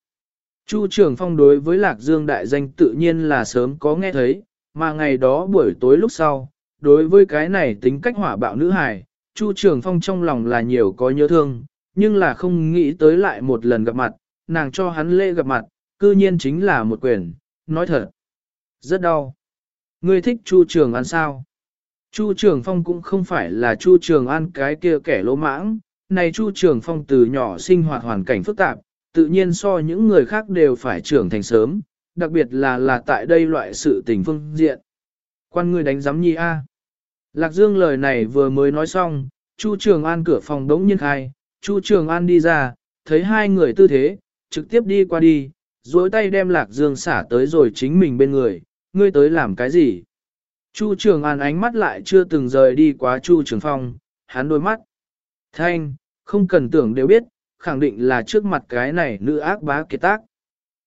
Chu Trường Phong đối với Lạc Dương đại danh tự nhiên là sớm có nghe thấy, mà ngày đó buổi tối lúc sau, đối với cái này tính cách hỏa bạo nữ hài, Chu Trường Phong trong lòng là nhiều có nhớ thương, nhưng là không nghĩ tới lại một lần gặp mặt, nàng cho hắn lễ gặp mặt, cư nhiên chính là một quyền, nói thật. Rất đau. Ngươi thích Chu Trường An sao? Chu Trường Phong cũng không phải là Chu Trường An cái kia kẻ lỗ mãng, này Chu Trường Phong từ nhỏ sinh hoạt hoàn cảnh phức tạp, tự nhiên so những người khác đều phải trưởng thành sớm, đặc biệt là là tại đây loại sự tình phương diện. Quan ngươi đánh giám nhi A. Lạc Dương lời này vừa mới nói xong, Chu Trường An cửa phòng đống nhiên khai, Chu Trường An đi ra, thấy hai người tư thế, trực tiếp đi qua đi, duỗi tay đem Lạc Dương xả tới rồi chính mình bên người, ngươi tới làm cái gì? Chu Trường An ánh mắt lại chưa từng rời đi quá Chu Trường Phong, hắn đôi mắt. Thanh, không cần tưởng đều biết, khẳng định là trước mặt cái này nữ ác bá kiệt tác.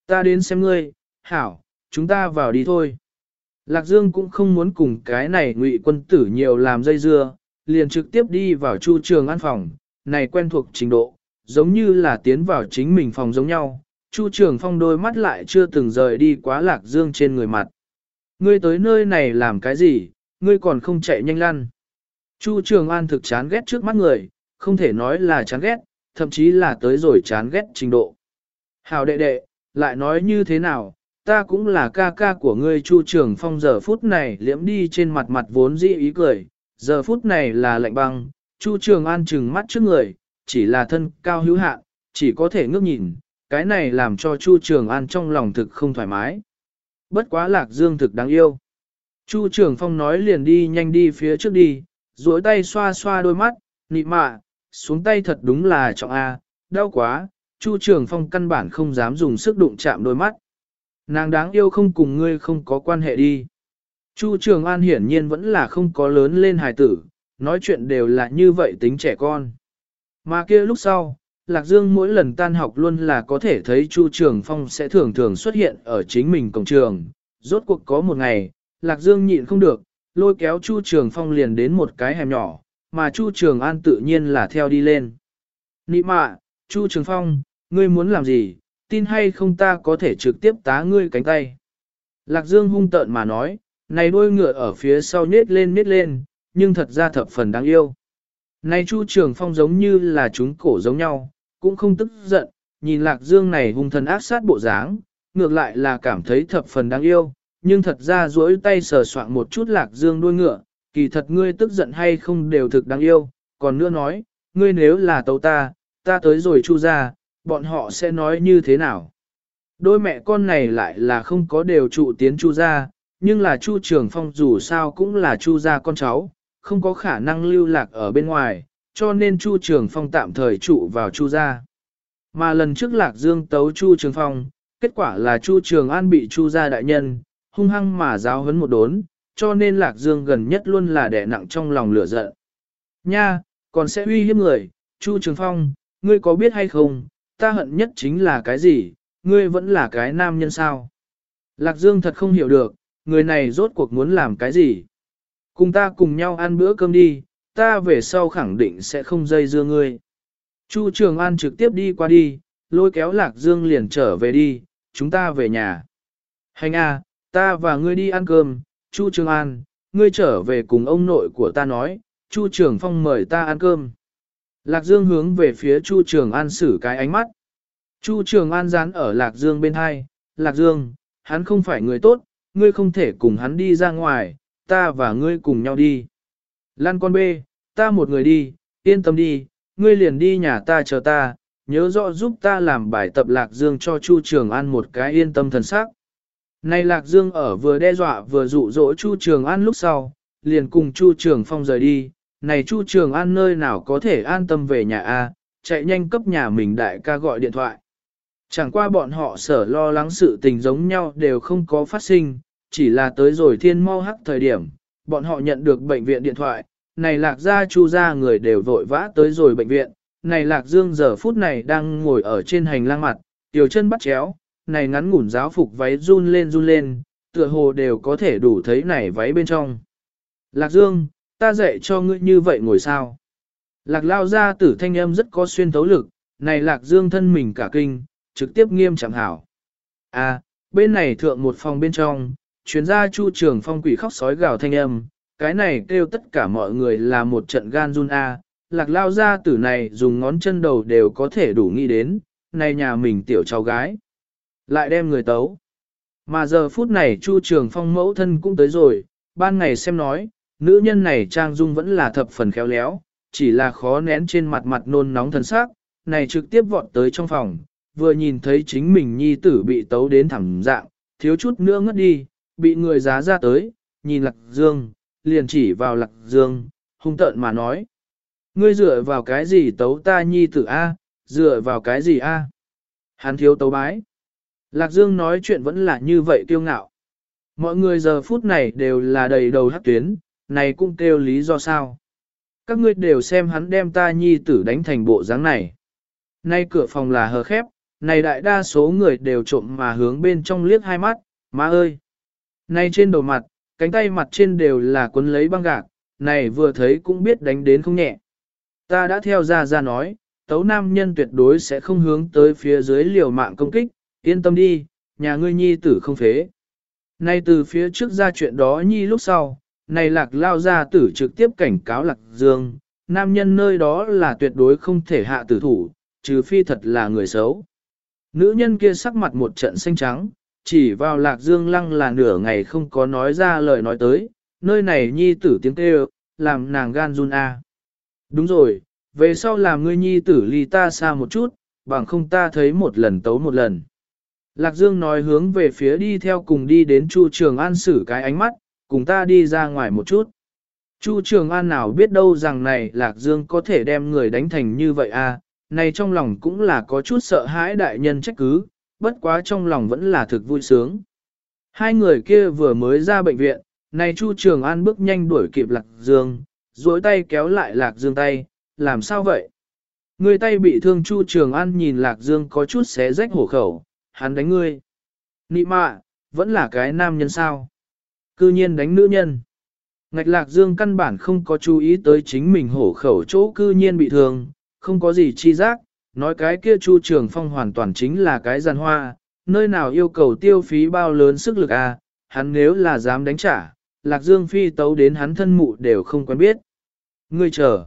Ta đến xem ngươi, hảo, chúng ta vào đi thôi. Lạc Dương cũng không muốn cùng cái này ngụy quân tử nhiều làm dây dưa, liền trực tiếp đi vào chu trường an phòng, này quen thuộc trình độ, giống như là tiến vào chính mình phòng giống nhau. Chu trường phong đôi mắt lại chưa từng rời đi quá Lạc Dương trên người mặt. Ngươi tới nơi này làm cái gì, ngươi còn không chạy nhanh lăn. Chu trường an thực chán ghét trước mắt người, không thể nói là chán ghét, thậm chí là tới rồi chán ghét trình độ. Hào đệ đệ, lại nói như thế nào, ta cũng là ca ca của ngươi Chu Trường Phong giờ phút này liễm đi trên mặt mặt vốn dĩ ý cười, giờ phút này là lạnh băng, Chu Trường An trừng mắt trước người, chỉ là thân cao hữu hạn, chỉ có thể ngước nhìn, cái này làm cho Chu Trường An trong lòng thực không thoải mái. Bất quá lạc dương thực đáng yêu. Chu Trường Phong nói liền đi nhanh đi phía trước đi, duỗi tay xoa xoa đôi mắt, nị mạ, xuống tay thật đúng là trọng A, đau quá, Chu Trường Phong căn bản không dám dùng sức đụng chạm đôi mắt. Nàng đáng yêu không cùng ngươi không có quan hệ đi. Chu Trường An hiển nhiên vẫn là không có lớn lên hài tử, nói chuyện đều là như vậy tính trẻ con. Mà kia lúc sau, Lạc Dương mỗi lần tan học luôn là có thể thấy Chu Trường Phong sẽ thường thường xuất hiện ở chính mình cổng trường. Rốt cuộc có một ngày, Lạc Dương nhịn không được, lôi kéo Chu Trường Phong liền đến một cái hẻm nhỏ, mà Chu Trường An tự nhiên là theo đi lên. Nị mạ, Chu Trường Phong, ngươi muốn làm gì, tin hay không ta có thể trực tiếp tá ngươi cánh tay. Lạc Dương hung tợn mà nói, này đôi ngựa ở phía sau nết lên nết lên, nhưng thật ra thập phần đáng yêu. Này Chu Trường Phong giống như là chúng cổ giống nhau, cũng không tức giận, nhìn Lạc Dương này hung thần ác sát bộ dáng, ngược lại là cảm thấy thập phần đáng yêu, nhưng thật ra duỗi tay sờ soạn một chút Lạc Dương đuôi ngựa, kỳ thật ngươi tức giận hay không đều thực đáng yêu, còn nữa nói, ngươi nếu là tấu ta, ta tới rồi chu ra, bọn họ sẽ nói như thế nào? Đôi mẹ con này lại là không có đều trụ tiến chu ra, nhưng là chu trường phong dù sao cũng là chu gia con cháu, không có khả năng lưu lạc ở bên ngoài, cho nên chu trường phong tạm thời trụ vào chu gia. Mà lần trước lạc dương tấu chu trường phong, kết quả là chu trường an bị chu gia đại nhân, hung hăng mà giáo huấn một đốn, cho nên lạc dương gần nhất luôn là đẻ nặng trong lòng lửa giận. Nha, còn sẽ uy hiếp người, chu trường phong, ngươi có biết hay không, ta hận nhất chính là cái gì, ngươi vẫn là cái nam nhân sao. Lạc Dương thật không hiểu được, người này rốt cuộc muốn làm cái gì. Cùng ta cùng nhau ăn bữa cơm đi, ta về sau khẳng định sẽ không dây dưa ngươi. Chu Trường An trực tiếp đi qua đi, lôi kéo Lạc Dương liền trở về đi, chúng ta về nhà. Hành a, ta và ngươi đi ăn cơm, Chu Trường An, ngươi trở về cùng ông nội của ta nói, Chu Trường Phong mời ta ăn cơm. Lạc Dương hướng về phía Chu Trường An xử cái ánh mắt. Chu Trường An dán ở Lạc Dương bên hai, Lạc Dương, hắn không phải người tốt, ngươi không thể cùng hắn đi ra ngoài, ta và ngươi cùng nhau đi. Lan con bê, ta một người đi, yên tâm đi, ngươi liền đi nhà ta chờ ta, nhớ rõ giúp ta làm bài tập Lạc Dương cho Chu Trường An một cái yên tâm thần sắc. Này Lạc Dương ở vừa đe dọa vừa dụ dỗ Chu Trường An lúc sau, liền cùng Chu Trường Phong rời đi, này Chu Trường An nơi nào có thể an tâm về nhà A, chạy nhanh cấp nhà mình đại ca gọi điện thoại. Chẳng qua bọn họ sở lo lắng sự tình giống nhau đều không có phát sinh, chỉ là tới rồi thiên mau hắc thời điểm, bọn họ nhận được bệnh viện điện thoại, này lạc gia chu gia người đều vội vã tới rồi bệnh viện, này lạc dương giờ phút này đang ngồi ở trên hành lang mặt, tiểu chân bắt chéo, này ngắn ngủn giáo phục váy run lên run lên, tựa hồ đều có thể đủ thấy này váy bên trong. Lạc dương, ta dạy cho ngươi như vậy ngồi sao? Lạc lao ra tử thanh âm rất có xuyên thấu lực, này lạc dương thân mình cả kinh, trực tiếp nghiêm chẳng hảo. À, bên này thượng một phòng bên trong, chuyến ra chu trường phong quỷ khóc sói gào thanh âm, cái này kêu tất cả mọi người là một trận gan run a. Lạc lao ra tử này dùng ngón chân đầu đều có thể đủ nghĩ đến, này nhà mình tiểu cháu gái. Lại đem người tấu. Mà giờ phút này Chu Trường Phong mẫu thân cũng tới rồi, ban ngày xem nói, nữ nhân này trang dung vẫn là thập phần khéo léo, chỉ là khó nén trên mặt mặt nôn nóng thần sắc, này trực tiếp vọt tới trong phòng, vừa nhìn thấy chính mình nhi tử bị tấu đến thẳng dạng, thiếu chút nữa ngất đi, bị người giá ra tới, nhìn lạc dương, liền chỉ vào lạc dương, hung tợn mà nói. Ngươi dựa vào cái gì tấu ta nhi tử A, dựa vào cái gì A? Hắn thiếu tấu bái. Lạc dương nói chuyện vẫn là như vậy kiêu ngạo. Mọi người giờ phút này đều là đầy đầu hắc tuyến, này cũng kêu lý do sao. Các ngươi đều xem hắn đem ta nhi tử đánh thành bộ dáng này. Nay cửa phòng là hờ khép, này đại đa số người đều trộm mà hướng bên trong liếc hai mắt, má ơi! Này trên đầu mặt, cánh tay mặt trên đều là cuốn lấy băng gạc, này vừa thấy cũng biết đánh đến không nhẹ. Ta đã theo ra ra nói, tấu nam nhân tuyệt đối sẽ không hướng tới phía dưới liều mạng công kích, yên tâm đi, nhà ngươi nhi tử không phế. Nay từ phía trước ra chuyện đó nhi lúc sau, này lạc lao ra tử trực tiếp cảnh cáo lạc dương, nam nhân nơi đó là tuyệt đối không thể hạ tử thủ, trừ phi thật là người xấu. Nữ nhân kia sắc mặt một trận xanh trắng, chỉ vào lạc dương lăng là nửa ngày không có nói ra lời nói tới, nơi này nhi tử tiếng kêu, làm nàng gan run a. Đúng rồi, về sau làm ngươi nhi tử ly ta xa một chút, bằng không ta thấy một lần tấu một lần. Lạc Dương nói hướng về phía đi theo cùng đi đến Chu Trường An xử cái ánh mắt, cùng ta đi ra ngoài một chút. Chu Trường An nào biết đâu rằng này Lạc Dương có thể đem người đánh thành như vậy à? này trong lòng cũng là có chút sợ hãi đại nhân trách cứ, bất quá trong lòng vẫn là thực vui sướng. Hai người kia vừa mới ra bệnh viện, này Chu Trường An bước nhanh đuổi kịp Lạc Dương, duỗi tay kéo lại Lạc Dương tay, làm sao vậy? Người tay bị thương Chu Trường An nhìn Lạc Dương có chút xé rách hổ khẩu, hắn đánh ngươi. Nị mạ, vẫn là cái nam nhân sao? Cư nhiên đánh nữ nhân. Ngạch Lạc Dương căn bản không có chú ý tới chính mình hổ khẩu chỗ cư nhiên bị thương, không có gì chi giác, nói cái kia Chu Trường Phong hoàn toàn chính là cái giàn hoa, nơi nào yêu cầu tiêu phí bao lớn sức lực à, hắn nếu là dám đánh trả, Lạc Dương phi tấu đến hắn thân mụ đều không quen biết. Ngươi chờ.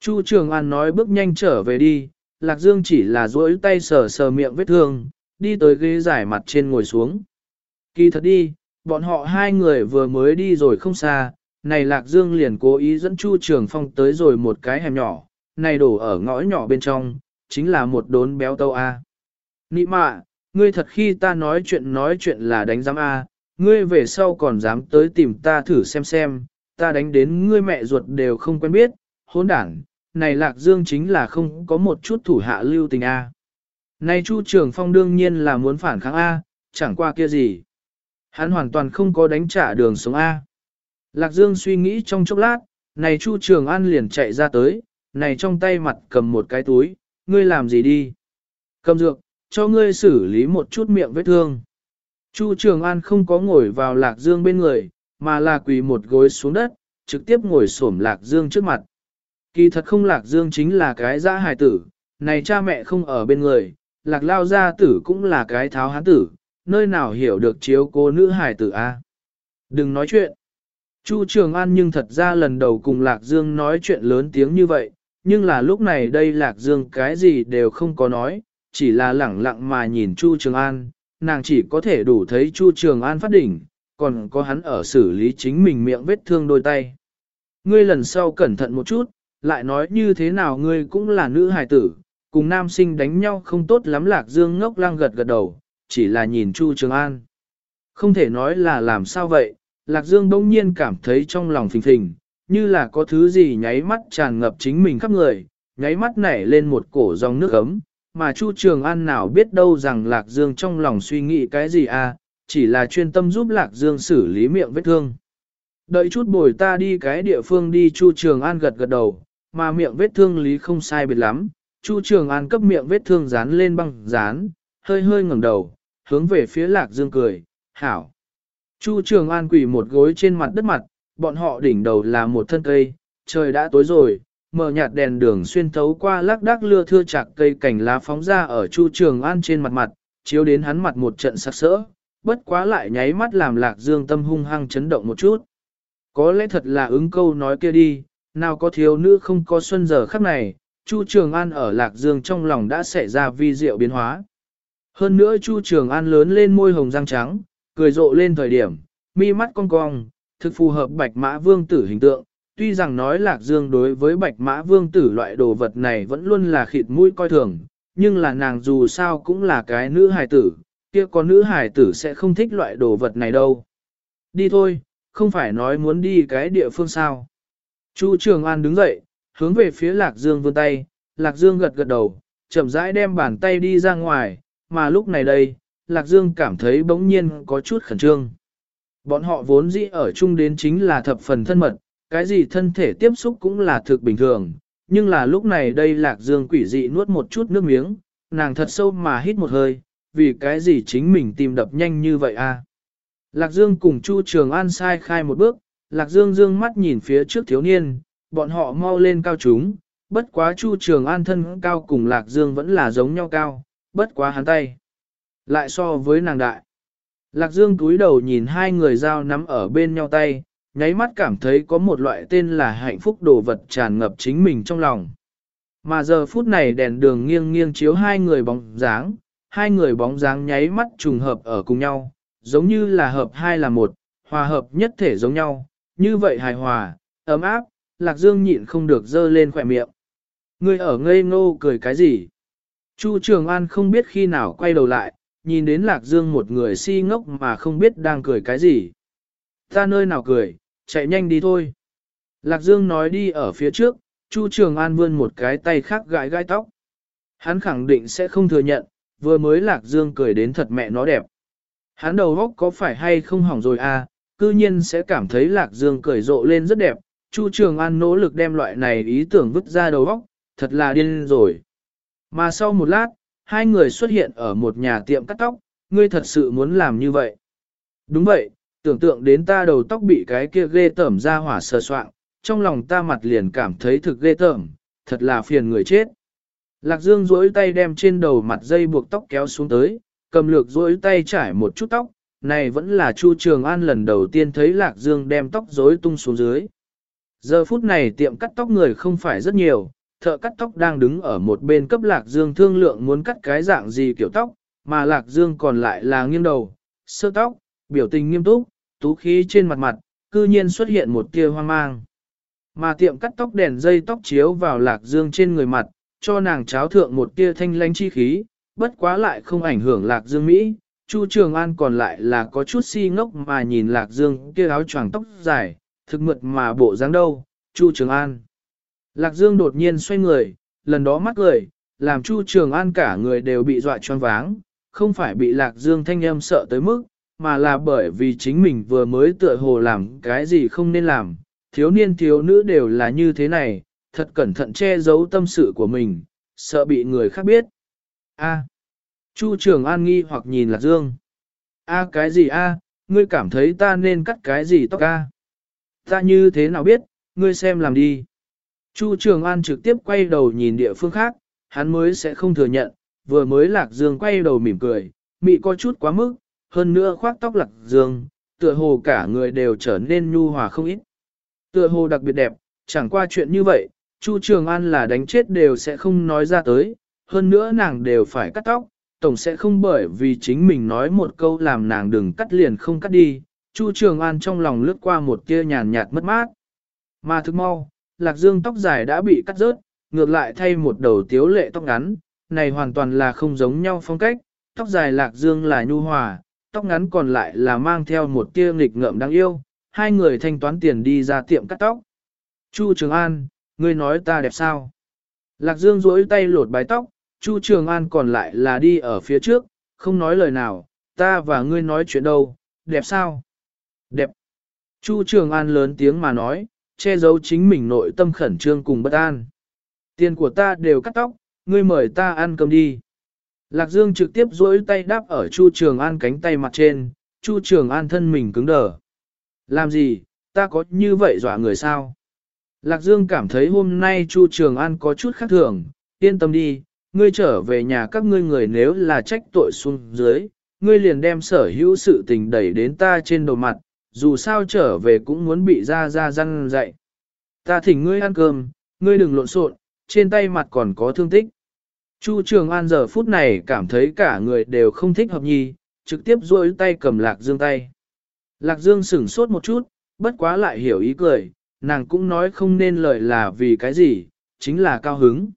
Chu Trường An nói bước nhanh trở về đi, Lạc Dương chỉ là duỗi tay sờ sờ miệng vết thương, đi tới ghế giải mặt trên ngồi xuống. Kỳ thật đi, bọn họ hai người vừa mới đi rồi không xa, này Lạc Dương liền cố ý dẫn Chu Trường Phong tới rồi một cái hẻm nhỏ, này đổ ở ngõ nhỏ bên trong, chính là một đốn béo tâu A. Nị mạ, ngươi thật khi ta nói chuyện nói chuyện là đánh giám A, ngươi về sau còn dám tới tìm ta thử xem xem, ta đánh đến ngươi mẹ ruột đều không quen biết, hỗn đảng, này Lạc Dương chính là không có một chút thủ hạ lưu tình A. Này Chu Trường Phong đương nhiên là muốn phản kháng A, chẳng qua kia gì. Hắn hoàn toàn không có đánh trả đường sống A. Lạc Dương suy nghĩ trong chốc lát, này Chu Trường An liền chạy ra tới, này trong tay mặt cầm một cái túi, ngươi làm gì đi? Cầm dược, cho ngươi xử lý một chút miệng vết thương. Chu Trường An không có ngồi vào Lạc Dương bên người, mà là quỳ một gối xuống đất, trực tiếp ngồi xổm Lạc Dương trước mặt. Kỳ thật không Lạc Dương chính là cái dã hài tử, này cha mẹ không ở bên người, Lạc Lao gia tử cũng là cái tháo hán tử, nơi nào hiểu được chiếu cô nữ hải tử a? Đừng nói chuyện. Chu Trường An nhưng thật ra lần đầu cùng Lạc Dương nói chuyện lớn tiếng như vậy, nhưng là lúc này đây Lạc Dương cái gì đều không có nói, chỉ là lẳng lặng mà nhìn Chu Trường An, nàng chỉ có thể đủ thấy Chu Trường An phát đỉnh, còn có hắn ở xử lý chính mình miệng vết thương đôi tay. Ngươi lần sau cẩn thận một chút, lại nói như thế nào ngươi cũng là nữ hài tử, cùng nam sinh đánh nhau không tốt lắm Lạc Dương ngốc lang gật gật đầu, chỉ là nhìn Chu Trường An. Không thể nói là làm sao vậy, Lạc Dương bỗng nhiên cảm thấy trong lòng phình phình, như là có thứ gì nháy mắt tràn ngập chính mình khắp người, nháy mắt nảy lên một cổ dòng nước ấm, mà Chu Trường An nào biết đâu rằng Lạc Dương trong lòng suy nghĩ cái gì à, chỉ là chuyên tâm giúp Lạc Dương xử lý miệng vết thương. Đợi chút bồi ta đi cái địa phương đi Chu Trường An gật gật đầu, mà miệng vết thương lý không sai biệt lắm, Chu Trường An cấp miệng vết thương dán lên băng dán, hơi hơi ngẩng đầu, hướng về phía Lạc Dương cười, hảo. Chu Trường An quỳ một gối trên mặt đất mặt, bọn họ đỉnh đầu là một thân cây, trời đã tối rồi, mở nhạt đèn đường xuyên thấu qua lác đác lưa thưa chạc cây cảnh lá phóng ra ở Chu Trường An trên mặt mặt, chiếu đến hắn mặt một trận sắc sỡ, bất quá lại nháy mắt làm Lạc Dương tâm hung hăng chấn động một chút. Có lẽ thật là ứng câu nói kia đi, nào có thiếu nữ không có xuân giờ khắc này, Chu Trường An ở Lạc Dương trong lòng đã xảy ra vi diệu biến hóa. Hơn nữa Chu Trường An lớn lên môi hồng răng trắng, cười rộ lên thời điểm, mi mắt cong cong, thực phù hợp bạch mã vương tử hình tượng. Tuy rằng nói Lạc Dương đối với bạch mã vương tử loại đồ vật này vẫn luôn là khịt mũi coi thường, nhưng là nàng dù sao cũng là cái nữ hài tử, kia có nữ hài tử sẽ không thích loại đồ vật này đâu. Đi thôi, không phải nói muốn đi cái địa phương sao. Chu Trường An đứng dậy, hướng về phía Lạc Dương vươn tay, Lạc Dương gật gật đầu, chậm rãi đem bàn tay đi ra ngoài, mà lúc này đây, Lạc Dương cảm thấy bỗng nhiên có chút khẩn trương. Bọn họ vốn dĩ ở chung đến chính là thập phần thân mật, cái gì thân thể tiếp xúc cũng là thực bình thường, nhưng là lúc này đây Lạc Dương quỷ dị nuốt một chút nước miếng, nàng thật sâu mà hít một hơi, vì cái gì chính mình tìm đập nhanh như vậy a? À? Lạc Dương cùng Chu Trường An sai khai một bước, Lạc Dương dương mắt nhìn phía trước thiếu niên, bọn họ mau lên cao chúng, bất quá Chu Trường An thân cao cùng Lạc Dương vẫn là giống nhau cao, bất quá hắn tay. Lại so với nàng đại. Lạc Dương cúi đầu nhìn hai người giao nắm ở bên nhau tay, nháy mắt cảm thấy có một loại tên là hạnh phúc đồ vật tràn ngập chính mình trong lòng. Mà giờ phút này đèn đường nghiêng nghiêng chiếu hai người bóng dáng, hai người bóng dáng nháy mắt trùng hợp ở cùng nhau, giống như là hợp hai là một, hòa hợp nhất thể giống nhau, như vậy hài hòa, ấm áp, Lạc Dương nhịn không được dơ lên khỏe miệng. Ngươi ở ngây ngô cười cái gì? Chu Trường An không biết khi nào quay đầu lại, nhìn đến Lạc Dương một người si ngốc mà không biết đang cười cái gì. Ta nơi nào cười, chạy nhanh đi thôi. Lạc Dương nói đi ở phía trước, Chu Trường An vươn một cái tay khác gãi gai tóc. Hắn khẳng định sẽ không thừa nhận, vừa mới Lạc Dương cười đến thật mẹ nó đẹp. Hắn đầu góc có phải hay không hỏng rồi à, cư nhiên sẽ cảm thấy Lạc Dương cười rộ lên rất đẹp. Chu Trường An nỗ lực đem loại này ý tưởng vứt ra đầu óc, thật là điên rồi. Mà sau một lát, hai người xuất hiện ở một nhà tiệm cắt tóc, ngươi thật sự muốn làm như vậy. Đúng vậy, tưởng tượng đến ta đầu tóc bị cái kia ghê tởm ra hỏa sờ soạn, trong lòng ta mặt liền cảm thấy thực ghê tởm, thật là phiền người chết. Lạc Dương duỗi tay đem trên đầu mặt dây buộc tóc kéo xuống tới, cầm lược duỗi tay trải một chút tóc, này vẫn là Chu Trường An lần đầu tiên thấy Lạc Dương đem tóc rối tung xuống dưới. Giờ phút này tiệm cắt tóc người không phải rất nhiều, thợ cắt tóc đang đứng ở một bên cấp Lạc Dương thương lượng muốn cắt cái dạng gì kiểu tóc, mà Lạc Dương còn lại là nghiêng đầu, sơ tóc, biểu tình nghiêm túc, tú khí trên mặt mặt, cư nhiên xuất hiện một tia hoang mang. Mà tiệm cắt tóc đèn dây tóc chiếu vào Lạc Dương trên người mặt, cho nàng cháo thượng một tia thanh lanh chi khí, bất quá lại không ảnh hưởng Lạc Dương Mỹ. Chu Trường An còn lại là có chút si ngốc mà nhìn Lạc Dương kia áo choàng tóc dài, thực mượt mà bộ dáng đâu, Chu Trường An. Lạc Dương đột nhiên xoay người, lần đó mắt cười, làm Chu Trường An cả người đều bị dọa choáng váng, không phải bị Lạc Dương thanh âm sợ tới mức, mà là bởi vì chính mình vừa mới tựa hồ làm cái gì không nên làm. Thiếu niên thiếu nữ đều là như thế này, thật cẩn thận che giấu tâm sự của mình, sợ bị người khác biết. A. Chu Trường An nghi hoặc nhìn Lạc Dương. A cái gì a? Ngươi cảm thấy ta nên cắt cái gì tóc a? Ta như thế nào biết, ngươi xem làm đi. Chu Trường An trực tiếp quay đầu nhìn địa phương khác, hắn mới sẽ không thừa nhận, vừa mới Lạc Dương quay đầu mỉm cười, mị có chút quá mức, hơn nữa khoác tóc Lạc Dương, tựa hồ cả người đều trở nên nhu hòa không ít. Tựa hồ đặc biệt đẹp, chẳng qua chuyện như vậy, Chu Trường An là đánh chết đều sẽ không nói ra tới, hơn nữa nàng đều phải cắt tóc, tổng sẽ không bởi vì chính mình nói một câu làm nàng đừng cắt liền không cắt đi. Chu Trường An trong lòng lướt qua một tia nhàn nhạt mất mát. Mà thức mau, Lạc Dương tóc dài đã bị cắt rớt, ngược lại thay một đầu tiếu lệ tóc ngắn, này hoàn toàn là không giống nhau phong cách, tóc dài Lạc Dương là nhu hòa, tóc ngắn còn lại là mang theo một tia nghịch ngợm đáng yêu, hai người thanh toán tiền đi ra tiệm cắt tóc. Chu Trường An, ngươi nói ta đẹp sao? Lạc Dương duỗi tay lột bái tóc, Chu Trường An còn lại là đi ở phía trước, không nói lời nào, ta và ngươi nói chuyện đâu, đẹp sao? Đẹp. Chu Trường An lớn tiếng mà nói, che giấu chính mình nội tâm khẩn trương cùng bất an. Tiền của ta đều cắt tóc, ngươi mời ta ăn cơm đi. Lạc Dương trực tiếp duỗi tay đáp ở Chu Trường An cánh tay mặt trên, Chu Trường An thân mình cứng đờ. Làm gì, ta có như vậy dọa người sao? Lạc Dương cảm thấy hôm nay Chu Trường An có chút khác thường, yên tâm đi, ngươi trở về nhà các ngươi người nếu là trách tội xuống dưới, ngươi liền đem sở hữu sự tình đẩy đến ta trên đầu mặt, dù sao trở về cũng muốn bị ra ra răn dạy. Ta thỉnh ngươi ăn cơm, ngươi đừng lộn xộn, trên tay mặt còn có thương tích. Chu Trường An giờ phút này cảm thấy cả người đều không thích hợp nhi, trực tiếp duỗi tay cầm Lạc Dương tay. Lạc Dương sửng sốt một chút, bất quá lại hiểu ý cười, nàng cũng nói không nên lời là vì cái gì, chính là cao hứng.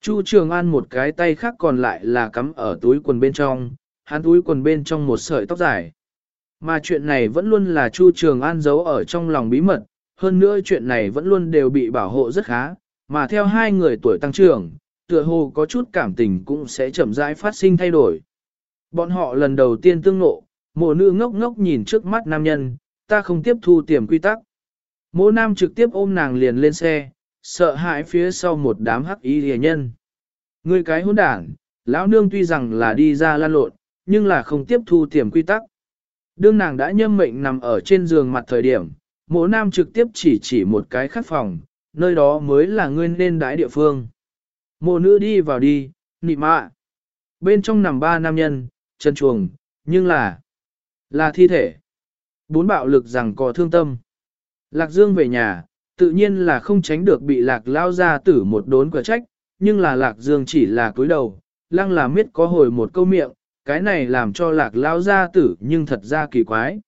Chu Trường An một cái tay khác còn lại là cắm ở túi quần bên trong, hắn túi quần bên trong một sợi tóc dài. Mà chuyện này vẫn luôn là Chu Trường An giấu ở trong lòng bí mật, hơn nữa chuyện này vẫn luôn đều bị bảo hộ rất khá, mà theo hai người tuổi tăng trưởng, tựa hồ có chút cảm tình cũng sẽ chậm rãi phát sinh thay đổi. Bọn họ lần đầu tiên tương ngộ, mộ nữ ngốc ngốc nhìn trước mắt nam nhân, ta không tiếp thu tiềm quy tắc. Mộ nam trực tiếp ôm nàng liền lên xe, sợ hãi phía sau một đám hắc y rìa nhân. Người cái hỗn đảng, lão nương tuy rằng là đi ra lan lộn, nhưng là không tiếp thu tiềm quy tắc. Đương nàng đã nhâm mệnh nằm ở trên giường mặt thời điểm, mộ nam trực tiếp chỉ chỉ một cái khắc phòng, nơi đó mới là ngươi nên đái địa phương. Mộ nữ đi vào đi, nị mạ. Bên trong nằm ba nam nhân, chân chuồng, nhưng là, là thi thể. Bốn bạo lực rằng có thương tâm. Lạc Dương về nhà, tự nhiên là không tránh được bị lạc lao ra tử một đốn quả trách, nhưng là lạc Dương chỉ là cúi đầu, lăng là miết có hồi một câu miệng, cái này làm cho lạc lao gia tử nhưng thật ra kỳ quái.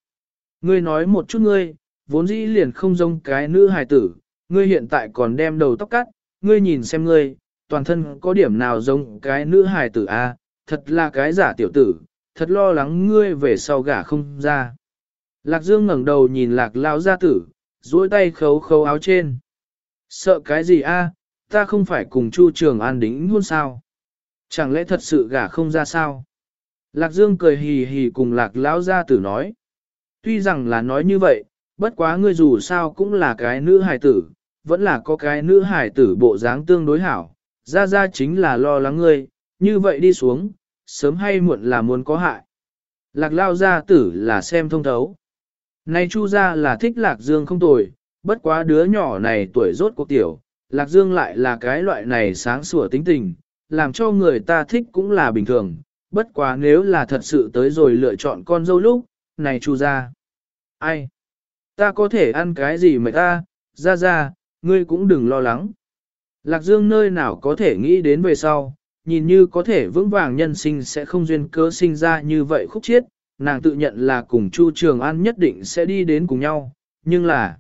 Ngươi nói một chút ngươi, vốn dĩ liền không giống cái nữ hài tử, ngươi hiện tại còn đem đầu tóc cắt, ngươi nhìn xem ngươi, toàn thân có điểm nào giống cái nữ hài tử a, thật là cái giả tiểu tử, thật lo lắng ngươi về sau gả không ra. Lạc Dương ngẩng đầu nhìn lạc lao gia tử, duỗi tay khấu khấu áo trên. Sợ cái gì a? ta không phải cùng Chu Trường An đính hôn sao? Chẳng lẽ thật sự gả không ra sao? Lạc Dương cười hì hì cùng lạc lão gia tử nói. Tuy rằng là nói như vậy, bất quá ngươi dù sao cũng là cái nữ hài tử, vẫn là có cái nữ hài tử bộ dáng tương đối hảo. Ra ra chính là lo lắng ngươi, như vậy đi xuống, sớm hay muộn là muốn có hại. Lạc lao gia tử là xem thông thấu. Này chu gia là thích lạc dương không tồi, bất quá đứa nhỏ này tuổi rốt cuộc tiểu, lạc dương lại là cái loại này sáng sủa tính tình, làm cho người ta thích cũng là bình thường, bất quá nếu là thật sự tới rồi lựa chọn con dâu lúc, này chu gia. Ai? Ta có thể ăn cái gì mà ta, ra ra, ngươi cũng đừng lo lắng. Lạc Dương nơi nào có thể nghĩ đến về sau, nhìn như có thể vững vàng nhân sinh sẽ không duyên cớ sinh ra như vậy khúc chiết, nàng tự nhận là cùng Chu Trường An nhất định sẽ đi đến cùng nhau, nhưng là,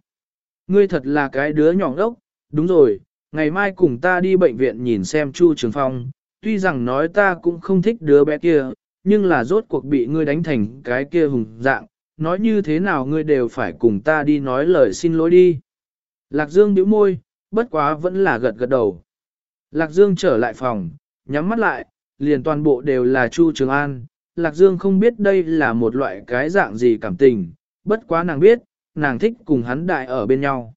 ngươi thật là cái đứa nhỏ ngốc, đúng rồi, ngày mai cùng ta đi bệnh viện nhìn xem Chu Trường Phong, tuy rằng nói ta cũng không thích đứa bé kia, nhưng là rốt cuộc bị ngươi đánh thành cái kia hùng dạng, nói như thế nào ngươi đều phải cùng ta đi nói lời xin lỗi đi. Lạc Dương bĩu môi, bất quá vẫn là gật gật đầu. Lạc Dương trở lại phòng, nhắm mắt lại, liền toàn bộ đều là Chu Trường An. Lạc Dương không biết đây là một loại cái dạng gì cảm tình, bất quá nàng biết, nàng thích cùng hắn đại ở bên nhau.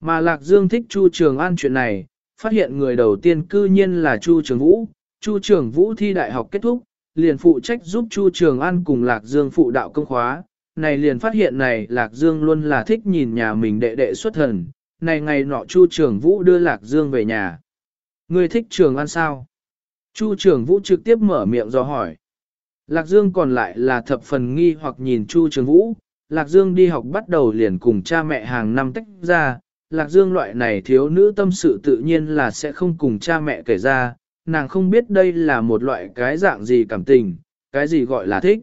Mà Lạc Dương thích Chu Trường An chuyện này, phát hiện người đầu tiên cư nhiên là Chu Trường Vũ. Chu Trường Vũ thi đại học kết thúc, liền phụ trách giúp Chu Trường An cùng Lạc Dương phụ đạo công khóa. Này liền phát hiện này Lạc Dương luôn là thích nhìn nhà mình đệ đệ xuất thần. Này ngày nọ Chu Trường Vũ đưa Lạc Dương về nhà. Người thích Trường An sao? Chu Trường Vũ trực tiếp mở miệng do hỏi. Lạc Dương còn lại là thập phần nghi hoặc nhìn Chu Trường Vũ, Lạc Dương đi học bắt đầu liền cùng cha mẹ hàng năm tách ra, Lạc Dương loại này thiếu nữ tâm sự tự nhiên là sẽ không cùng cha mẹ kể ra, nàng không biết đây là một loại cái dạng gì cảm tình, cái gì gọi là thích.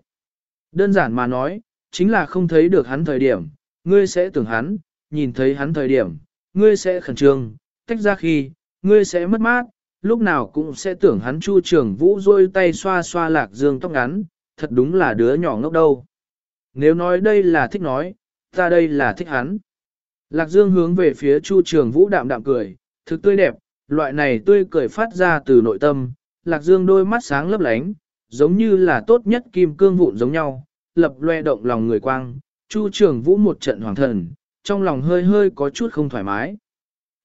Đơn giản mà nói, chính là không thấy được hắn thời điểm, ngươi sẽ tưởng hắn, nhìn thấy hắn thời điểm, ngươi sẽ khẩn trương, tách ra khi, ngươi sẽ mất mát, lúc nào cũng sẽ tưởng hắn chu trường vũ rôi tay xoa xoa lạc dương tóc ngắn, thật đúng là đứa nhỏ ngốc đâu. Nếu nói đây là thích nói, ta đây là thích hắn. Lạc dương hướng về phía chu trường vũ đạm đạm cười, thực tươi đẹp, loại này tươi cười phát ra từ nội tâm, lạc dương đôi mắt sáng lấp lánh, giống như là tốt nhất kim cương vụn giống nhau, lập loe động lòng người quang, chu trường vũ một trận hoàng thần, trong lòng hơi hơi có chút không thoải mái.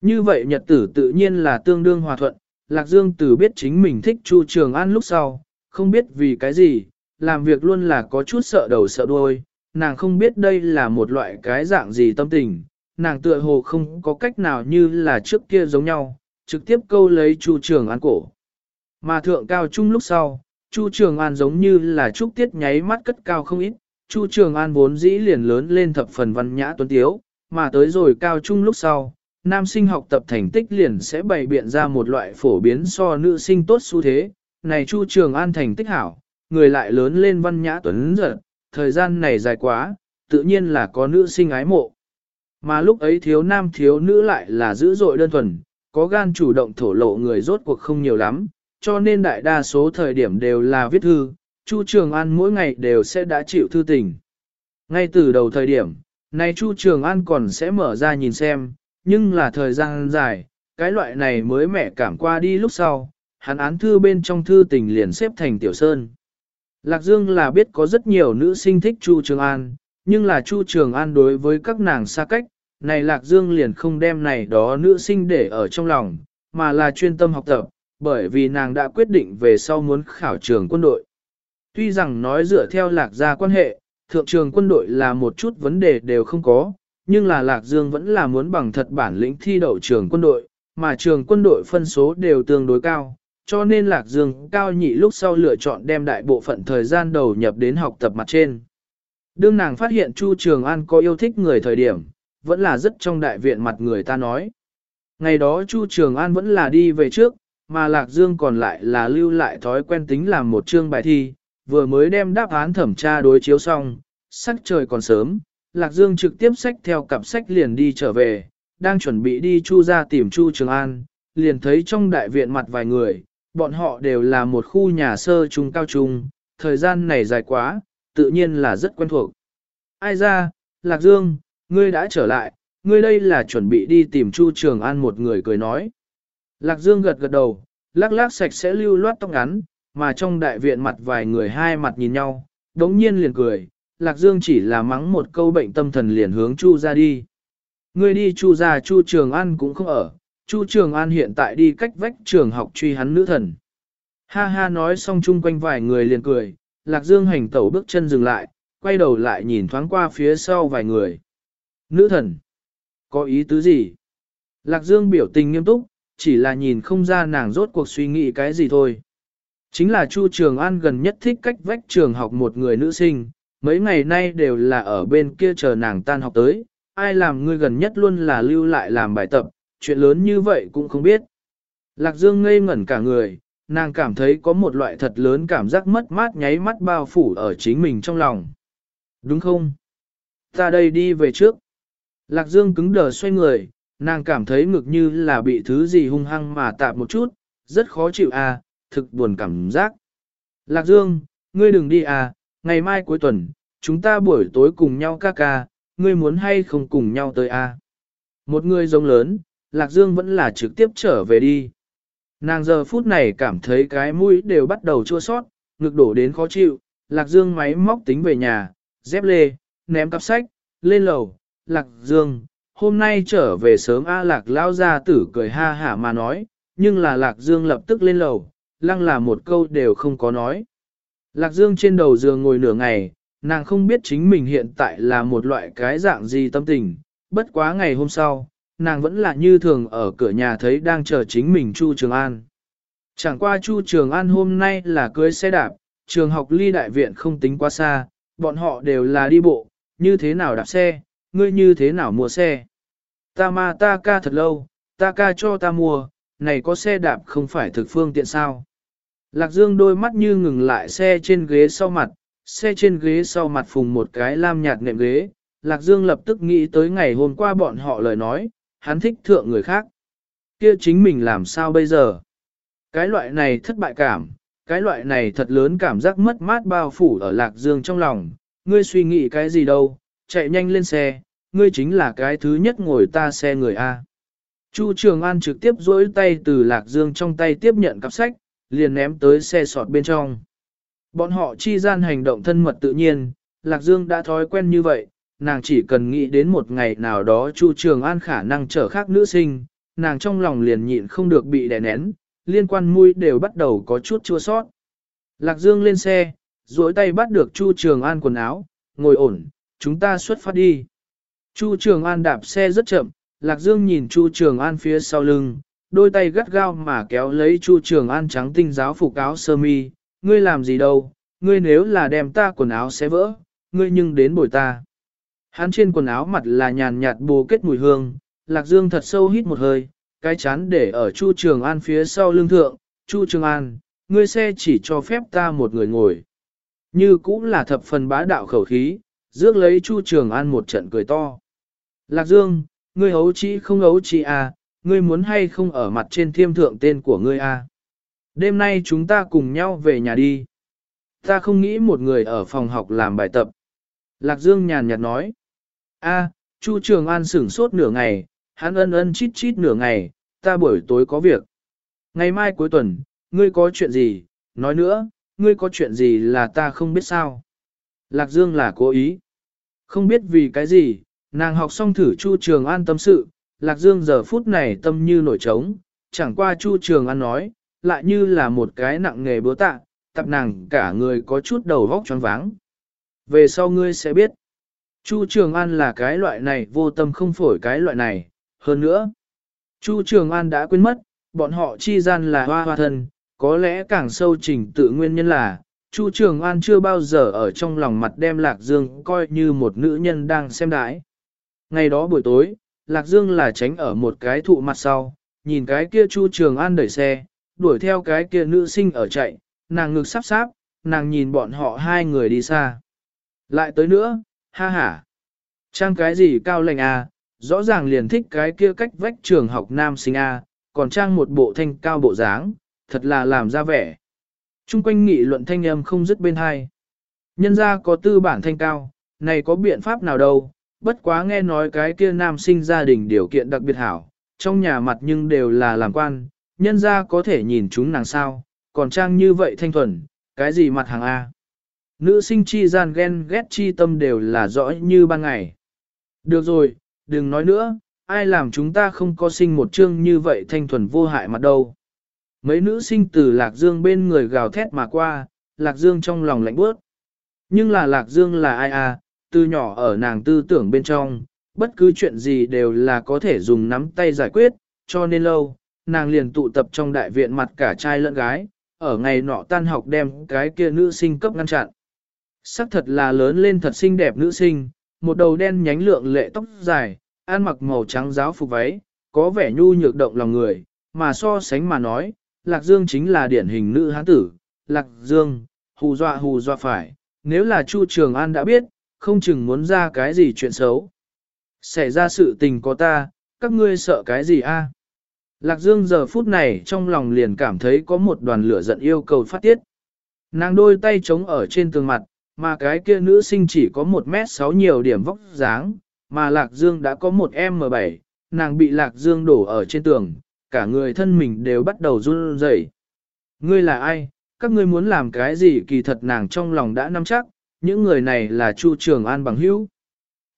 Như vậy nhật tử tự nhiên là tương đương hòa thuận, Lạc Dương từ biết chính mình thích Chu Trường An lúc sau, không biết vì cái gì, làm việc luôn là có chút sợ đầu sợ đuôi, nàng không biết đây là một loại cái dạng gì tâm tình, nàng tựa hồ không có cách nào như là trước kia giống nhau, trực tiếp câu lấy Chu Trường An cổ. Mà thượng cao trung lúc sau, Chu Trường An giống như là trúc tiết nháy mắt cất cao không ít, Chu Trường An vốn dĩ liền lớn lên thập phần văn nhã tuấn tiếu, mà tới rồi cao trung lúc sau, nam sinh học tập thành tích liền sẽ bày biện ra một loại phổ biến so nữ sinh tốt xu thế, này Chu Trường An thành tích hảo, người lại lớn lên văn nhã tuấn giật, thời gian này dài quá, tự nhiên là có nữ sinh ái mộ. Mà lúc ấy thiếu nam thiếu nữ lại là dữ dội đơn thuần, có gan chủ động thổ lộ người rốt cuộc không nhiều lắm, cho nên đại đa số thời điểm đều là viết thư, Chu Trường An mỗi ngày đều sẽ đã chịu thư tình. Ngay từ đầu thời điểm, này Chu Trường An còn sẽ mở ra nhìn xem, nhưng là thời gian dài, cái loại này mới mẻ cảm qua đi lúc sau, hắn án thư bên trong thư tình liền xếp thành tiểu sơn. Lạc Dương là biết có rất nhiều nữ sinh thích Chu Trường An, nhưng là Chu Trường An đối với các nàng xa cách, này Lạc Dương liền không đem này đó nữ sinh để ở trong lòng, mà là chuyên tâm học tập, bởi vì nàng đã quyết định về sau muốn khảo trường quân đội. Tuy rằng nói dựa theo Lạc gia quan hệ, thượng trường quân đội là một chút vấn đề đều không có, nhưng là Lạc Dương vẫn là muốn bằng thật bản lĩnh thi đậu trường quân đội, mà trường quân đội phân số đều tương đối cao, cho nên Lạc Dương cao nhị lúc sau lựa chọn đem đại bộ phận thời gian đầu nhập đến học tập mặt trên. Đương nàng phát hiện Chu Trường An có yêu thích người thời điểm, vẫn là rất trong đại viện mặt người ta nói. Ngày đó Chu Trường An vẫn là đi về trước, mà Lạc Dương còn lại là lưu lại thói quen tính làm một chương bài thi, vừa mới đem đáp án thẩm tra đối chiếu xong, sắc trời còn sớm, Lạc Dương trực tiếp sách theo cặp sách liền đi trở về, đang chuẩn bị đi Chu ra tìm Chu Trường An, liền thấy trong đại viện mặt vài người, bọn họ đều là một khu nhà sơ trung cao trung, thời gian này dài quá, tự nhiên là rất quen thuộc. Ai ra, Lạc Dương, ngươi đã trở lại, ngươi đây là chuẩn bị đi tìm Chu Trường An một người cười nói. Lạc Dương gật gật đầu, lắc lắc sạch sẽ lưu loát tóc ngắn, mà trong đại viện mặt vài người hai mặt nhìn nhau, đống nhiên liền cười, Lạc Dương chỉ là mắng một câu bệnh tâm thần liền hướng Chu ra đi. Ngươi đi Chu ra Chu Trường An cũng không ở, Chu Trường An hiện tại đi cách vách trường học truy hắn nữ thần. Ha ha nói xong chung quanh vài người liền cười, Lạc Dương hành tẩu bước chân dừng lại, quay đầu lại nhìn thoáng qua phía sau vài người. Nữ thần, có ý tứ gì? Lạc Dương biểu tình nghiêm túc, chỉ là nhìn không ra nàng rốt cuộc suy nghĩ cái gì thôi. Chính là Chu Trường An gần nhất thích cách vách trường học một người nữ sinh, mấy ngày nay đều là ở bên kia chờ nàng tan học tới, ai làm ngươi gần nhất luôn là lưu lại làm bài tập, chuyện lớn như vậy cũng không biết. Lạc Dương ngây ngẩn cả người, nàng cảm thấy có một loại thật lớn cảm giác mất mát nháy mắt bao phủ ở chính mình trong lòng. Đúng không? Ta đây đi về trước. Lạc Dương cứng đờ xoay người, nàng cảm thấy ngực như là bị thứ gì hung hăng mà tạp một chút, rất khó chịu à, thực buồn cảm giác. Lạc Dương, ngươi đừng đi à, ngày mai cuối tuần, chúng ta buổi tối cùng nhau ca ca, ngươi muốn hay không cùng nhau tới à. Một người giống lớn, Lạc Dương vẫn là trực tiếp trở về đi. Nàng giờ phút này cảm thấy cái mũi đều bắt đầu chua sót, ngực đổ đến khó chịu, Lạc Dương máy móc tính về nhà, dép lê, ném cặp sách, lên lầu, Lạc Dương, hôm nay trở về sớm A Lạc lao ra tử cười ha hả mà nói, nhưng là Lạc Dương lập tức lên lầu, lăng là một câu đều không có nói. Lạc Dương trên đầu giường ngồi nửa ngày, nàng không biết chính mình hiện tại là một loại cái dạng gì tâm tình, bất quá ngày hôm sau, nàng vẫn là như thường ở cửa nhà thấy đang chờ chính mình Chu Trường An. Chẳng qua Chu Trường An hôm nay là cưới xe đạp, trường học ly đại viện không tính quá xa, bọn họ đều là đi bộ, như thế nào đạp xe, ngươi như thế nào mua xe. Ta ma ta ca thật lâu, ta ca cho ta mua, này có xe đạp không phải thực phương tiện sao. Lạc Dương đôi mắt như ngừng lại xe trên ghế sau mặt, xe trên ghế sau mặt phùng một cái lam nhạt nệm ghế. Lạc Dương lập tức nghĩ tới ngày hôm qua bọn họ lời nói, hắn thích thượng người khác. Kia chính mình làm sao bây giờ? Cái loại này thất bại cảm, cái loại này thật lớn cảm giác mất mát bao phủ ở Lạc Dương trong lòng. Ngươi suy nghĩ cái gì đâu, chạy nhanh lên xe, ngươi chính là cái thứ nhất ngồi ta xe người A. Chu Trường An trực tiếp duỗi tay từ Lạc Dương trong tay tiếp nhận cặp sách, liền ném tới xe sọt bên trong. Bọn họ chi gian hành động thân mật tự nhiên, Lạc Dương đã thói quen như vậy, nàng chỉ cần nghĩ đến một ngày nào đó Chu Trường An khả năng trở khác nữ sinh, nàng trong lòng liền nhịn không được bị đè nén, liên quan mũi đều bắt đầu có chút chua sót. Lạc Dương lên xe, duỗi tay bắt được Chu Trường An quần áo, ngồi ổn, chúng ta xuất phát đi. Chu Trường An đạp xe rất chậm, Lạc Dương nhìn Chu Trường An phía sau lưng, đôi tay gắt gao mà kéo lấy Chu Trường An trắng tinh giáo phục áo sơ mi, ngươi làm gì đâu, ngươi nếu là đem ta quần áo sẽ vỡ, ngươi nhưng đến bồi ta. Hắn trên quần áo mặt là nhàn nhạt bồ kết mùi hương, Lạc Dương thật sâu hít một hơi, cái chán để ở Chu Trường An phía sau lưng thượng, Chu Trường An, ngươi xe chỉ cho phép ta một người ngồi. Như cũng là thập phần bá đạo khẩu khí, rước lấy Chu Trường An một trận cười to. Lạc Dương, ngươi hấu chi không hấu chi à, ngươi muốn hay không ở mặt trên thiêm thượng tên của ngươi à. Đêm nay chúng ta cùng nhau về nhà đi. Ta không nghĩ một người ở phòng học làm bài tập. Lạc Dương nhàn nhạt nói. A, Chu Trường An sửng sốt nửa ngày, hắn ân ân chít chít nửa ngày, ta buổi tối có việc. Ngày mai cuối tuần, ngươi có chuyện gì, nói nữa, ngươi có chuyện gì là ta không biết sao. Lạc Dương là cố ý. Không biết vì cái gì, nàng học xong thử Chu Trường An tâm sự, Lạc Dương giờ phút này tâm như nổi trống, chẳng qua Chu Trường An nói, lại như là một cái nặng nghề búa tạ, tập nàng cả người có chút đầu vóc choáng váng. Về sau ngươi sẽ biết, Chu Trường An là cái loại này vô tâm không phổi cái loại này, hơn nữa. Chu Trường An đã quên mất, bọn họ chi gian là hoa hoa thân, có lẽ càng sâu trình tự nguyên nhân là, Chu Trường An chưa bao giờ ở trong lòng mặt đem Lạc Dương coi như một nữ nhân đang xem đãi. Ngày đó buổi tối, Lạc Dương là tránh ở một cái thụ mặt sau, nhìn cái kia Chu Trường An đẩy xe, đuổi theo cái kia nữ sinh ở chạy, nàng ngực sắp sáp, nàng nhìn bọn họ hai người đi xa. Lại tới nữa, ha ha. Trang cái gì cao lệnh à, rõ ràng liền thích cái kia cách vách trường học nam sinh A, còn trang một bộ thanh cao bộ dáng, thật là làm ra vẻ. Trung quanh nghị luận thanh âm không dứt bên hai. Nhân ra có tư bản thanh cao, này có biện pháp nào đâu, bất quá nghe nói cái kia nam sinh gia đình điều kiện đặc biệt hảo, trong nhà mặt nhưng đều là làm quan, nhân ra có thể nhìn chúng nàng sao, còn trang như vậy thanh thuần, cái gì mặt hàng A. Nữ sinh chi gian ghen ghét chi tâm đều là rõ như ban ngày. Được rồi, đừng nói nữa, ai làm chúng ta không có sinh một chương như vậy thanh thuần vô hại mặt đâu. Mấy nữ sinh từ Lạc Dương bên người gào thét mà qua, Lạc Dương trong lòng lạnh bước. Nhưng là Lạc Dương là ai à, từ nhỏ ở nàng tư tưởng bên trong, bất cứ chuyện gì đều là có thể dùng nắm tay giải quyết, cho nên lâu, nàng liền tụ tập trong đại viện mặt cả trai lẫn gái, ở ngày nọ tan học đem cái kia nữ sinh cấp ngăn chặn. Sắc thật là lớn lên thật xinh đẹp nữ sinh, một đầu đen nhánh lượng lệ tóc dài, ăn mặc màu trắng giáo phục váy, có vẻ nhu nhược động lòng người, mà so sánh mà nói, Lạc Dương chính là điển hình nữ hán tử, Lạc Dương, hù dọa hù dọa phải, nếu là Chu Trường An đã biết, không chừng muốn ra cái gì chuyện xấu. Xảy ra sự tình có ta, các ngươi sợ cái gì a? Lạc Dương giờ phút này trong lòng liền cảm thấy có một đoàn lửa giận yêu cầu phát tiết. Nàng đôi tay chống ở trên tường mặt, mà cái kia nữ sinh chỉ có 1 mét 6 nhiều điểm vóc dáng, mà Lạc Dương đã có một M7, nàng bị Lạc Dương đổ ở trên tường, cả người thân mình đều bắt đầu run rẩy. Ngươi là ai? Các ngươi muốn làm cái gì kỳ thật nàng trong lòng đã nắm chắc, những người này là Chu Trường An bằng hữu.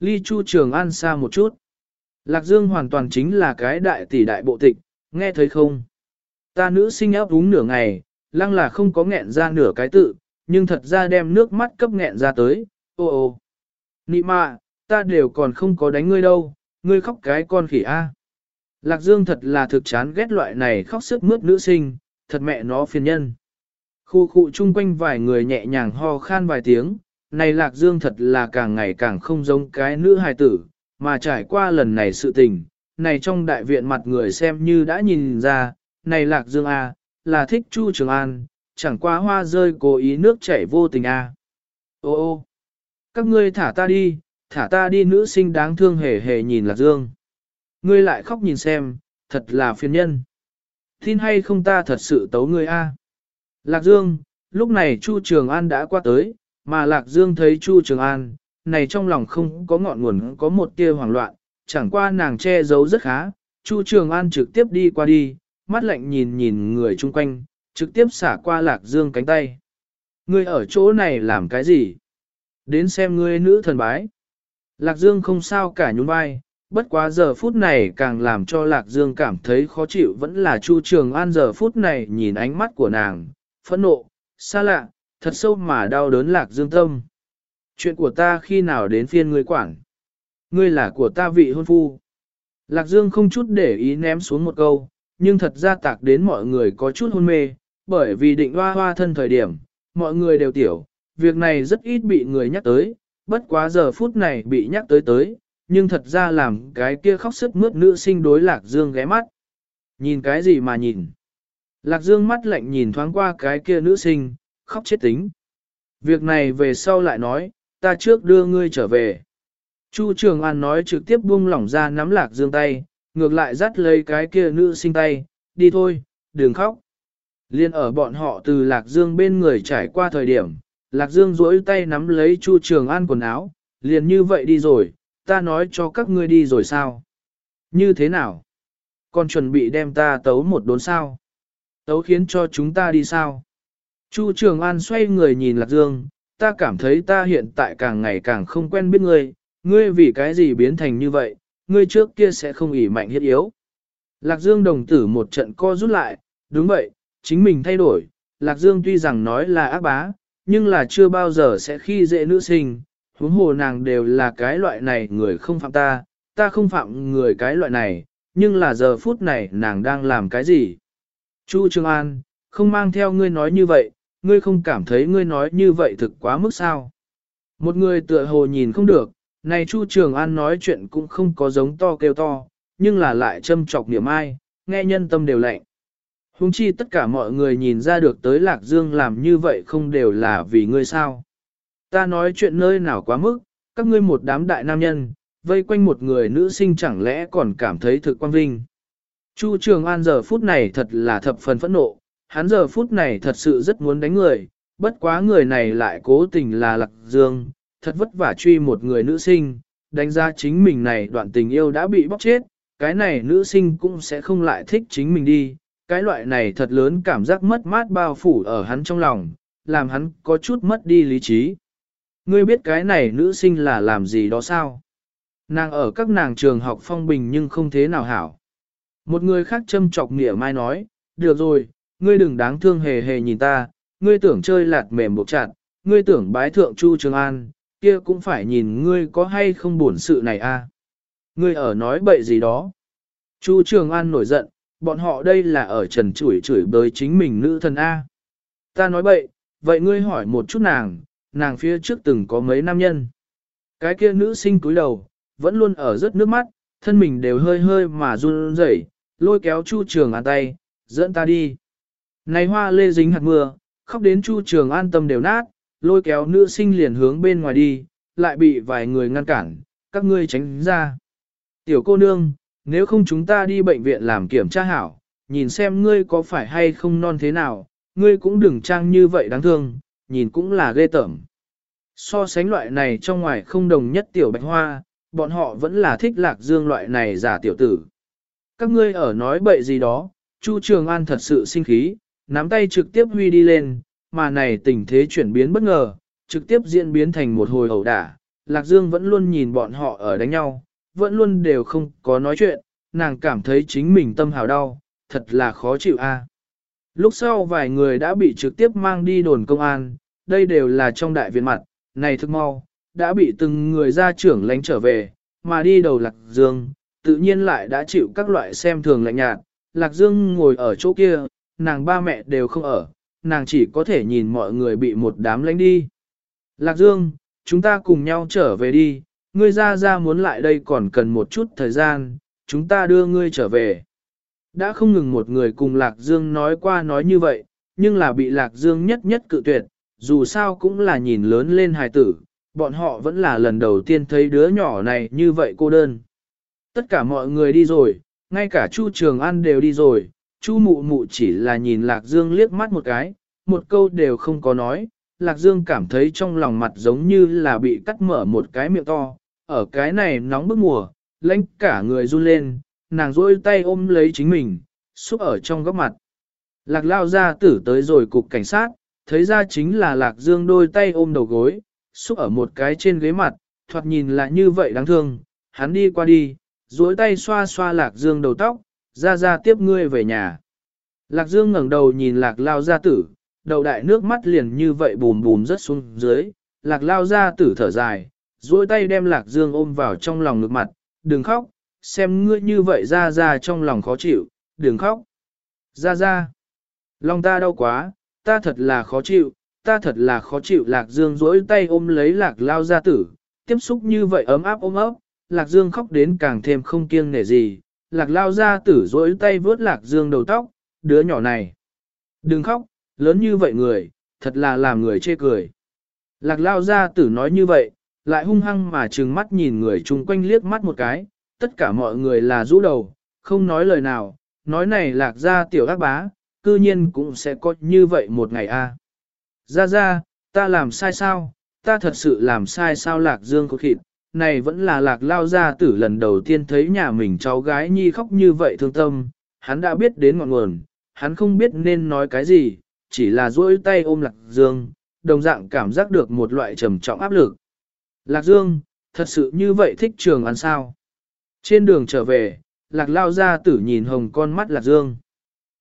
Ly Chu Trường An xa một chút. Lạc Dương hoàn toàn chính là cái đại tỷ đại bộ tịch, nghe thấy không? Ta nữ sinh áp đúng nửa ngày, lăng là không có nghẹn ra nửa cái tự, nhưng thật ra đem nước mắt cấp nghẹn ra tới, ô ô. Nị mạ, ta đều còn không có đánh ngươi đâu, ngươi khóc cái con khỉ A. Lạc Dương thật là thực chán ghét loại này khóc sức mướt nữ sinh, thật mẹ nó phiền nhân. Khu khu chung quanh vài người nhẹ nhàng ho khan vài tiếng, này Lạc Dương thật là càng ngày càng không giống cái nữ hài tử, mà trải qua lần này sự tình, này trong đại viện mặt người xem như đã nhìn ra, này Lạc Dương A, là thích Chu Trường An, chẳng qua hoa rơi cố ý nước chảy vô tình A. Ô ô, các ngươi thả ta đi, thả ta đi nữ sinh đáng thương hề hề nhìn Lạc Dương. Ngươi lại khóc nhìn xem, thật là phiền nhân. Tin hay không ta thật sự tấu ngươi A. Lạc Dương, lúc này Chu Trường An đã qua tới, mà Lạc Dương thấy Chu Trường An, này trong lòng không có ngọn nguồn có một tia hoảng loạn, chẳng qua nàng che giấu rất khá, Chu Trường An trực tiếp đi qua đi, mắt lạnh nhìn nhìn người chung quanh, trực tiếp xả qua Lạc Dương cánh tay. Ngươi ở chỗ này làm cái gì? Đến xem ngươi nữ thần bái. Lạc Dương không sao cả nhún vai, bất quá giờ phút này càng làm cho Lạc Dương cảm thấy khó chịu vẫn là Chu Trường An giờ phút này nhìn ánh mắt của nàng, phẫn nộ, xa lạ, thật sâu mà đau đớn Lạc Dương tâm. Chuyện của ta khi nào đến phiên ngươi quản? Ngươi là của ta vị hôn phu. Lạc Dương không chút để ý ném xuống một câu, nhưng thật ra tạc đến mọi người có chút hôn mê, bởi vì định hoa hoa thân thời điểm, mọi người đều tiểu, việc này rất ít bị người nhắc tới, bất quá giờ phút này bị nhắc tới tới, nhưng thật ra làm cái kia khóc sức mướt nữ sinh đối Lạc Dương ghé mắt. Nhìn cái gì mà nhìn? Lạc Dương mắt lạnh nhìn thoáng qua cái kia nữ sinh, khóc chết tính. Việc này về sau lại nói, ta trước đưa ngươi trở về. Chu Trường An nói trực tiếp buông lỏng ra nắm Lạc Dương tay, ngược lại dắt lấy cái kia nữ sinh tay, đi thôi, đừng khóc. Liên ở bọn họ từ Lạc Dương bên người trải qua thời điểm, Lạc Dương duỗi tay nắm lấy Chu Trường An quần áo, liền như vậy đi rồi, ta nói cho các ngươi đi rồi sao? Như thế nào? Còn chuẩn bị đem ta tấu một đốn sao? Tấu khiến cho chúng ta đi sao? Chu Trường An xoay người nhìn Lạc Dương, ta cảm thấy ta hiện tại càng ngày càng không quen biết ngươi, ngươi vì cái gì biến thành như vậy, ngươi trước kia sẽ không ỉ mạnh hiết yếu. Lạc Dương đồng tử một trận co rút lại, đúng vậy, chính mình thay đổi, Lạc Dương tuy rằng nói là ác bá, nhưng là chưa bao giờ sẽ khi dễ nữ sinh, huống hồ nàng đều là cái loại này người không phạm ta, ta không phạm người cái loại này, nhưng là giờ phút này nàng đang làm cái gì? Chu Trường An, không mang theo ngươi nói như vậy, ngươi không cảm thấy ngươi nói như vậy thực quá mức sao? Một người tựa hồ nhìn không được, này Chu Trường An nói chuyện cũng không có giống to kêu to, nhưng là lại châm chọc niệm ai, nghe nhân tâm đều lạnh. Hùng chi tất cả mọi người nhìn ra được tới Lạc Dương làm như vậy không đều là vì ngươi sao. Ta nói chuyện nơi nào quá mức, các ngươi một đám đại nam nhân, vây quanh một người nữ sinh chẳng lẽ còn cảm thấy thực quan vinh. Chu Trường An giờ phút này thật là thập phần phẫn nộ, hắn giờ phút này thật sự rất muốn đánh người, bất quá người này lại cố tình là Lạc Dương, thật vất vả truy một người nữ sinh, đánh giá chính mình này đoạn tình yêu đã bị bóc chết, cái này nữ sinh cũng sẽ không lại thích chính mình đi, cái loại này thật lớn cảm giác mất mát bao phủ ở hắn trong lòng, làm hắn có chút mất đi lý trí. Ngươi biết cái này nữ sinh là làm gì đó sao? Nàng ở các nàng trường học phong bình nhưng không thế nào hảo. Một người khác châm chọc nghĩa mai nói, được rồi, ngươi đừng đáng thương hề hề nhìn ta, ngươi tưởng chơi lạt mềm buộc chặt, ngươi tưởng bái thượng Chu Trường An, kia cũng phải nhìn ngươi có hay không buồn sự này a. À? Ngươi ở nói bậy gì đó. Chu Trường An nổi giận, bọn họ đây là ở trần chửi chửi bới chính mình nữ thần A. Ta nói bậy, vậy ngươi hỏi một chút nàng, nàng phía trước từng có mấy nam nhân. Cái kia nữ sinh cúi đầu, vẫn luôn ở rớt nước mắt, thân mình đều hơi hơi mà run rẩy, lôi kéo Chu Trường An tay, dẫn ta đi. Này hoa lê dính hạt mưa, khóc đến Chu Trường An tâm đều nát, lôi kéo nữ sinh liền hướng bên ngoài đi, lại bị vài người ngăn cản, các ngươi tránh ra. Tiểu cô nương, nếu không chúng ta đi bệnh viện làm kiểm tra hảo, nhìn xem ngươi có phải hay không non thế nào, ngươi cũng đừng trang như vậy đáng thương, nhìn cũng là ghê tởm. So sánh loại này trong ngoài không đồng nhất tiểu bạch hoa, bọn họ vẫn là thích lạc dương loại này giả tiểu tử. Các ngươi ở nói bậy gì đó, Chu Trường An thật sự sinh khí, nắm tay trực tiếp huy đi lên, mà này tình thế chuyển biến bất ngờ, trực tiếp diễn biến thành một hồi ẩu đả. Lạc Dương vẫn luôn nhìn bọn họ ở đánh nhau, vẫn luôn đều không có nói chuyện, nàng cảm thấy chính mình tâm hào đau, thật là khó chịu a. Lúc sau vài người đã bị trực tiếp mang đi đồn công an, đây đều là trong đại viện mặt, này thức mau, đã bị từng người gia trưởng lánh trở về, mà đi đầu Lạc Dương, tự nhiên lại đã chịu các loại xem thường lạnh nhạt. Lạc Dương ngồi ở chỗ kia, nàng ba mẹ đều không ở, nàng chỉ có thể nhìn mọi người bị một đám lánh đi. Lạc Dương, chúng ta cùng nhau trở về đi, ngươi ra ra muốn lại đây còn cần một chút thời gian, chúng ta đưa ngươi trở về. Đã không ngừng một người cùng Lạc Dương nói qua nói như vậy, nhưng là bị Lạc Dương nhất nhất cự tuyệt, dù sao cũng là nhìn lớn lên hài tử, bọn họ vẫn là lần đầu tiên thấy đứa nhỏ này như vậy cô đơn. Tất cả mọi người đi rồi, ngay cả Chu Trường An đều đi rồi, Chu Mụ Mụ chỉ là nhìn Lạc Dương liếc mắt một cái, một câu đều không có nói, Lạc Dương cảm thấy trong lòng mặt giống như là bị cắt mở một cái miệng to, ở cái này nóng bức mùa, lãnh cả người run lên, nàng rôi tay ôm lấy chính mình, xúc ở trong góc mặt. Lạc lao ra tử tới rồi cục cảnh sát, thấy ra chính là Lạc Dương đôi tay ôm đầu gối, xúc ở một cái trên ghế mặt, thoạt nhìn lại như vậy đáng thương, hắn đi qua đi, duỗi tay xoa xoa Lạc Dương đầu tóc, ra ra tiếp ngươi về nhà. Lạc Dương ngẩng đầu nhìn Lạc lao ra tử, đầu đại nước mắt liền như vậy bùm bùm rớt xuống dưới, Lạc lao ra tử thở dài, duỗi tay đem Lạc Dương ôm vào trong lòng ngực mặt, đừng khóc, xem ngươi như vậy ra ra trong lòng khó chịu, đừng khóc. Ra ra, lòng ta đau quá, ta thật là khó chịu, ta thật là khó chịu. Lạc Dương duỗi tay ôm lấy Lạc lao ra tử, tiếp xúc như vậy ấm áp ôm ấp, Lạc Dương khóc đến càng thêm không kiêng nể gì. Lạc lao ra tử duỗi tay vớt Lạc Dương đầu tóc, đứa nhỏ này. Đừng khóc, lớn như vậy người, thật là làm người chê cười. Lạc lao ra tử nói như vậy, lại hung hăng mà trừng mắt nhìn người chung quanh liếc mắt một cái, tất cả mọi người là rũ đầu, không nói lời nào, nói này lạc ra tiểu ác bá, cư nhiên cũng sẽ có như vậy một ngày a. Ra ra, ta làm sai sao, ta thật sự làm sai sao lạc dương có khịt, này vẫn là lạc lao ra tử lần đầu tiên thấy nhà mình cháu gái nhi khóc như vậy thương tâm, hắn đã biết đến ngọn nguồn, hắn không biết nên nói cái gì, chỉ là duỗi tay ôm lạc dương, đồng dạng cảm giác được một loại trầm trọng áp lực. Lạc dương, thật sự như vậy thích trường ăn sao? Trên đường trở về, lạc lao ra tử nhìn hồng con mắt lạc dương.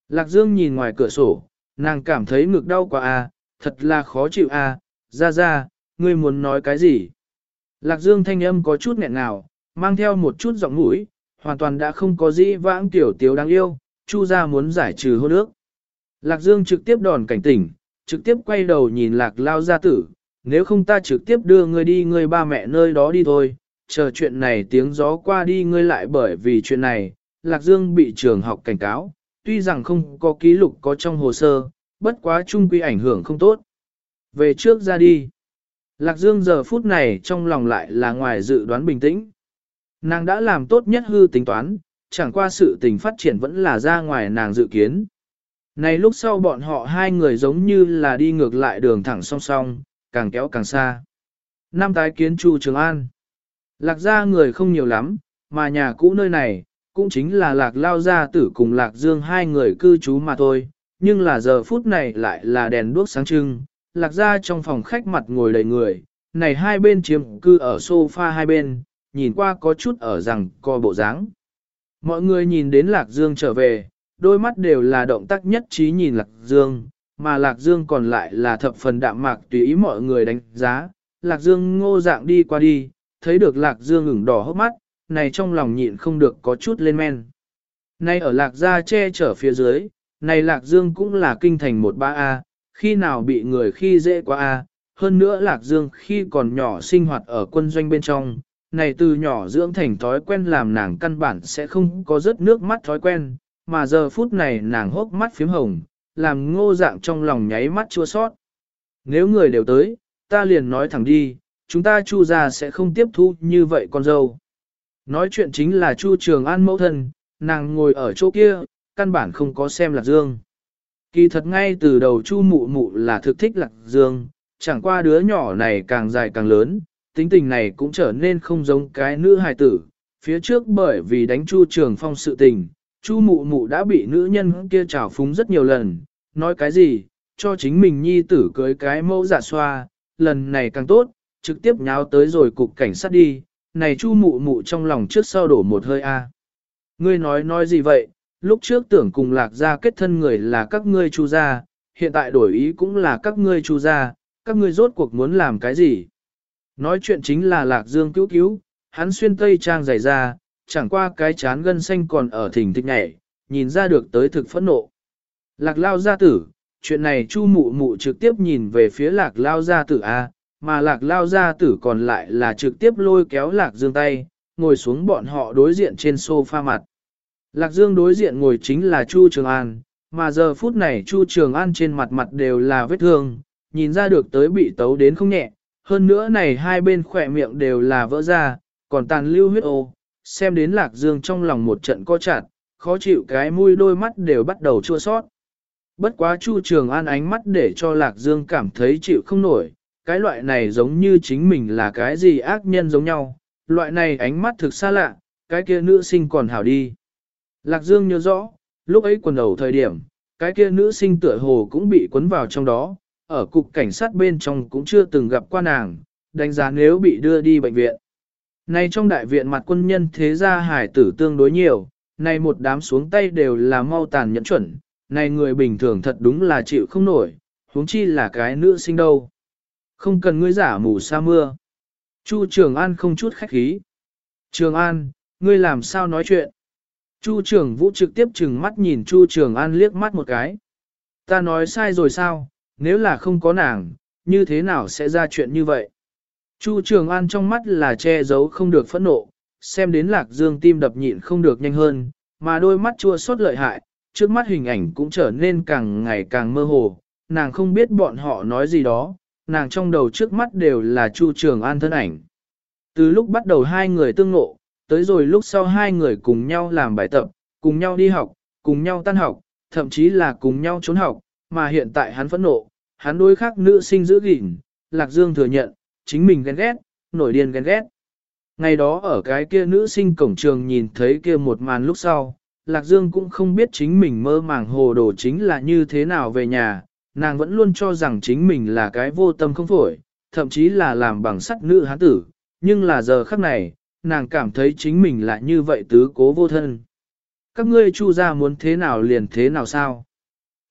Lạc dương nhìn ngoài cửa sổ, nàng cảm thấy ngực đau quá à, thật là khó chịu à. ra ra, ngươi muốn nói cái gì? Lạc dương thanh âm có chút nghẹn ngào, mang theo một chút giọng mũi, hoàn toàn đã không có gì vãng tiểu tiếu đáng yêu, chu ra muốn giải trừ hôn ước. Lạc dương trực tiếp đòn cảnh tỉnh, trực tiếp quay đầu nhìn lạc lao gia tử, nếu không ta trực tiếp đưa ngươi đi ngươi ba mẹ nơi đó đi thôi, chờ chuyện này tiếng gió qua đi ngươi lại bởi vì chuyện này, Lạc Dương bị trường học cảnh cáo, tuy rằng không có ký lục có trong hồ sơ, bất quá chung quy ảnh hưởng không tốt. Về trước ra đi. Lạc Dương giờ phút này trong lòng lại là ngoài dự đoán bình tĩnh. Nàng đã làm tốt nhất hư tính toán, chẳng qua sự tình phát triển vẫn là ra ngoài nàng dự kiến. Này lúc sau bọn họ hai người giống như là đi ngược lại đường thẳng song song, càng kéo càng xa. Năm tái kiến Chu Trường An. Lạc gia người không nhiều lắm, mà nhà cũ nơi này, cũng chính là lạc lao gia tử cùng lạc dương hai người cư trú mà thôi, nhưng là giờ phút này lại là đèn đuốc sáng trưng, lạc gia trong phòng khách mặt ngồi đầy người, này hai bên chiếm cư ở sofa hai bên, nhìn qua có chút ở rằng co bộ dáng. Mọi người nhìn đến lạc dương trở về, đôi mắt đều là động tác nhất trí nhìn lạc dương, mà lạc dương còn lại là thập phần đạm mạc tùy ý mọi người đánh giá, lạc dương ngô dạng đi qua đi, thấy được lạc dương ửng đỏ hốc mắt, này trong lòng nhịn không được có chút lên men. Nay ở lạc gia che chở phía dưới, này lạc dương cũng là kinh thành một ba a khi nào bị người khi dễ quá a hơn nữa lạc dương khi còn nhỏ sinh hoạt ở quân doanh bên trong, này từ nhỏ dưỡng thành thói quen làm nàng căn bản sẽ không có rớt nước mắt thói quen, mà giờ phút này nàng hốc mắt phím hồng, làm ngô dạng trong lòng nháy mắt chua sót. Nếu người đều tới, ta liền nói thẳng đi, chúng ta chu gia sẽ không tiếp thu như vậy con dâu. Nói chuyện chính là chu trường an mẫu thân, nàng ngồi ở chỗ kia, căn bản không có xem lạc dương. Kỳ thật ngay từ đầu chu mụ mụ là thực thích lạc dương, chẳng qua đứa nhỏ này càng dài càng lớn, tính tình này cũng trở nên không giống cái nữ hài tử. Phía trước bởi vì đánh chu trường phong sự tình, chu mụ mụ đã bị nữ nhân kia trào phúng rất nhiều lần, nói cái gì, cho chính mình nhi tử cưới cái mẫu giả xoa, lần này càng tốt, trực tiếp nháo tới rồi cục cảnh sát đi, này chu mụ mụ trong lòng trước sau đổ một hơi a. Ngươi nói nói gì vậy, lúc trước tưởng cùng lạc gia kết thân người là các ngươi chu gia, hiện tại đổi ý cũng là các ngươi chu gia, các ngươi rốt cuộc muốn làm cái gì. Nói chuyện chính là lạc dương cứu cứu, hắn xuyên tây trang dày ra, chẳng qua cái chán gân xanh còn ở thỉnh thịch nhảy, nhìn ra được tới thực phẫn nộ. Lạc lao gia tử, chuyện này chu mụ mụ trực tiếp nhìn về phía lạc lao gia tử A, mà lạc lao gia tử còn lại là trực tiếp lôi kéo lạc dương tay, ngồi xuống bọn họ đối diện trên sofa mặt. Lạc dương đối diện ngồi chính là Chu Trường An, mà giờ phút này Chu Trường An trên mặt mặt đều là vết thương, nhìn ra được tới bị tấu đến không nhẹ, hơn nữa này hai bên khỏe miệng đều là vỡ ra, còn tàn lưu huyết ô, xem đến lạc dương trong lòng một trận co chặt, khó chịu cái mũi đôi mắt đều bắt đầu chua sót. Bất quá Chu Trường An ánh mắt để cho Lạc Dương cảm thấy chịu không nổi, cái loại này giống như chính mình là cái gì ác nhân giống nhau, loại này ánh mắt thực xa lạ, cái kia nữ sinh còn hảo đi. Lạc Dương nhớ rõ, lúc ấy quần đầu thời điểm, cái kia nữ sinh tựa hồ cũng bị cuốn vào trong đó, ở cục cảnh sát bên trong cũng chưa từng gặp qua nàng, đánh giá nếu bị đưa đi bệnh viện. Này trong đại viện mặt quân nhân thế gia hải tử tương đối nhiều, này một đám xuống tay đều là mau tàn nhẫn chuẩn, này người bình thường thật đúng là chịu không nổi, huống chi là cái nữ sinh đâu. Không cần ngươi giả mù sa mưa. Chu Trường An không chút khách khí. Trường An, ngươi làm sao nói chuyện? Chu Trường Vũ trực tiếp chừng mắt nhìn Chu Trường An liếc mắt một cái. Ta nói sai rồi sao, nếu là không có nàng, như thế nào sẽ ra chuyện như vậy? Chu Trường An trong mắt là che giấu không được phẫn nộ, xem đến Lạc Dương tim đập nhịn không được nhanh hơn, mà đôi mắt chua xót lợi hại, trước mắt hình ảnh cũng trở nên càng ngày càng mơ hồ, nàng không biết bọn họ nói gì đó, nàng trong đầu trước mắt đều là Chu Trường An thân ảnh. Từ lúc bắt đầu hai người tương ngộ, tới rồi lúc sau hai người cùng nhau làm bài tập, cùng nhau đi học, cùng nhau tan học, thậm chí là cùng nhau trốn học, mà hiện tại hắn phẫn nộ, hắn đối khác nữ sinh giữ gìn, Lạc Dương thừa nhận, chính mình ghen ghét, nổi điên ghen ghét. Ngày đó ở cái kia nữ sinh cổng trường nhìn thấy kia một màn lúc sau, Lạc Dương cũng không biết chính mình mơ màng hồ đồ chính là như thế nào về nhà, nàng vẫn luôn cho rằng chính mình là cái vô tâm không phổi, thậm chí là làm bằng sắt nữ hán tử, nhưng là giờ khắc này, nàng cảm thấy chính mình là như vậy tứ cố vô thân. Các ngươi chu ra muốn thế nào liền thế nào sao?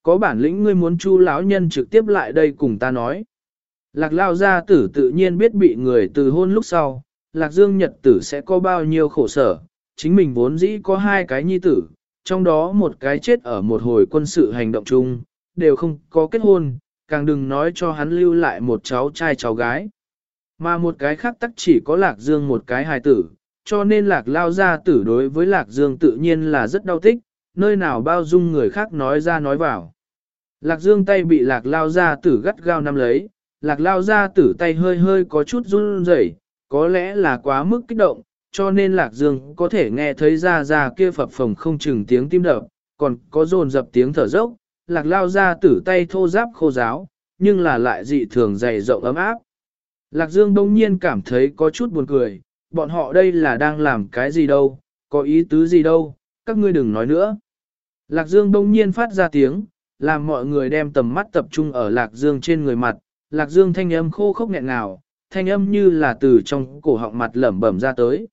Có bản lĩnh ngươi muốn chu lão nhân trực tiếp lại đây cùng ta nói. Lạc lao gia tử tự nhiên biết bị người từ hôn lúc sau, lạc dương nhật tử sẽ có bao nhiêu khổ sở, chính mình vốn dĩ có hai cái nhi tử, trong đó một cái chết ở một hồi quân sự hành động chung, đều không có kết hôn, càng đừng nói cho hắn lưu lại một cháu trai cháu gái. Mà một cái khác tắc chỉ có lạc dương một cái hài tử, cho nên lạc lao gia tử đối với lạc dương tự nhiên là rất đau thích, nơi nào bao dung người khác nói ra nói vào. Lạc dương tay bị lạc lao gia tử gắt gao nắm lấy, lạc lao gia tử tay hơi hơi có chút run rẩy, có lẽ là quá mức kích động, cho nên lạc dương có thể nghe thấy ra ra kia phập phồng không chừng tiếng tim đập, còn có dồn dập tiếng thở dốc, lạc lao ra tử tay thô giáp khô giáo, nhưng là lại dị thường dày rộng ấm áp. Lạc dương đông nhiên cảm thấy có chút buồn cười, bọn họ đây là đang làm cái gì đâu, có ý tứ gì đâu, các ngươi đừng nói nữa. Lạc dương đông nhiên phát ra tiếng, làm mọi người đem tầm mắt tập trung ở lạc dương trên người mặt, lạc dương thanh âm khô khốc nghẹn ngào, thanh âm như là từ trong cổ họng mặt lẩm bẩm ra tới.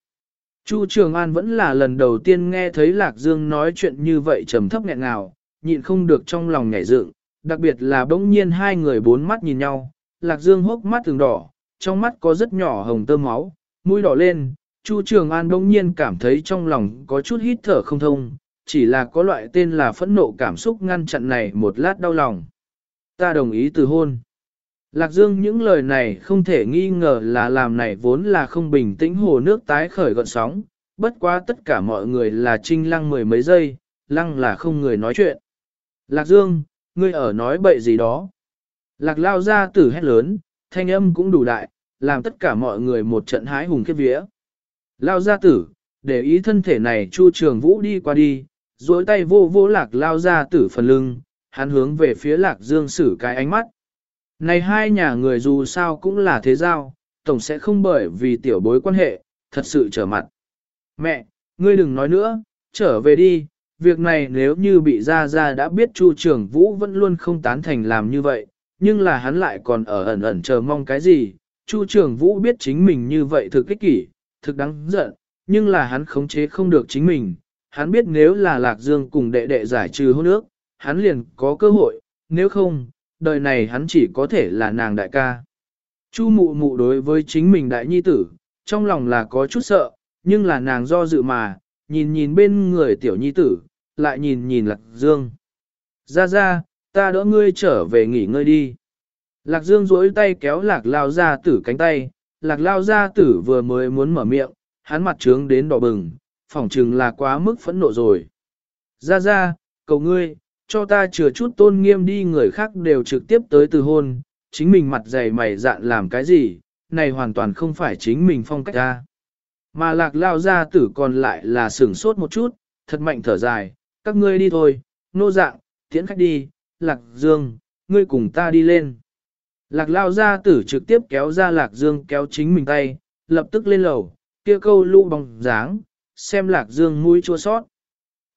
Chu Trường An vẫn là lần đầu tiên nghe thấy Lạc Dương nói chuyện như vậy trầm thấp nghẹn ngào, nhịn không được trong lòng nhảy dựng, đặc biệt là bỗng nhiên hai người bốn mắt nhìn nhau, Lạc Dương hốc mắt từng đỏ, trong mắt có rất nhỏ hồng tơ máu, mũi đỏ lên, Chu Trường An bỗng nhiên cảm thấy trong lòng có chút hít thở không thông, chỉ là có loại tên là phẫn nộ cảm xúc ngăn chặn này một lát đau lòng. Ta đồng ý từ hôn. Lạc Dương những lời này không thể nghi ngờ là làm này vốn là không bình tĩnh hồ nước tái khởi gọn sóng, bất quá tất cả mọi người là trinh lăng mười mấy giây, lăng là không người nói chuyện. Lạc Dương, ngươi ở nói bậy gì đó. Lạc lao ra tử hét lớn, thanh âm cũng đủ đại, làm tất cả mọi người một trận hái hùng kết vía. Lao gia tử, để ý thân thể này chu trường vũ đi qua đi, duỗi tay vô vô lạc lao gia tử phần lưng, hắn hướng về phía lạc dương sử cái ánh mắt. Này hai nhà người dù sao cũng là thế giao, tổng sẽ không bởi vì tiểu bối quan hệ, thật sự trở mặt. Mẹ, ngươi đừng nói nữa, trở về đi, việc này nếu như bị ra ra đã biết Chu Trường Vũ vẫn luôn không tán thành làm như vậy, nhưng là hắn lại còn ở ẩn ẩn chờ mong cái gì. Chu Trường Vũ biết chính mình như vậy thực kích kỷ, thực đáng giận, nhưng là hắn khống chế không được chính mình. Hắn biết nếu là Lạc Dương cùng đệ đệ giải trừ hôn ước, hắn liền có cơ hội, nếu không, đời này hắn chỉ có thể là nàng đại ca. Chu mụ mụ đối với chính mình đại nhi tử, trong lòng là có chút sợ, nhưng là nàng do dự mà, nhìn nhìn bên người tiểu nhi tử, lại nhìn nhìn lạc dương. Ra ra, ta đỡ ngươi trở về nghỉ ngơi đi. Lạc Dương duỗi tay kéo lạc lao ra tử cánh tay, lạc lao ra tử vừa mới muốn mở miệng, hắn mặt trướng đến đỏ bừng, phỏng chừng là quá mức phẫn nộ rồi. Ra ra, cầu ngươi, cho ta chừa chút tôn nghiêm đi người khác đều trực tiếp tới từ hôn, chính mình mặt dày mày dạn làm cái gì, này hoàn toàn không phải chính mình phong cách ta. Mà lạc lao gia tử còn lại là sửng sốt một chút, thật mạnh thở dài, các ngươi đi thôi, nô dạng, tiễn khách đi, lạc dương, ngươi cùng ta đi lên. Lạc lao gia tử trực tiếp kéo ra lạc dương kéo chính mình tay, lập tức lên lầu, kia câu lũ bóng dáng, xem lạc dương mũi chua sót.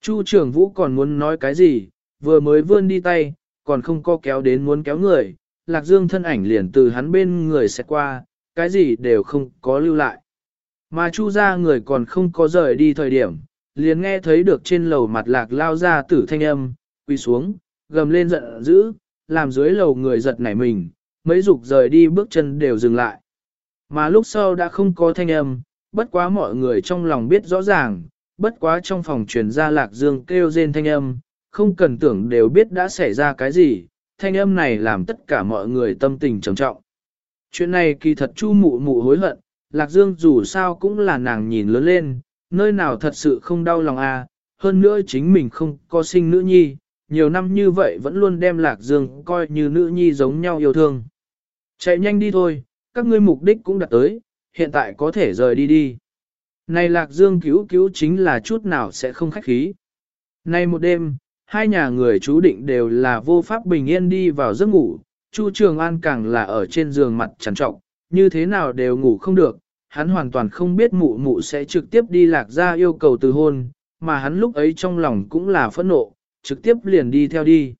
Chu trưởng vũ còn muốn nói cái gì, vừa mới vươn đi tay, còn không có kéo đến muốn kéo người, lạc dương thân ảnh liền từ hắn bên người sẽ qua, cái gì đều không có lưu lại. Mà chu ra người còn không có rời đi thời điểm, liền nghe thấy được trên lầu mặt lạc lao ra tử thanh âm, quỳ xuống, gầm lên giận dữ, làm dưới lầu người giật nảy mình, mấy dục rời đi bước chân đều dừng lại. Mà lúc sau đã không có thanh âm, bất quá mọi người trong lòng biết rõ ràng, bất quá trong phòng truyền ra lạc dương kêu rên thanh âm, không cần tưởng đều biết đã xảy ra cái gì, thanh âm này làm tất cả mọi người tâm tình trầm trọng. Chuyện này kỳ thật chu mụ mụ hối hận, lạc dương dù sao cũng là nàng nhìn lớn lên, nơi nào thật sự không đau lòng à, hơn nữa chính mình không có sinh nữ nhi, nhiều năm như vậy vẫn luôn đem lạc dương coi như nữ nhi giống nhau yêu thương. Chạy nhanh đi thôi, các ngươi mục đích cũng đặt tới, hiện tại có thể rời đi đi. Này lạc dương cứu cứu chính là chút nào sẽ không khách khí. Nay một đêm, hai nhà người chú định đều là vô pháp bình yên đi vào giấc ngủ, Chu Trường An càng là ở trên giường mặt trằn trọc, như thế nào đều ngủ không được, hắn hoàn toàn không biết mụ mụ sẽ trực tiếp đi lạc ra yêu cầu từ hôn, mà hắn lúc ấy trong lòng cũng là phẫn nộ, trực tiếp liền đi theo đi.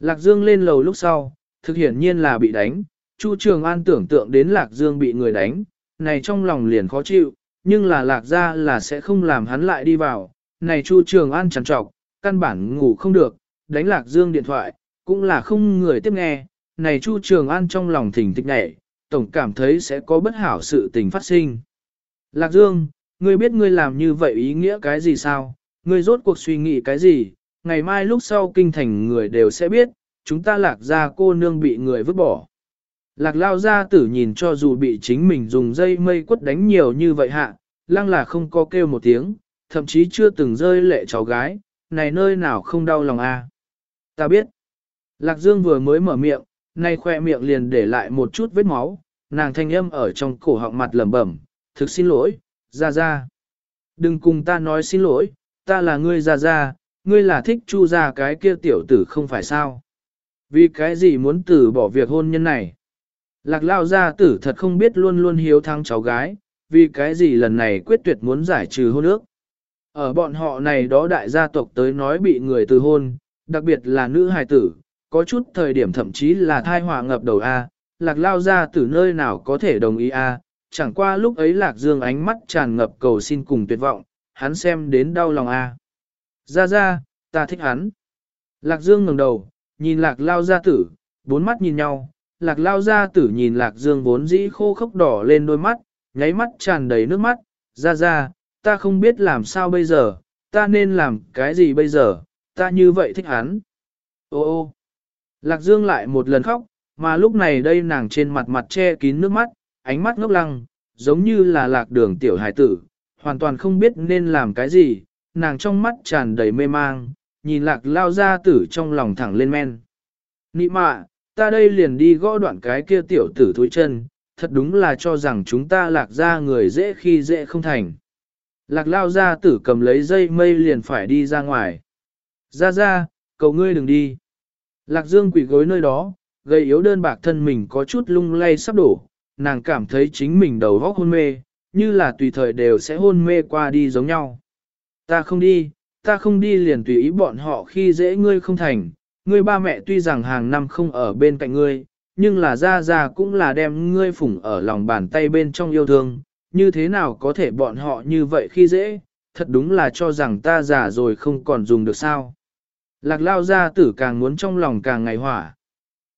Lạc Dương lên lầu lúc sau, thực hiển nhiên là bị đánh, Chu Trường An tưởng tượng đến Lạc Dương bị người đánh, này trong lòng liền khó chịu, nhưng là Lạc ra là sẽ không làm hắn lại đi vào, này Chu Trường An chẳng trọc, căn bản ngủ không được, đánh Lạc Dương điện thoại, cũng là không người tiếp nghe, này Chu Trường An trong lòng thỉnh thịch nhẹ, tổng cảm thấy sẽ có bất hảo sự tình phát sinh. Lạc Dương, ngươi biết ngươi làm như vậy ý nghĩa cái gì sao? Ngươi rốt cuộc suy nghĩ cái gì? Ngày mai lúc sau kinh thành người đều sẽ biết, chúng ta lạc ra cô nương bị người vứt bỏ. Lạc lao gia tử nhìn cho dù bị chính mình dùng dây mây quất đánh nhiều như vậy hạ, lăng là không có kêu một tiếng, thậm chí chưa từng rơi lệ cháu gái, này nơi nào không đau lòng a? À? Ta biết. Lạc Dương vừa mới mở miệng, nay khoe miệng liền để lại một chút vết máu, nàng thanh âm ở trong cổ họng mặt lẩm bẩm, thực xin lỗi, ra ra. Đừng cùng ta nói xin lỗi, ta là ngươi ra ra, ngươi là thích chu ra cái kia tiểu tử không phải sao. Vì cái gì muốn từ bỏ việc hôn nhân này? Lạc lao gia tử thật không biết luôn luôn hiếu thắng cháu gái, vì cái gì lần này quyết tuyệt muốn giải trừ hôn ước. Ở bọn họ này đó đại gia tộc tới nói bị người từ hôn, đặc biệt là nữ hài tử, có chút thời điểm thậm chí là thai họa ngập đầu A, lạc lao ra từ nơi nào có thể đồng ý A, chẳng qua lúc ấy lạc dương ánh mắt tràn ngập cầu xin cùng tuyệt vọng, hắn xem đến đau lòng A. Ra ra, ta thích hắn. Lạc dương ngẩng đầu, nhìn lạc lao gia tử, bốn mắt nhìn nhau, lạc lao gia tử nhìn lạc dương vốn dĩ khô khốc đỏ lên đôi mắt, nháy mắt tràn đầy nước mắt, ra ra, ta không biết làm sao bây giờ, ta nên làm cái gì bây giờ, ta như vậy thích hắn. Ô ô, lạc dương lại một lần khóc, mà lúc này đây nàng trên mặt mặt che kín nước mắt, ánh mắt ngốc lăng, giống như là lạc đường tiểu hải tử, hoàn toàn không biết nên làm cái gì, nàng trong mắt tràn đầy mê mang, nhìn lạc lao ra tử trong lòng thẳng lên men. Nị mạ, ta đây liền đi gõ đoạn cái kia tiểu tử thối chân, thật đúng là cho rằng chúng ta lạc ra người dễ khi dễ không thành. Lạc lao ra tử cầm lấy dây mây liền phải đi ra ngoài. Ra ra, cầu ngươi đừng đi. Lạc dương quỷ gối nơi đó, gây yếu đơn bạc thân mình có chút lung lay sắp đổ, nàng cảm thấy chính mình đầu vóc hôn mê, như là tùy thời đều sẽ hôn mê qua đi giống nhau. Ta không đi, ta không đi liền tùy ý bọn họ khi dễ ngươi không thành, ngươi ba mẹ tuy rằng hàng năm không ở bên cạnh ngươi, nhưng là ra ra cũng là đem ngươi phủng ở lòng bàn tay bên trong yêu thương, như thế nào có thể bọn họ như vậy khi dễ, thật đúng là cho rằng ta già rồi không còn dùng được sao. Lạc lao ra tử càng muốn trong lòng càng ngày hỏa.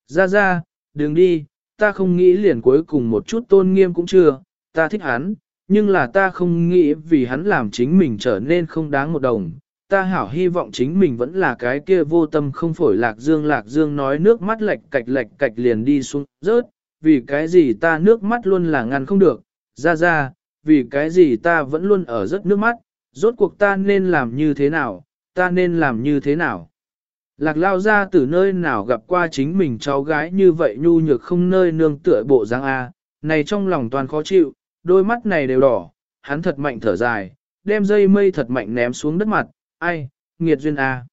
Ra ra, đừng đi, ta không nghĩ liền cuối cùng một chút tôn nghiêm cũng chưa, ta thích hắn, nhưng là ta không nghĩ vì hắn làm chính mình trở nên không đáng một đồng, ta hảo hy vọng chính mình vẫn là cái kia vô tâm không phổi lạc dương lạc dương nói nước mắt lệch cạch lệch cạch liền đi xuống rớt, vì cái gì ta nước mắt luôn là ngăn không được, ra ra, vì cái gì ta vẫn luôn ở rất nước mắt, rốt cuộc ta nên làm như thế nào, ta nên làm như thế nào. Lạc lao ra từ nơi nào gặp qua chính mình cháu gái như vậy nhu nhược không nơi nương tựa bộ dáng A, này trong lòng toàn khó chịu, đôi mắt này đều đỏ, hắn thật mạnh thở dài, đem dây mây thật mạnh ném xuống đất mặt, ai, nghiệt duyên A.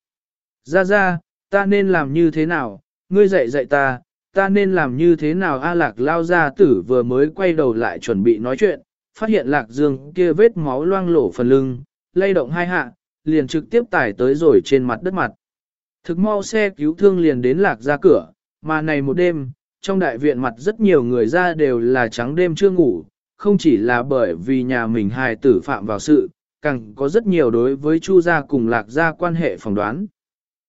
Ra ra, ta nên làm như thế nào, ngươi dạy dạy ta, ta nên làm như thế nào A lạc lao ra tử vừa mới quay đầu lại chuẩn bị nói chuyện, phát hiện lạc dương kia vết máu loang lổ phần lưng, lay động hai hạ, liền trực tiếp tải tới rồi trên mặt đất mặt. Thực mau xe cứu thương liền đến lạc ra cửa, mà này một đêm, trong đại viện mặt rất nhiều người ra đều là trắng đêm chưa ngủ, không chỉ là bởi vì nhà mình hài tử phạm vào sự, càng có rất nhiều đối với Chu gia cùng lạc gia quan hệ phỏng đoán.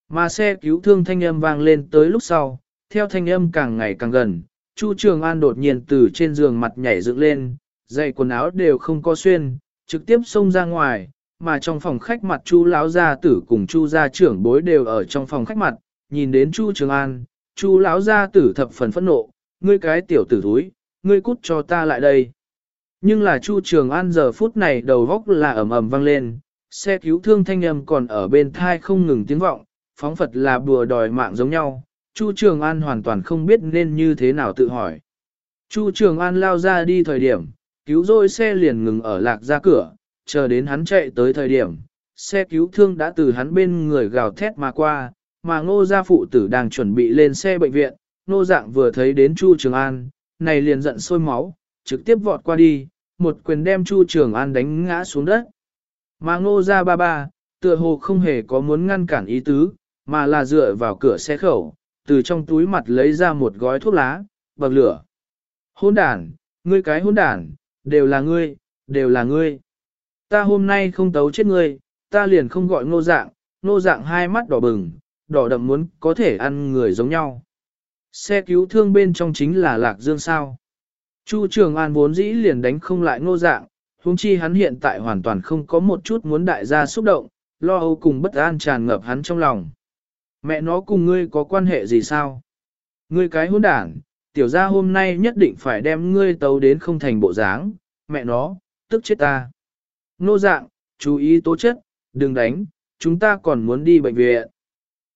Mà xe cứu thương thanh âm vang lên tới lúc sau, theo thanh âm càng ngày càng gần, Chu Trường An đột nhiên từ trên giường mặt nhảy dựng lên, dây quần áo đều không có xuyên, trực tiếp xông ra ngoài, mà trong phòng khách mặt Chu lão gia tử cùng Chu gia trưởng bối đều ở trong phòng khách mặt, nhìn đến Chu Trường An, Chu lão gia tử thập phần phẫn nộ, ngươi cái tiểu tử thúi, ngươi cút cho ta lại đây. Nhưng là Chu Trường An giờ phút này đầu góc là ầm ầm vang lên, xe cứu thương thanh âm còn ở bên thai không ngừng tiếng vọng, phóng Phật là bùa đòi mạng giống nhau, Chu Trường An hoàn toàn không biết nên như thế nào tự hỏi. Chu Trường An lao ra đi thời điểm, cứu rồi xe liền ngừng ở lạc ra cửa, chờ đến hắn chạy tới thời điểm, xe cứu thương đã từ hắn bên người gào thét mà qua, mà ngô gia phụ tử đang chuẩn bị lên xe bệnh viện, Ngô dạng vừa thấy đến Chu Trường An, này liền giận sôi máu, trực tiếp vọt qua đi, một quyền đem Chu Trường An đánh ngã xuống đất. Mà ngô gia ba ba, tựa hồ không hề có muốn ngăn cản ý tứ, mà là dựa vào cửa xe khẩu, từ trong túi mặt lấy ra một gói thuốc lá, bậc lửa. Hôn đàn, ngươi cái hôn đàn, đều là ngươi, đều là ngươi. Ta hôm nay không tấu chết ngươi, ta liền không gọi ngô dạng, ngô dạng hai mắt đỏ bừng, đỏ đậm muốn có thể ăn người giống nhau. Xe cứu thương bên trong chính là Lạc Dương sao. Chu Trường An vốn dĩ liền đánh không lại ngô dạng, huống chi hắn hiện tại hoàn toàn không có một chút muốn đại gia xúc động, lo âu cùng bất an tràn ngập hắn trong lòng. Mẹ nó cùng ngươi có quan hệ gì sao? Ngươi cái hôn đảng, tiểu gia hôm nay nhất định phải đem ngươi tấu đến không thành bộ dáng, mẹ nó, tức chết ta. Nô dạng, chú ý tố chất, đừng đánh, chúng ta còn muốn đi bệnh viện.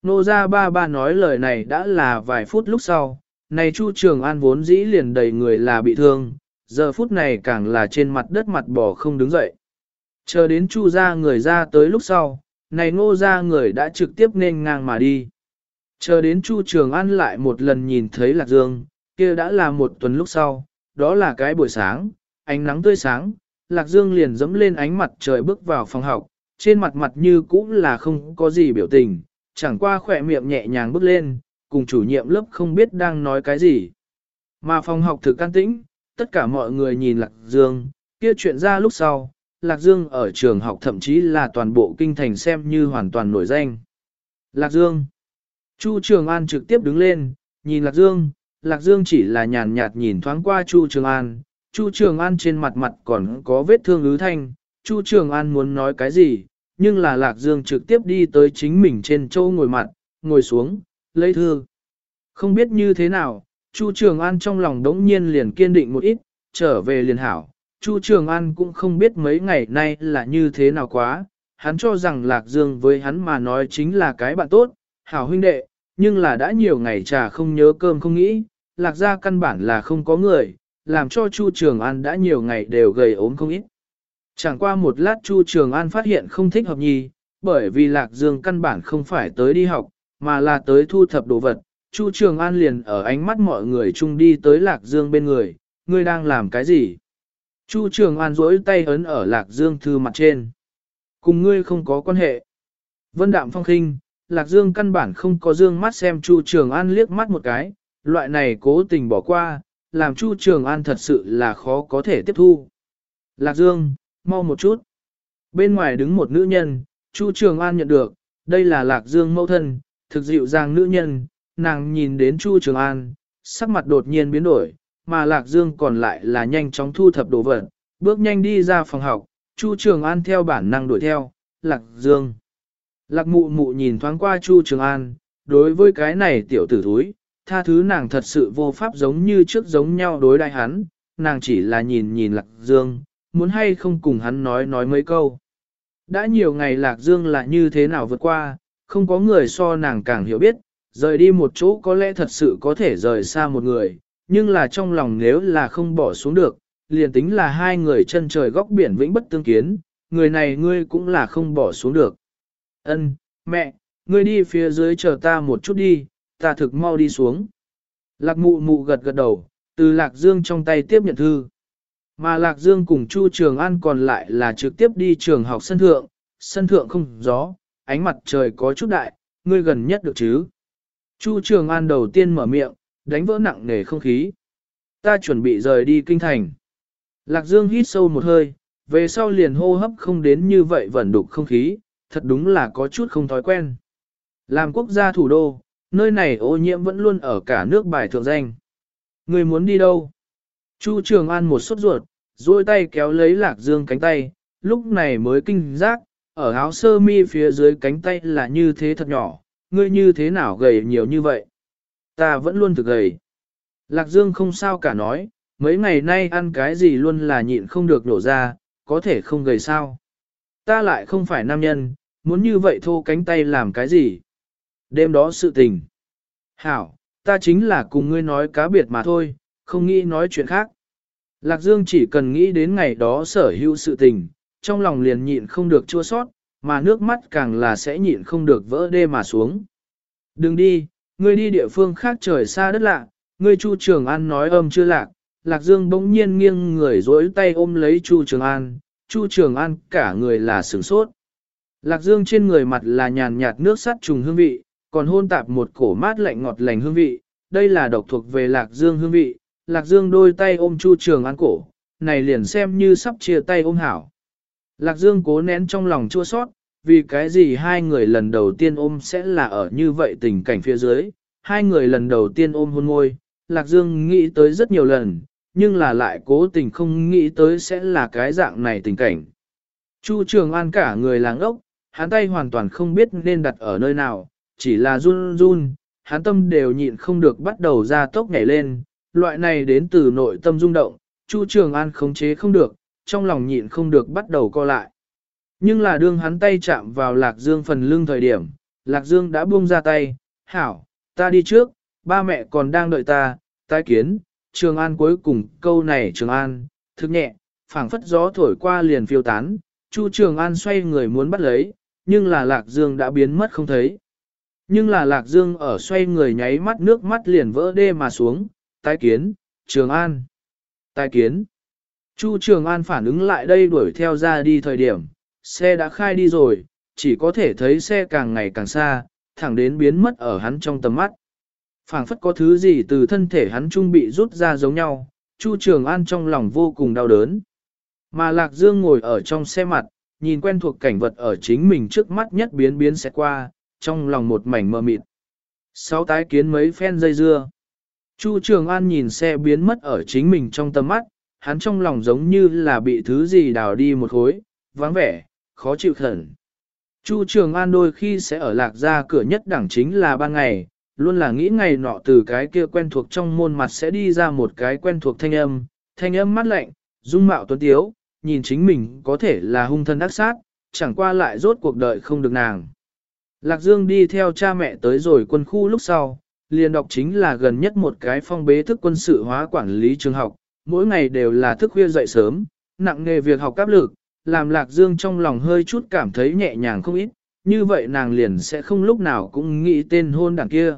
Nô gia ba ba nói lời này đã là vài phút lúc sau, này Chu Trường An vốn dĩ liền đầy người là bị thương, giờ phút này càng là trên mặt đất mặt bỏ không đứng dậy. Chờ đến Chu gia người ra tới lúc sau, này ngô gia người đã trực tiếp nên ngang mà đi. Chờ đến Chu Trường An lại một lần nhìn thấy Lạc Dương, kia đã là một tuần lúc sau, đó là cái buổi sáng, ánh nắng tươi sáng, Lạc Dương liền dẫm lên ánh mặt trời bước vào phòng học, trên mặt mặt như cũ là không có gì biểu tình, chẳng qua khỏe miệng nhẹ nhàng bước lên, cùng chủ nhiệm lớp không biết đang nói cái gì. Mà phòng học thực can tĩnh, tất cả mọi người nhìn Lạc Dương, kia chuyện ra lúc sau, Lạc Dương ở trường học thậm chí là toàn bộ kinh thành xem như hoàn toàn nổi danh. Lạc Dương Chu Trường An trực tiếp đứng lên, nhìn Lạc Dương, Lạc Dương chỉ là nhàn nhạt nhìn thoáng qua Chu Trường An, Chu Trường An trên mặt mặt còn có vết thương ứ thanh, Chu Trường An muốn nói cái gì, nhưng là Lạc Dương trực tiếp đi tới chính mình trên châu ngồi mặt, ngồi xuống, lấy thư. Không biết như thế nào, Chu Trường An trong lòng đống nhiên liền kiên định một ít, trở về liền hảo. Chu Trường An cũng không biết mấy ngày nay là như thế nào quá, hắn cho rằng Lạc Dương với hắn mà nói chính là cái bạn tốt, hảo huynh đệ, nhưng là đã nhiều ngày trà không nhớ cơm không nghĩ, Lạc gia căn bản là không có người, làm cho Chu Trường An đã nhiều ngày đều gầy ốm không ít. Chẳng qua một lát Chu Trường An phát hiện không thích hợp nhì, bởi vì Lạc Dương căn bản không phải tới đi học, mà là tới thu thập đồ vật. Chu Trường An liền ở ánh mắt mọi người chung đi tới Lạc Dương bên người, ngươi đang làm cái gì? Chu Trường An duỗi tay ấn ở Lạc Dương thư mặt trên. Cùng ngươi không có quan hệ. Vân Đạm Phong khinh, Lạc Dương căn bản không có dương mắt xem Chu Trường An liếc mắt một cái, loại này cố tình bỏ qua, làm Chu Trường An thật sự là khó có thể tiếp thu. Lạc Dương, mau một chút. Bên ngoài đứng một nữ nhân, Chu Trường An nhận được, đây là Lạc Dương mẫu thân, thực dịu dàng nữ nhân, nàng nhìn đến Chu Trường An, sắc mặt đột nhiên biến đổi, mà Lạc Dương còn lại là nhanh chóng thu thập đồ vật, bước nhanh đi ra phòng học, Chu Trường An theo bản năng đuổi theo, Lạc Dương. Lạc mụ mụ nhìn thoáng qua Chu Trường An, đối với cái này tiểu tử thúi, tha thứ nàng thật sự vô pháp giống như trước giống nhau đối đại hắn, nàng chỉ là nhìn nhìn Lạc Dương, muốn hay không cùng hắn nói nói mấy câu. Đã nhiều ngày Lạc Dương là như thế nào vượt qua, không có người so nàng càng hiểu biết, rời đi một chỗ có lẽ thật sự có thể rời xa một người, nhưng là trong lòng nếu là không bỏ xuống được, liền tính là hai người chân trời góc biển vĩnh bất tương kiến, người này ngươi cũng là không bỏ xuống được. Ân, mẹ, ngươi đi phía dưới chờ ta một chút đi, ta thực mau đi xuống. Lạc mụ mụ gật gật đầu, từ Lạc Dương trong tay tiếp nhận thư. Mà Lạc Dương cùng Chu Trường An còn lại là trực tiếp đi trường học sân thượng, sân thượng không gió, ánh mặt trời có chút đại, ngươi gần nhất được chứ. Chu Trường An đầu tiên mở miệng, đánh vỡ nặng nề không khí. Ta chuẩn bị rời đi kinh thành. Lạc Dương hít sâu một hơi, về sau liền hô hấp không đến như vậy vẫn đục không khí, thật đúng là có chút không thói quen. Làm quốc gia thủ đô, nơi này ô nhiễm vẫn luôn ở cả nước bài thượng danh. Người muốn đi đâu? Chu Trường An một sốt ruột, duỗi tay kéo lấy Lạc Dương cánh tay, lúc này mới kinh giác, ở áo sơ mi phía dưới cánh tay là như thế thật nhỏ, ngươi như thế nào gầy nhiều như vậy? Ta vẫn luôn thực gầy. Lạc Dương không sao cả nói, mấy ngày nay ăn cái gì luôn là nhịn không được nổ ra, có thể không gầy sao. Ta lại không phải nam nhân, muốn như vậy thô cánh tay làm cái gì? Đêm đó sự tình. Hảo, ta chính là cùng ngươi nói cá biệt mà thôi, không nghĩ nói chuyện khác. Lạc Dương chỉ cần nghĩ đến ngày đó sở hữu sự tình, trong lòng liền nhịn không được chua sót, mà nước mắt càng là sẽ nhịn không được vỡ đê mà xuống. Đừng đi, ngươi đi địa phương khác trời xa đất lạ, ngươi Chu Trường An nói âm chưa lạc, Lạc Dương bỗng nhiên nghiêng người dối tay ôm lấy Chu Trường An, Chu Trường An cả người là sửng sốt. Lạc Dương trên người mặt là nhàn nhạt nước sắt trùng hương vị, còn hôn tạp một cổ mát lạnh ngọt lành hương vị, đây là độc thuộc về Lạc Dương hương vị, Lạc Dương đôi tay ôm Chu Trường An cổ, này liền xem như sắp chia tay ôm hảo. Lạc Dương cố nén trong lòng chua sót, vì cái gì hai người lần đầu tiên ôm sẽ là ở như vậy tình cảnh phía dưới, hai người lần đầu tiên ôm hôn môi, Lạc Dương nghĩ tới rất nhiều lần, nhưng là lại cố tình không nghĩ tới sẽ là cái dạng này tình cảnh. Chu Trường An cả người làng ốc, hắn tay hoàn toàn không biết nên đặt ở nơi nào, chỉ là run run, hắn tâm đều nhịn không được bắt đầu ra tốc nhảy lên, loại này đến từ nội tâm rung động, Chu Trường An khống chế không được, trong lòng nhịn không được bắt đầu co lại. Nhưng là đương hắn tay chạm vào Lạc Dương phần lưng thời điểm, Lạc Dương đã buông ra tay, hảo, ta đi trước, ba mẹ còn đang đợi ta, tái kiến, Trường An cuối cùng câu này Trường An, thức nhẹ, phảng phất gió thổi qua liền phiêu tán, Chu Trường An xoay người muốn bắt lấy, nhưng là Lạc Dương đã biến mất không thấy. Nhưng là Lạc Dương ở xoay người nháy mắt nước mắt liền vỡ đê mà xuống, tái kiến, Trường An, tái kiến. Chu Trường An phản ứng lại đây đuổi theo ra đi thời điểm, xe đã khai đi rồi, chỉ có thể thấy xe càng ngày càng xa, thẳng đến biến mất ở hắn trong tầm mắt. phảng phất có thứ gì từ thân thể hắn trung bị rút ra giống nhau, Chu Trường An trong lòng vô cùng đau đớn. Mà Lạc Dương ngồi ở trong xe mặt, nhìn quen thuộc cảnh vật ở chính mình trước mắt nhất biến biến sẽ qua, trong lòng một mảnh mờ mịt. Sáu tái kiến mấy phen dây dưa. Chu Trường An nhìn xe biến mất ở chính mình trong tầm mắt, hắn trong lòng giống như là bị thứ gì đào đi một khối, vắng vẻ, khó chịu khẩn. Chu Trường An đôi khi sẽ ở lạc ra cửa nhất đẳng chính là ban ngày, luôn là nghĩ ngày nọ từ cái kia quen thuộc trong môn mặt sẽ đi ra một cái quen thuộc thanh âm, thanh âm mắt lạnh, dung mạo tuấn tiếu, nhìn chính mình có thể là hung thân ác sát, chẳng qua lại rốt cuộc đời không được nàng. Lạc Dương đi theo cha mẹ tới rồi quân khu lúc sau, liền đọc chính là gần nhất một cái phong bế thức quân sự hóa quản lý trường học, mỗi ngày đều là thức khuya dậy sớm, nặng nghề việc học áp lực, làm Lạc Dương trong lòng hơi chút cảm thấy nhẹ nhàng không ít, như vậy nàng liền sẽ không lúc nào cũng nghĩ tên hôn đảng kia.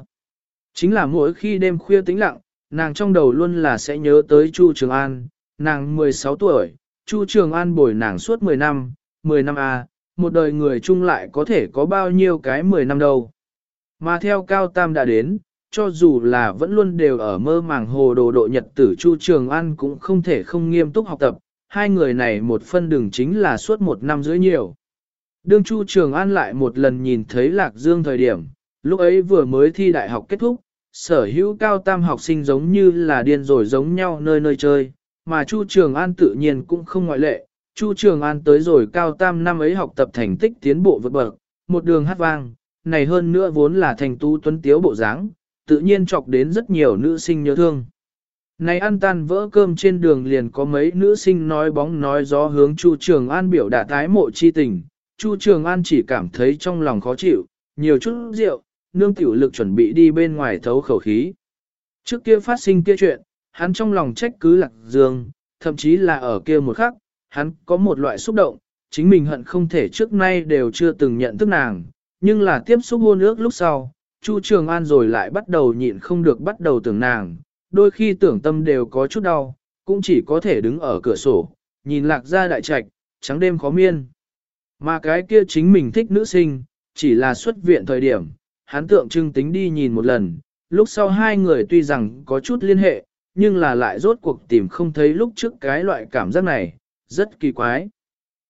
Chính là mỗi khi đêm khuya tĩnh lặng, nàng trong đầu luôn là sẽ nhớ tới Chu Trường An, nàng 16 tuổi, Chu Trường An bồi nàng suốt 10 năm, 10 năm à, một đời người chung lại có thể có bao nhiêu cái 10 năm đâu. Mà theo Cao Tam đã đến, cho dù là vẫn luôn đều ở mơ màng hồ đồ độ nhật tử Chu Trường An cũng không thể không nghiêm túc học tập, hai người này một phân đường chính là suốt một năm rưỡi nhiều. Đương Chu Trường An lại một lần nhìn thấy Lạc Dương thời điểm, lúc ấy vừa mới thi đại học kết thúc, sở hữu cao tam học sinh giống như là điên rồi giống nhau nơi nơi chơi, mà Chu Trường An tự nhiên cũng không ngoại lệ. Chu Trường An tới rồi cao tam năm ấy học tập thành tích tiến bộ vượt bậc, một đường hát vang, này hơn nữa vốn là thành tu tuấn tiếu bộ dáng, tự nhiên chọc đến rất nhiều nữ sinh nhớ thương. Này ăn tan vỡ cơm trên đường liền có mấy nữ sinh nói bóng nói gió hướng Chu Trường An biểu đạt tái mộ chi tình. Chu Trường An chỉ cảm thấy trong lòng khó chịu, nhiều chút rượu, nương tiểu lực chuẩn bị đi bên ngoài thấu khẩu khí. Trước kia phát sinh kia chuyện, hắn trong lòng trách cứ lạc dương, thậm chí là ở kia một khắc, hắn có một loại xúc động, chính mình hận không thể trước nay đều chưa từng nhận thức nàng, nhưng là tiếp xúc hôn ước lúc sau, Chu Trường An rồi lại bắt đầu nhịn không được bắt đầu tưởng nàng, đôi khi tưởng tâm đều có chút đau, cũng chỉ có thể đứng ở cửa sổ, nhìn lạc ra đại trạch, trắng đêm khó miên. Mà cái kia chính mình thích nữ sinh, chỉ là xuất viện thời điểm, hắn tượng trưng tính đi nhìn một lần, lúc sau hai người tuy rằng có chút liên hệ, nhưng là lại rốt cuộc tìm không thấy lúc trước cái loại cảm giác này, rất kỳ quái.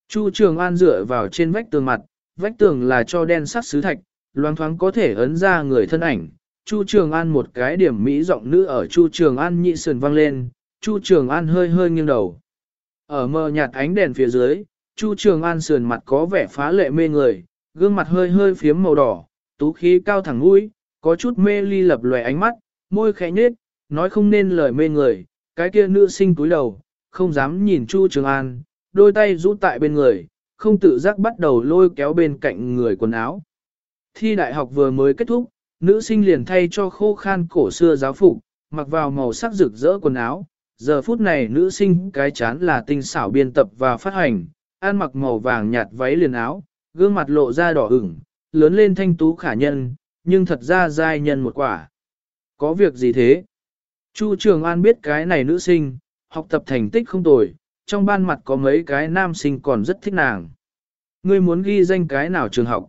Chu Trường An dựa vào trên vách tường mặt, vách tường là cho đen sắt sứ thạch, loang thoáng có thể ấn ra người thân ảnh. Chu Trường An một cái điểm mỹ giọng nữ ở Chu Trường An nhị sườn vang lên, Chu Trường An hơi hơi nghiêng đầu. Ở mờ nhạt ánh đèn phía dưới, Chu Trường An sườn mặt có vẻ phá lệ mê người, gương mặt hơi hơi phiếm màu đỏ, tú khí cao thẳng mũi, có chút mê ly lập lòe ánh mắt, môi khẽ nhếch, nói không nên lời mê người, cái kia nữ sinh túi đầu, không dám nhìn Chu Trường An, đôi tay rũ tại bên người, không tự giác bắt đầu lôi kéo bên cạnh người quần áo. Thi đại học vừa mới kết thúc, nữ sinh liền thay cho khô khan cổ xưa giáo phục, mặc vào màu sắc rực rỡ quần áo. Giờ phút này nữ sinh cái chán là tinh xảo biên tập và phát hành, ăn mặc màu vàng nhạt váy liền áo, gương mặt lộ ra đỏ ửng, lớn lên thanh tú khả nhân, nhưng thật ra dai nhân một quả. Có việc gì thế? Chu Trường An biết cái này nữ sinh, học tập thành tích không tồi, trong ban mặt có mấy cái nam sinh còn rất thích nàng. Ngươi muốn ghi danh cái nào trường học?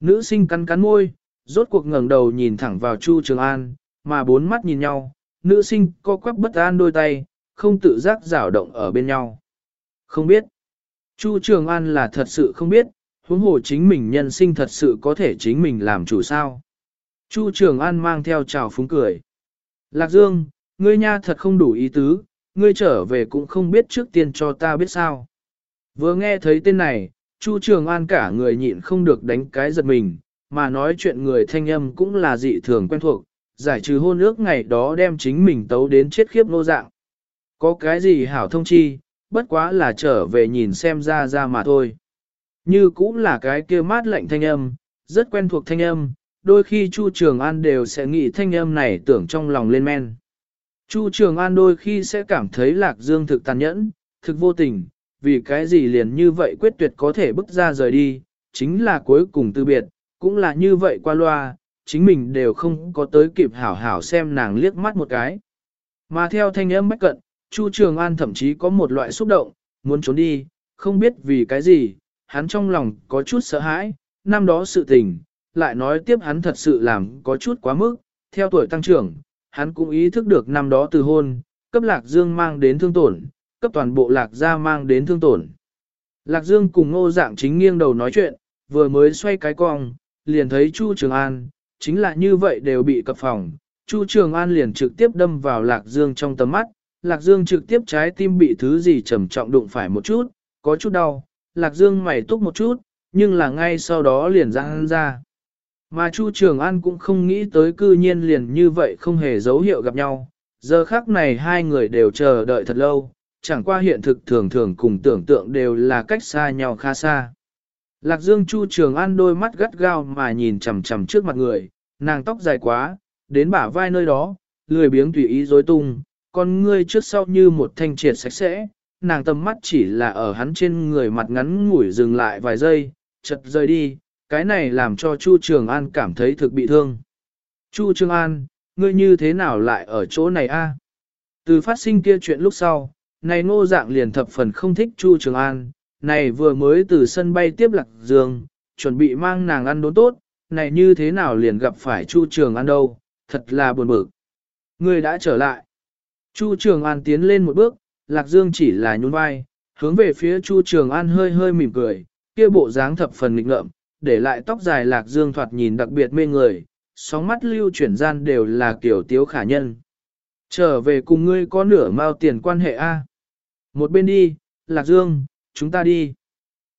Nữ sinh cắn cắn môi, rốt cuộc ngẩng đầu nhìn thẳng vào Chu Trường An, mà bốn mắt nhìn nhau, nữ sinh co quắp bất an đôi tay, không tự giác rảo động ở bên nhau. Không biết. Chu Trường An là thật sự không biết, huống hồ chính mình nhân sinh thật sự có thể chính mình làm chủ sao. Chu Trường An mang theo trào phúng cười. Lạc Dương, ngươi nha thật không đủ ý tứ, ngươi trở về cũng không biết trước tiên cho ta biết sao. Vừa nghe thấy tên này, Chu Trường An cả người nhịn không được đánh cái giật mình, mà nói chuyện người thanh âm cũng là dị thường quen thuộc, giải trừ hôn ước ngày đó đem chính mình tấu đến chết khiếp nô dạng. Có cái gì hảo thông chi, bất quá là trở về nhìn xem ra ra mà thôi. Như cũng là cái kia mát lạnh thanh âm, rất quen thuộc thanh âm, đôi khi Chu Trường An đều sẽ nghĩ thanh âm này tưởng trong lòng lên men. Chu Trường An đôi khi sẽ cảm thấy Lạc Dương thực tàn nhẫn, thực vô tình, vì cái gì liền như vậy quyết tuyệt có thể bước ra rời đi, chính là cuối cùng từ biệt, cũng là như vậy qua loa, chính mình đều không có tới kịp hảo hảo xem nàng liếc mắt một cái. Mà theo thanh âm bách cận, Chu Trường An thậm chí có một loại xúc động, muốn trốn đi, không biết vì cái gì, hắn trong lòng có chút sợ hãi, năm đó sự tình, lại nói tiếp hắn thật sự làm có chút quá mức, theo tuổi tăng trưởng, hắn cũng ý thức được năm đó từ hôn, cấp Lạc Dương mang đến thương tổn, cấp toàn bộ Lạc gia mang đến thương tổn. Lạc Dương cùng ngô dạng chính nghiêng đầu nói chuyện, vừa mới xoay cái cong, liền thấy Chu Trường An, chính là như vậy đều bị cập phòng. Chu Trường An liền trực tiếp đâm vào Lạc Dương trong tầm mắt, Lạc Dương trực tiếp trái tim bị thứ gì trầm trọng đụng phải một chút, có chút đau, Lạc Dương mày túc một chút, nhưng là ngay sau đó liền ra ra. Mà Chu Trường An cũng không nghĩ tới cư nhiên liền như vậy không hề dấu hiệu gặp nhau. Giờ khắc này hai người đều chờ đợi thật lâu, chẳng qua hiện thực thường thường cùng tưởng tượng đều là cách xa nhau khá xa. Lạc Dương Chu Trường An đôi mắt gắt gao mà nhìn chằm chằm trước mặt người, nàng tóc dài quá, đến bả vai nơi đó, lười biếng tùy ý rối tung, con ngươi trước sau như một thanh triệt sạch sẽ, nàng tầm mắt chỉ là ở hắn trên người mặt ngắn ngủi dừng lại vài giây, chật rời đi, cái này làm cho Chu Trường An cảm thấy thực bị thương. Chu Trường An, ngươi như thế nào lại ở chỗ này a? Từ phát sinh kia chuyện lúc sau, này ngô dạng liền thập phần không thích Chu Trường An, này vừa mới từ sân bay tiếp lạc dương, chuẩn bị mang nàng ăn đốn tốt, này như thế nào liền gặp phải Chu Trường An đâu, thật là buồn bực. người đã trở lại. Chu Trường An tiến lên một bước, Lạc Dương chỉ là nhún vai, hướng về phía Chu Trường An hơi hơi mỉm cười, kia bộ dáng thập phần nghịch ngợm, để lại tóc dài Lạc Dương thoạt nhìn đặc biệt mê người, sóng mắt lưu chuyển gian đều là kiểu tiếu khả nhân. Trở về cùng ngươi có nửa mao tiền quan hệ A. Một bên đi, Lạc Dương, chúng ta đi.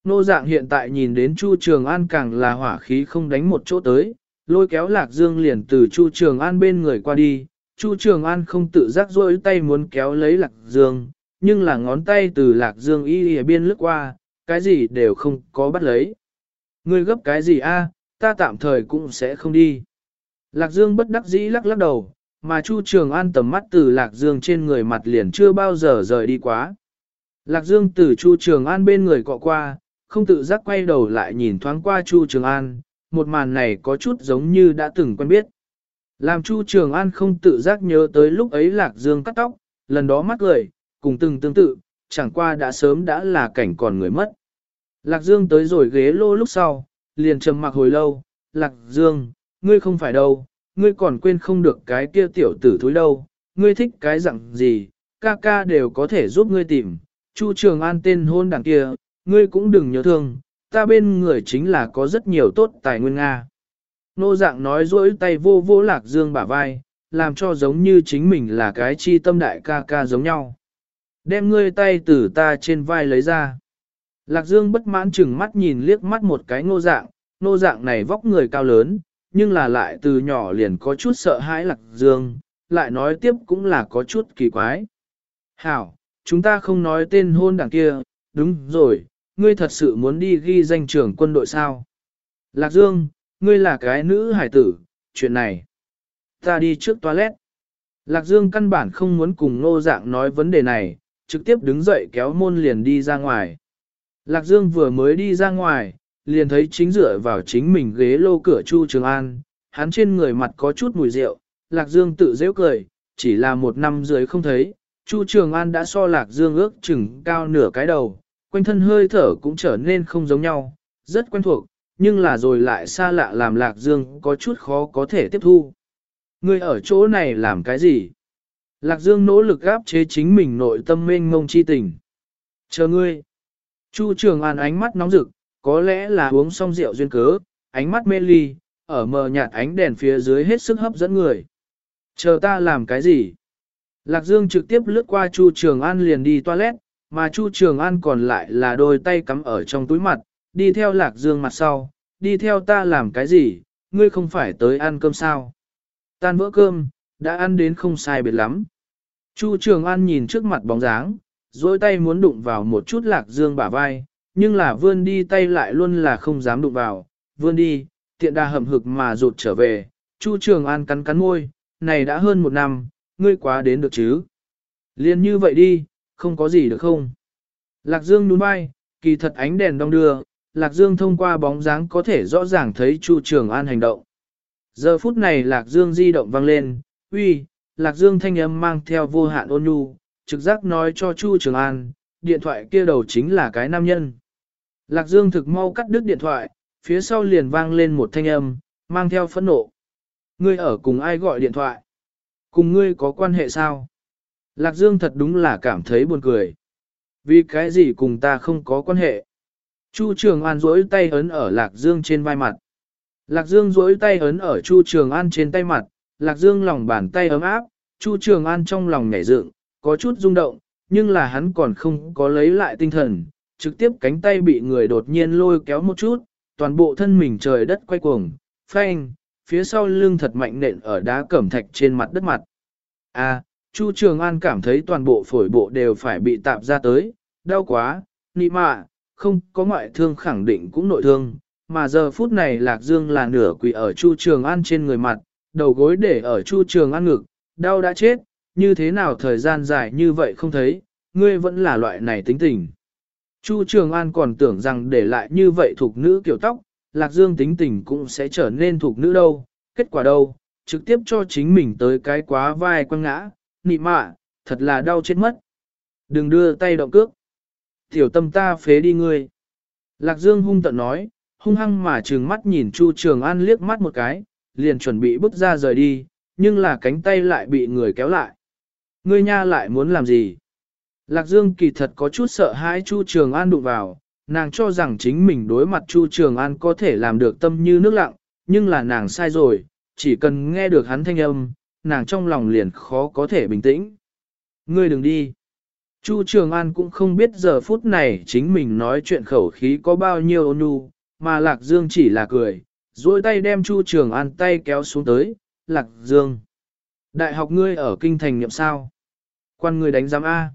Nô dạng hiện tại nhìn đến Chu Trường An càng là hỏa khí không đánh một chỗ tới, lôi kéo Lạc Dương liền từ Chu Trường An bên người qua đi. Chu Trường An không tự giác rỗi tay muốn kéo lấy Lạc Dương, nhưng là ngón tay từ Lạc Dương y y biên lướt qua, cái gì đều không có bắt lấy. Ngươi gấp cái gì a? ta tạm thời cũng sẽ không đi. Lạc Dương bất đắc dĩ lắc lắc đầu, mà Chu Trường An tầm mắt từ Lạc Dương trên người mặt liền chưa bao giờ rời đi quá. Lạc Dương từ Chu Trường An bên người cọ qua, không tự giác quay đầu lại nhìn thoáng qua Chu Trường An, một màn này có chút giống như đã từng quen biết. Làm Chu Trường An không tự giác nhớ tới lúc ấy Lạc Dương cắt tóc, lần đó mắt cười, cùng từng tương tự, chẳng qua đã sớm đã là cảnh còn người mất. Lạc Dương tới rồi ghế lô lúc sau, liền trầm mặc hồi lâu, Lạc Dương, ngươi không phải đâu, ngươi còn quên không được cái kia tiểu tử thúi đâu, ngươi thích cái dạng gì, ca ca đều có thể giúp ngươi tìm, Chu Trường An tên hôn đảng kia, ngươi cũng đừng nhớ thương, ta bên người chính là có rất nhiều tốt tài nguyên Nga. Nô dạng nói dỗi tay vô vô lạc dương bả vai, làm cho giống như chính mình là cái chi tâm đại ca ca giống nhau. Đem ngươi tay từ ta trên vai lấy ra. Lạc dương bất mãn chừng mắt nhìn liếc mắt một cái ngô dạng, nô dạng này vóc người cao lớn, nhưng là lại từ nhỏ liền có chút sợ hãi lạc dương, lại nói tiếp cũng là có chút kỳ quái. Hảo, chúng ta không nói tên hôn đảng kia, đúng rồi, ngươi thật sự muốn đi ghi danh trưởng quân đội sao? Lạc Dương, ngươi là cái nữ hải tử, chuyện này. Ta đi trước toilet. Lạc Dương căn bản không muốn cùng ngô dạng nói vấn đề này, trực tiếp đứng dậy kéo môn liền đi ra ngoài. Lạc Dương vừa mới đi ra ngoài, liền thấy chính dựa vào chính mình ghế lô cửa Chu Trường An, hắn trên người mặt có chút mùi rượu, Lạc Dương tự dễ cười, chỉ là một năm dưới không thấy, Chu Trường An đã so Lạc Dương ước chừng cao nửa cái đầu, quanh thân hơi thở cũng trở nên không giống nhau, rất quen thuộc, nhưng là rồi lại xa lạ làm Lạc Dương có chút khó có thể tiếp thu. Ngươi ở chỗ này làm cái gì? Lạc Dương nỗ lực gáp chế chính mình nội tâm mênh mông chi tình. Chờ ngươi. Chu Trường An ánh mắt nóng rực, có lẽ là uống xong rượu duyên cớ, ánh mắt mê ly, ở mờ nhạt ánh đèn phía dưới hết sức hấp dẫn người. Chờ ta làm cái gì? Lạc Dương trực tiếp lướt qua Chu Trường An liền đi toilet, mà Chu Trường An còn lại là đôi tay cắm ở trong túi mặt, đi theo Lạc Dương mặt sau, đi theo ta làm cái gì, ngươi không phải tới ăn cơm sao. Tan vỡ cơm, đã ăn đến không sai biệt lắm. Chu Trường An nhìn trước mặt bóng dáng, dối tay muốn đụng vào một chút Lạc Dương bả vai, nhưng là vươn đi tay lại luôn là không dám đụng vào, vươn đi, tiện đà hầm hực mà rụt trở về. Chu Trường An cắn cắn môi, này đã hơn một năm, ngươi quá đến được chứ. Liên như vậy đi, không có gì được không? Lạc Dương nhún vai, kỳ thật ánh đèn đông đưa, Lạc Dương thông qua bóng dáng có thể rõ ràng thấy Chu Trường An hành động. Giờ phút này Lạc Dương di động vang lên, uy, Lạc Dương thanh âm mang theo vô hạn ôn nhu, trực giác nói cho Chu Trường An, điện thoại kia đầu chính là cái nam nhân. Lạc Dương thực mau cắt đứt điện thoại, phía sau liền vang lên một thanh âm, mang theo phẫn nộ. Ngươi ở cùng ai gọi điện thoại? Cùng ngươi có quan hệ sao? Lạc Dương thật đúng là cảm thấy buồn cười. Vì cái gì cùng ta không có quan hệ? Chu Trường An duỗi tay ấn ở Lạc Dương trên vai mặt. Lạc Dương duỗi tay ấn ở Chu Trường An trên tay mặt, Lạc Dương lòng bàn tay ấm áp, Chu Trường An trong lòng nhảy dựng, có chút rung động, nhưng là hắn còn không có lấy lại tinh thần, trực tiếp cánh tay bị người đột nhiên lôi kéo một chút, toàn bộ thân mình trời đất quay cuồng, phanh, phía sau lưng thật mạnh nện ở đá cẩm thạch trên mặt đất mặt. A, Chu Trường An cảm thấy toàn bộ phổi bộ đều phải bị tạp ra tới, đau quá, nị mạ, không có ngoại thương khẳng định cũng nội thương, mà giờ phút này Lạc Dương là nửa quỷ ở Chu Trường An trên người mặt, đầu gối để ở Chu Trường An ngực, đau đã chết, như thế nào thời gian dài như vậy không thấy, ngươi vẫn là loại này tính tình. Chu Trường An còn tưởng rằng để lại như vậy thuộc nữ kiểu tóc, Lạc Dương tính tình cũng sẽ trở nên thuộc nữ đâu, kết quả đâu, trực tiếp cho chính mình tới cái quá vai quăng ngã, nị mạ, thật là đau chết mất. Đừng đưa tay động cước. Tiểu tâm ta phế đi ngươi. Lạc Dương hung tận nói, hung hăng mà trừng mắt nhìn Chu Trường An liếc mắt một cái, liền chuẩn bị bước ra rời đi, nhưng là cánh tay lại bị người kéo lại. Ngươi nha lại muốn làm gì? Lạc Dương kỳ thật có chút sợ hãi Chu Trường An đụng vào, nàng cho rằng chính mình đối mặt Chu Trường An có thể làm được tâm như nước lặng, nhưng là nàng sai rồi, chỉ cần nghe được hắn thanh âm, nàng trong lòng liền khó có thể bình tĩnh. Ngươi đừng đi. Chu Trường An cũng không biết giờ phút này chính mình nói chuyện khẩu khí có bao nhiêu ôn nhu, mà Lạc Dương chỉ là cười, duỗi tay đem Chu Trường An tay kéo xuống tới, Lạc Dương. Đại học ngươi ở kinh thành nhậm sao? Quan ngươi đánh giám A.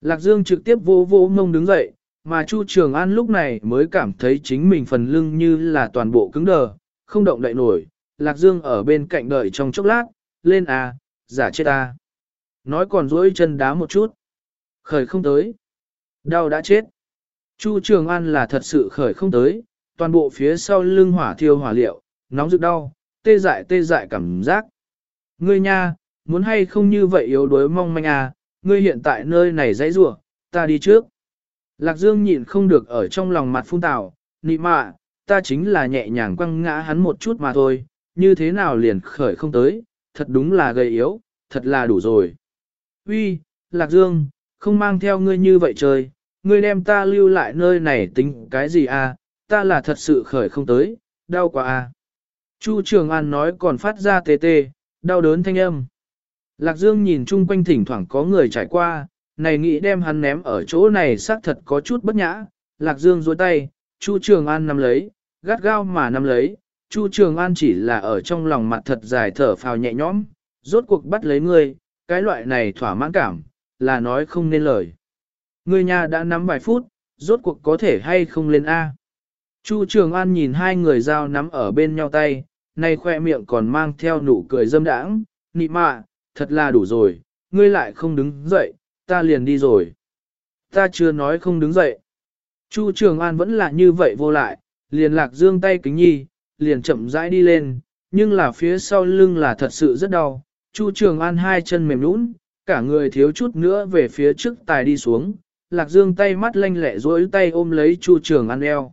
Lạc Dương trực tiếp vô vô ngông đứng dậy, mà Chu Trường An lúc này mới cảm thấy chính mình phần lưng như là toàn bộ cứng đờ, không động đậy nổi. Lạc Dương ở bên cạnh đợi trong chốc lát, lên à, giả chết à, Nói còn duỗi chân đá một chút. Khởi không tới. Đau đã chết. Chu Trường An là thật sự khởi không tới, toàn bộ phía sau lưng hỏa thiêu hỏa liệu, nóng rực đau, tê dại tê dại cảm giác. Ngươi nha, muốn hay không như vậy yếu đuối mong manh à, ngươi hiện tại nơi này dãy rủa, ta đi trước. Lạc Dương nhịn không được ở trong lòng mặt phun tào, nị mạ, ta chính là nhẹ nhàng quăng ngã hắn một chút mà thôi, như thế nào liền khởi không tới, thật đúng là gầy yếu, thật là đủ rồi. Uy, Lạc Dương, không mang theo ngươi như vậy trời, ngươi đem ta lưu lại nơi này tính cái gì à, ta là thật sự khởi không tới, đau quá à. Chu Trường An nói còn phát ra tê tê, đau đớn thanh âm. Lạc Dương nhìn chung quanh thỉnh thoảng có người trải qua, này nghĩ đem hắn ném ở chỗ này xác thật có chút bất nhã. Lạc Dương duỗi tay, Chu Trường An nắm lấy, gắt gao mà nắm lấy, Chu Trường An chỉ là ở trong lòng mặt thật dài thở phào nhẹ nhõm, rốt cuộc bắt lấy ngươi, cái loại này thỏa mãn cảm, là nói không nên lời. Ngươi nhà đã nắm vài phút, rốt cuộc có thể hay không lên A. Chu Trường An nhìn hai người giao nắm ở bên nhau tay, nay khoe miệng còn mang theo nụ cười dâm đãng, nị mạ, thật là đủ rồi, ngươi lại không đứng dậy, ta liền đi rồi. Ta chưa nói không đứng dậy. Chu Trường An vẫn là như vậy vô lại, liền lạc dương tay kính nhi, liền chậm rãi đi lên, nhưng là phía sau lưng là thật sự rất đau. Chu Trường An hai chân mềm nũng, cả người thiếu chút nữa về phía trước tài đi xuống, lạc dương tay mắt lanh lẹ duỗi tay ôm lấy Chu Trường An eo.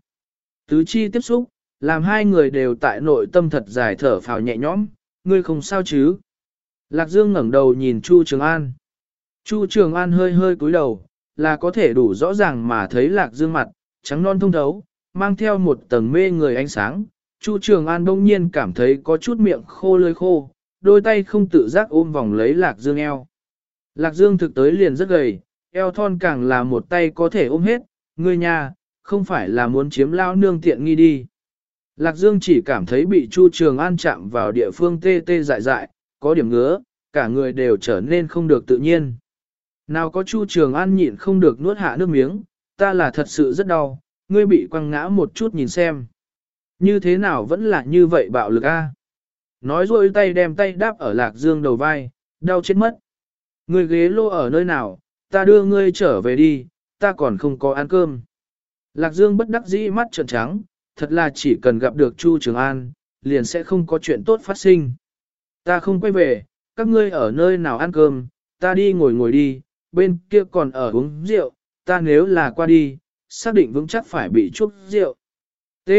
Tứ chi tiếp xúc, làm hai người đều tại nội tâm thật dài thở phào nhẹ nhõm, ngươi không sao chứ. Lạc Dương ngẩng đầu nhìn Chu Trường An. Chu Trường An hơi hơi cúi đầu, là có thể đủ rõ ràng mà thấy Lạc Dương mặt, trắng non thông thấu, mang theo một tầng mê người ánh sáng. Chu Trường An đông nhiên cảm thấy có chút miệng khô lơi khô, đôi tay không tự giác ôm vòng lấy Lạc Dương eo. Lạc Dương thực tới liền rất gầy, eo thon càng là một tay có thể ôm hết, ngươi nhà, không phải là muốn chiếm lao nương tiện nghi đi. Lạc Dương chỉ cảm thấy bị Chu Trường An chạm vào địa phương tê tê dại dại, có điểm ngứa, cả người đều trở nên không được tự nhiên. Nào có Chu Trường An nhịn không được nuốt hạ nước miếng, ta là thật sự rất đau, ngươi bị quăng ngã một chút nhìn xem. Như thế nào vẫn là như vậy bạo lực a? Nói rồi tay đem tay đáp ở Lạc Dương đầu vai, đau chết mất. Ngươi ghế lô ở nơi nào, ta đưa ngươi trở về đi, ta còn không có ăn cơm. Lạc Dương bất đắc dĩ mắt trợn trắng, thật là chỉ cần gặp được Chu Trường An, liền sẽ không có chuyện tốt phát sinh. Ta không quay về, các ngươi ở nơi nào ăn cơm, ta đi ngồi ngồi đi, bên kia còn ở uống rượu, ta nếu là qua đi, xác định vững chắc phải bị chuốc rượu. T.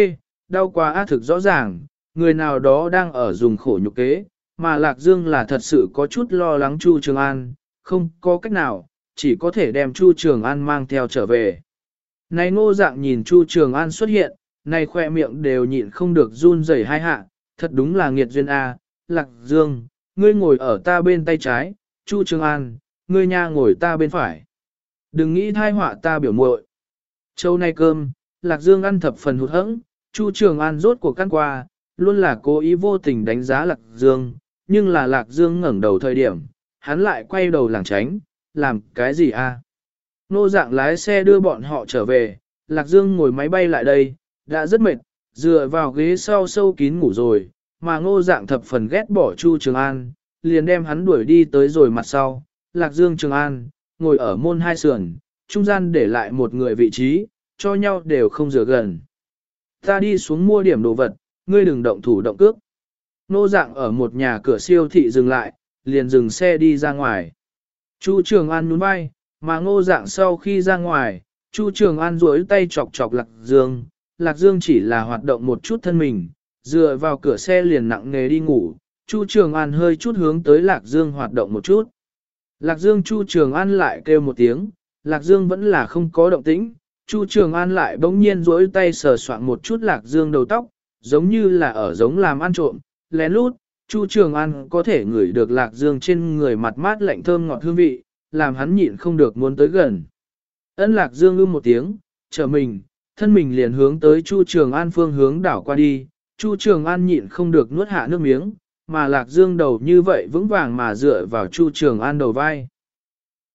Đau quá á thực rõ ràng, người nào đó đang ở dùng khổ nhục kế, mà Lạc Dương là thật sự có chút lo lắng Chu Trường An, không có cách nào, chỉ có thể đem Chu Trường An mang theo trở về. Này ngô dạng nhìn Chu Trường An xuất hiện, này khoe miệng đều nhịn không được run rẩy hai hạ, thật đúng là nghiệt duyên A, Lạc Dương, ngươi ngồi ở ta bên tay trái, Chu Trường An, ngươi nha ngồi ta bên phải. Đừng nghĩ thai họa ta biểu muội. Châu nay cơm, Lạc Dương ăn thập phần hụt hẫng, Chu Trường An rốt cuộc căn qua, luôn là cố ý vô tình đánh giá Lạc Dương, nhưng là Lạc Dương ngẩng đầu thời điểm, hắn lại quay đầu lảng tránh, làm cái gì a? Nô dạng lái xe đưa bọn họ trở về, Lạc Dương ngồi máy bay lại đây, đã rất mệt, dựa vào ghế sau sâu kín ngủ rồi, mà ngô dạng thập phần ghét bỏ Chu Trường An, liền đem hắn đuổi đi tới rồi mặt sau, Lạc Dương Trường An, ngồi ở môn hai sườn, trung gian để lại một người vị trí, cho nhau đều không rửa gần. Ta đi xuống mua điểm đồ vật, ngươi đừng động thủ động cước. Nô dạng ở một nhà cửa siêu thị dừng lại, liền dừng xe đi ra ngoài. Chu Trường An nhún vai, mà ngô dạng sau khi ra ngoài, Chu Trường An duỗi tay chọc chọc Lạc Dương, Lạc Dương chỉ là hoạt động một chút thân mình, dựa vào cửa xe liền nặng nề đi ngủ, Chu Trường An hơi chút hướng tới Lạc Dương hoạt động một chút. Lạc Dương Chu Trường An lại kêu một tiếng, Lạc Dương vẫn là không có động tĩnh, Chu Trường An lại bỗng nhiên duỗi tay sờ soạn một chút Lạc Dương đầu tóc, giống như là ở giống làm ăn trộm, lén lút, Chu Trường An có thể ngửi được Lạc Dương trên người mặt mát lạnh thơm ngọt hương vị, làm hắn nhịn không được muốn tới gần. Ân Lạc Dương ưm một tiếng, chờ mình, thân mình liền hướng tới Chu Trường An phương hướng đảo qua đi, Chu Trường An nhịn không được nuốt hạ nước miếng, mà Lạc Dương đầu như vậy vững vàng mà dựa vào Chu Trường An đầu vai.